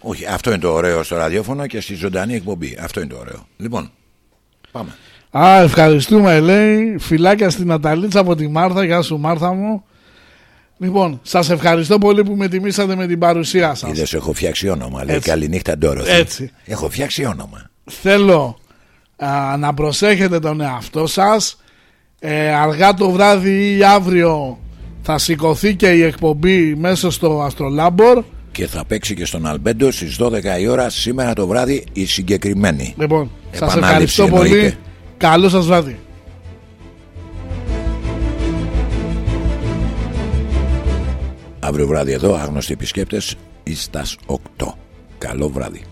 Όχι, αυτό είναι το ωραίο στο ραδιόφωνο και στη ζωντανή εκπομπή. Αυτό είναι το ωραίο. Λοιπόν, πάμε. Α, ευχαριστούμε λέει. Φιλάκια στην Ναταλίτσα από τη Μάρθα. Γεια σου Μάρθα μου. Λοιπόν, σας ευχαριστώ πολύ που με τιμήσατε με την παρουσία σας. Είδες, έχω φτιάξει όνομα. Λέει Έτσι. καληνύχτα Ντόροθι. Έτσι. Έχω φτιάξει όνομα. Θέλω α, να προσέχετε τον εαυτό σας. Ε, αργά το βράδυ ή αύριο θα σηκωθεί και η εκπομπή μέσα στο Astrolabor. Και θα παίξει και στον Αλμπέντο στις 12 η ώρα σήμερα το βράδυ η συγκεκριμένη. Λοιπόν, σας Επανάληψη ευχαριστώ πολύ. εννοείται. Καλό σας βράδυ. Αύριο βράδυ εδώ, άγνωστοι επισκέπτες, εις τας 8. Καλό βράδυ.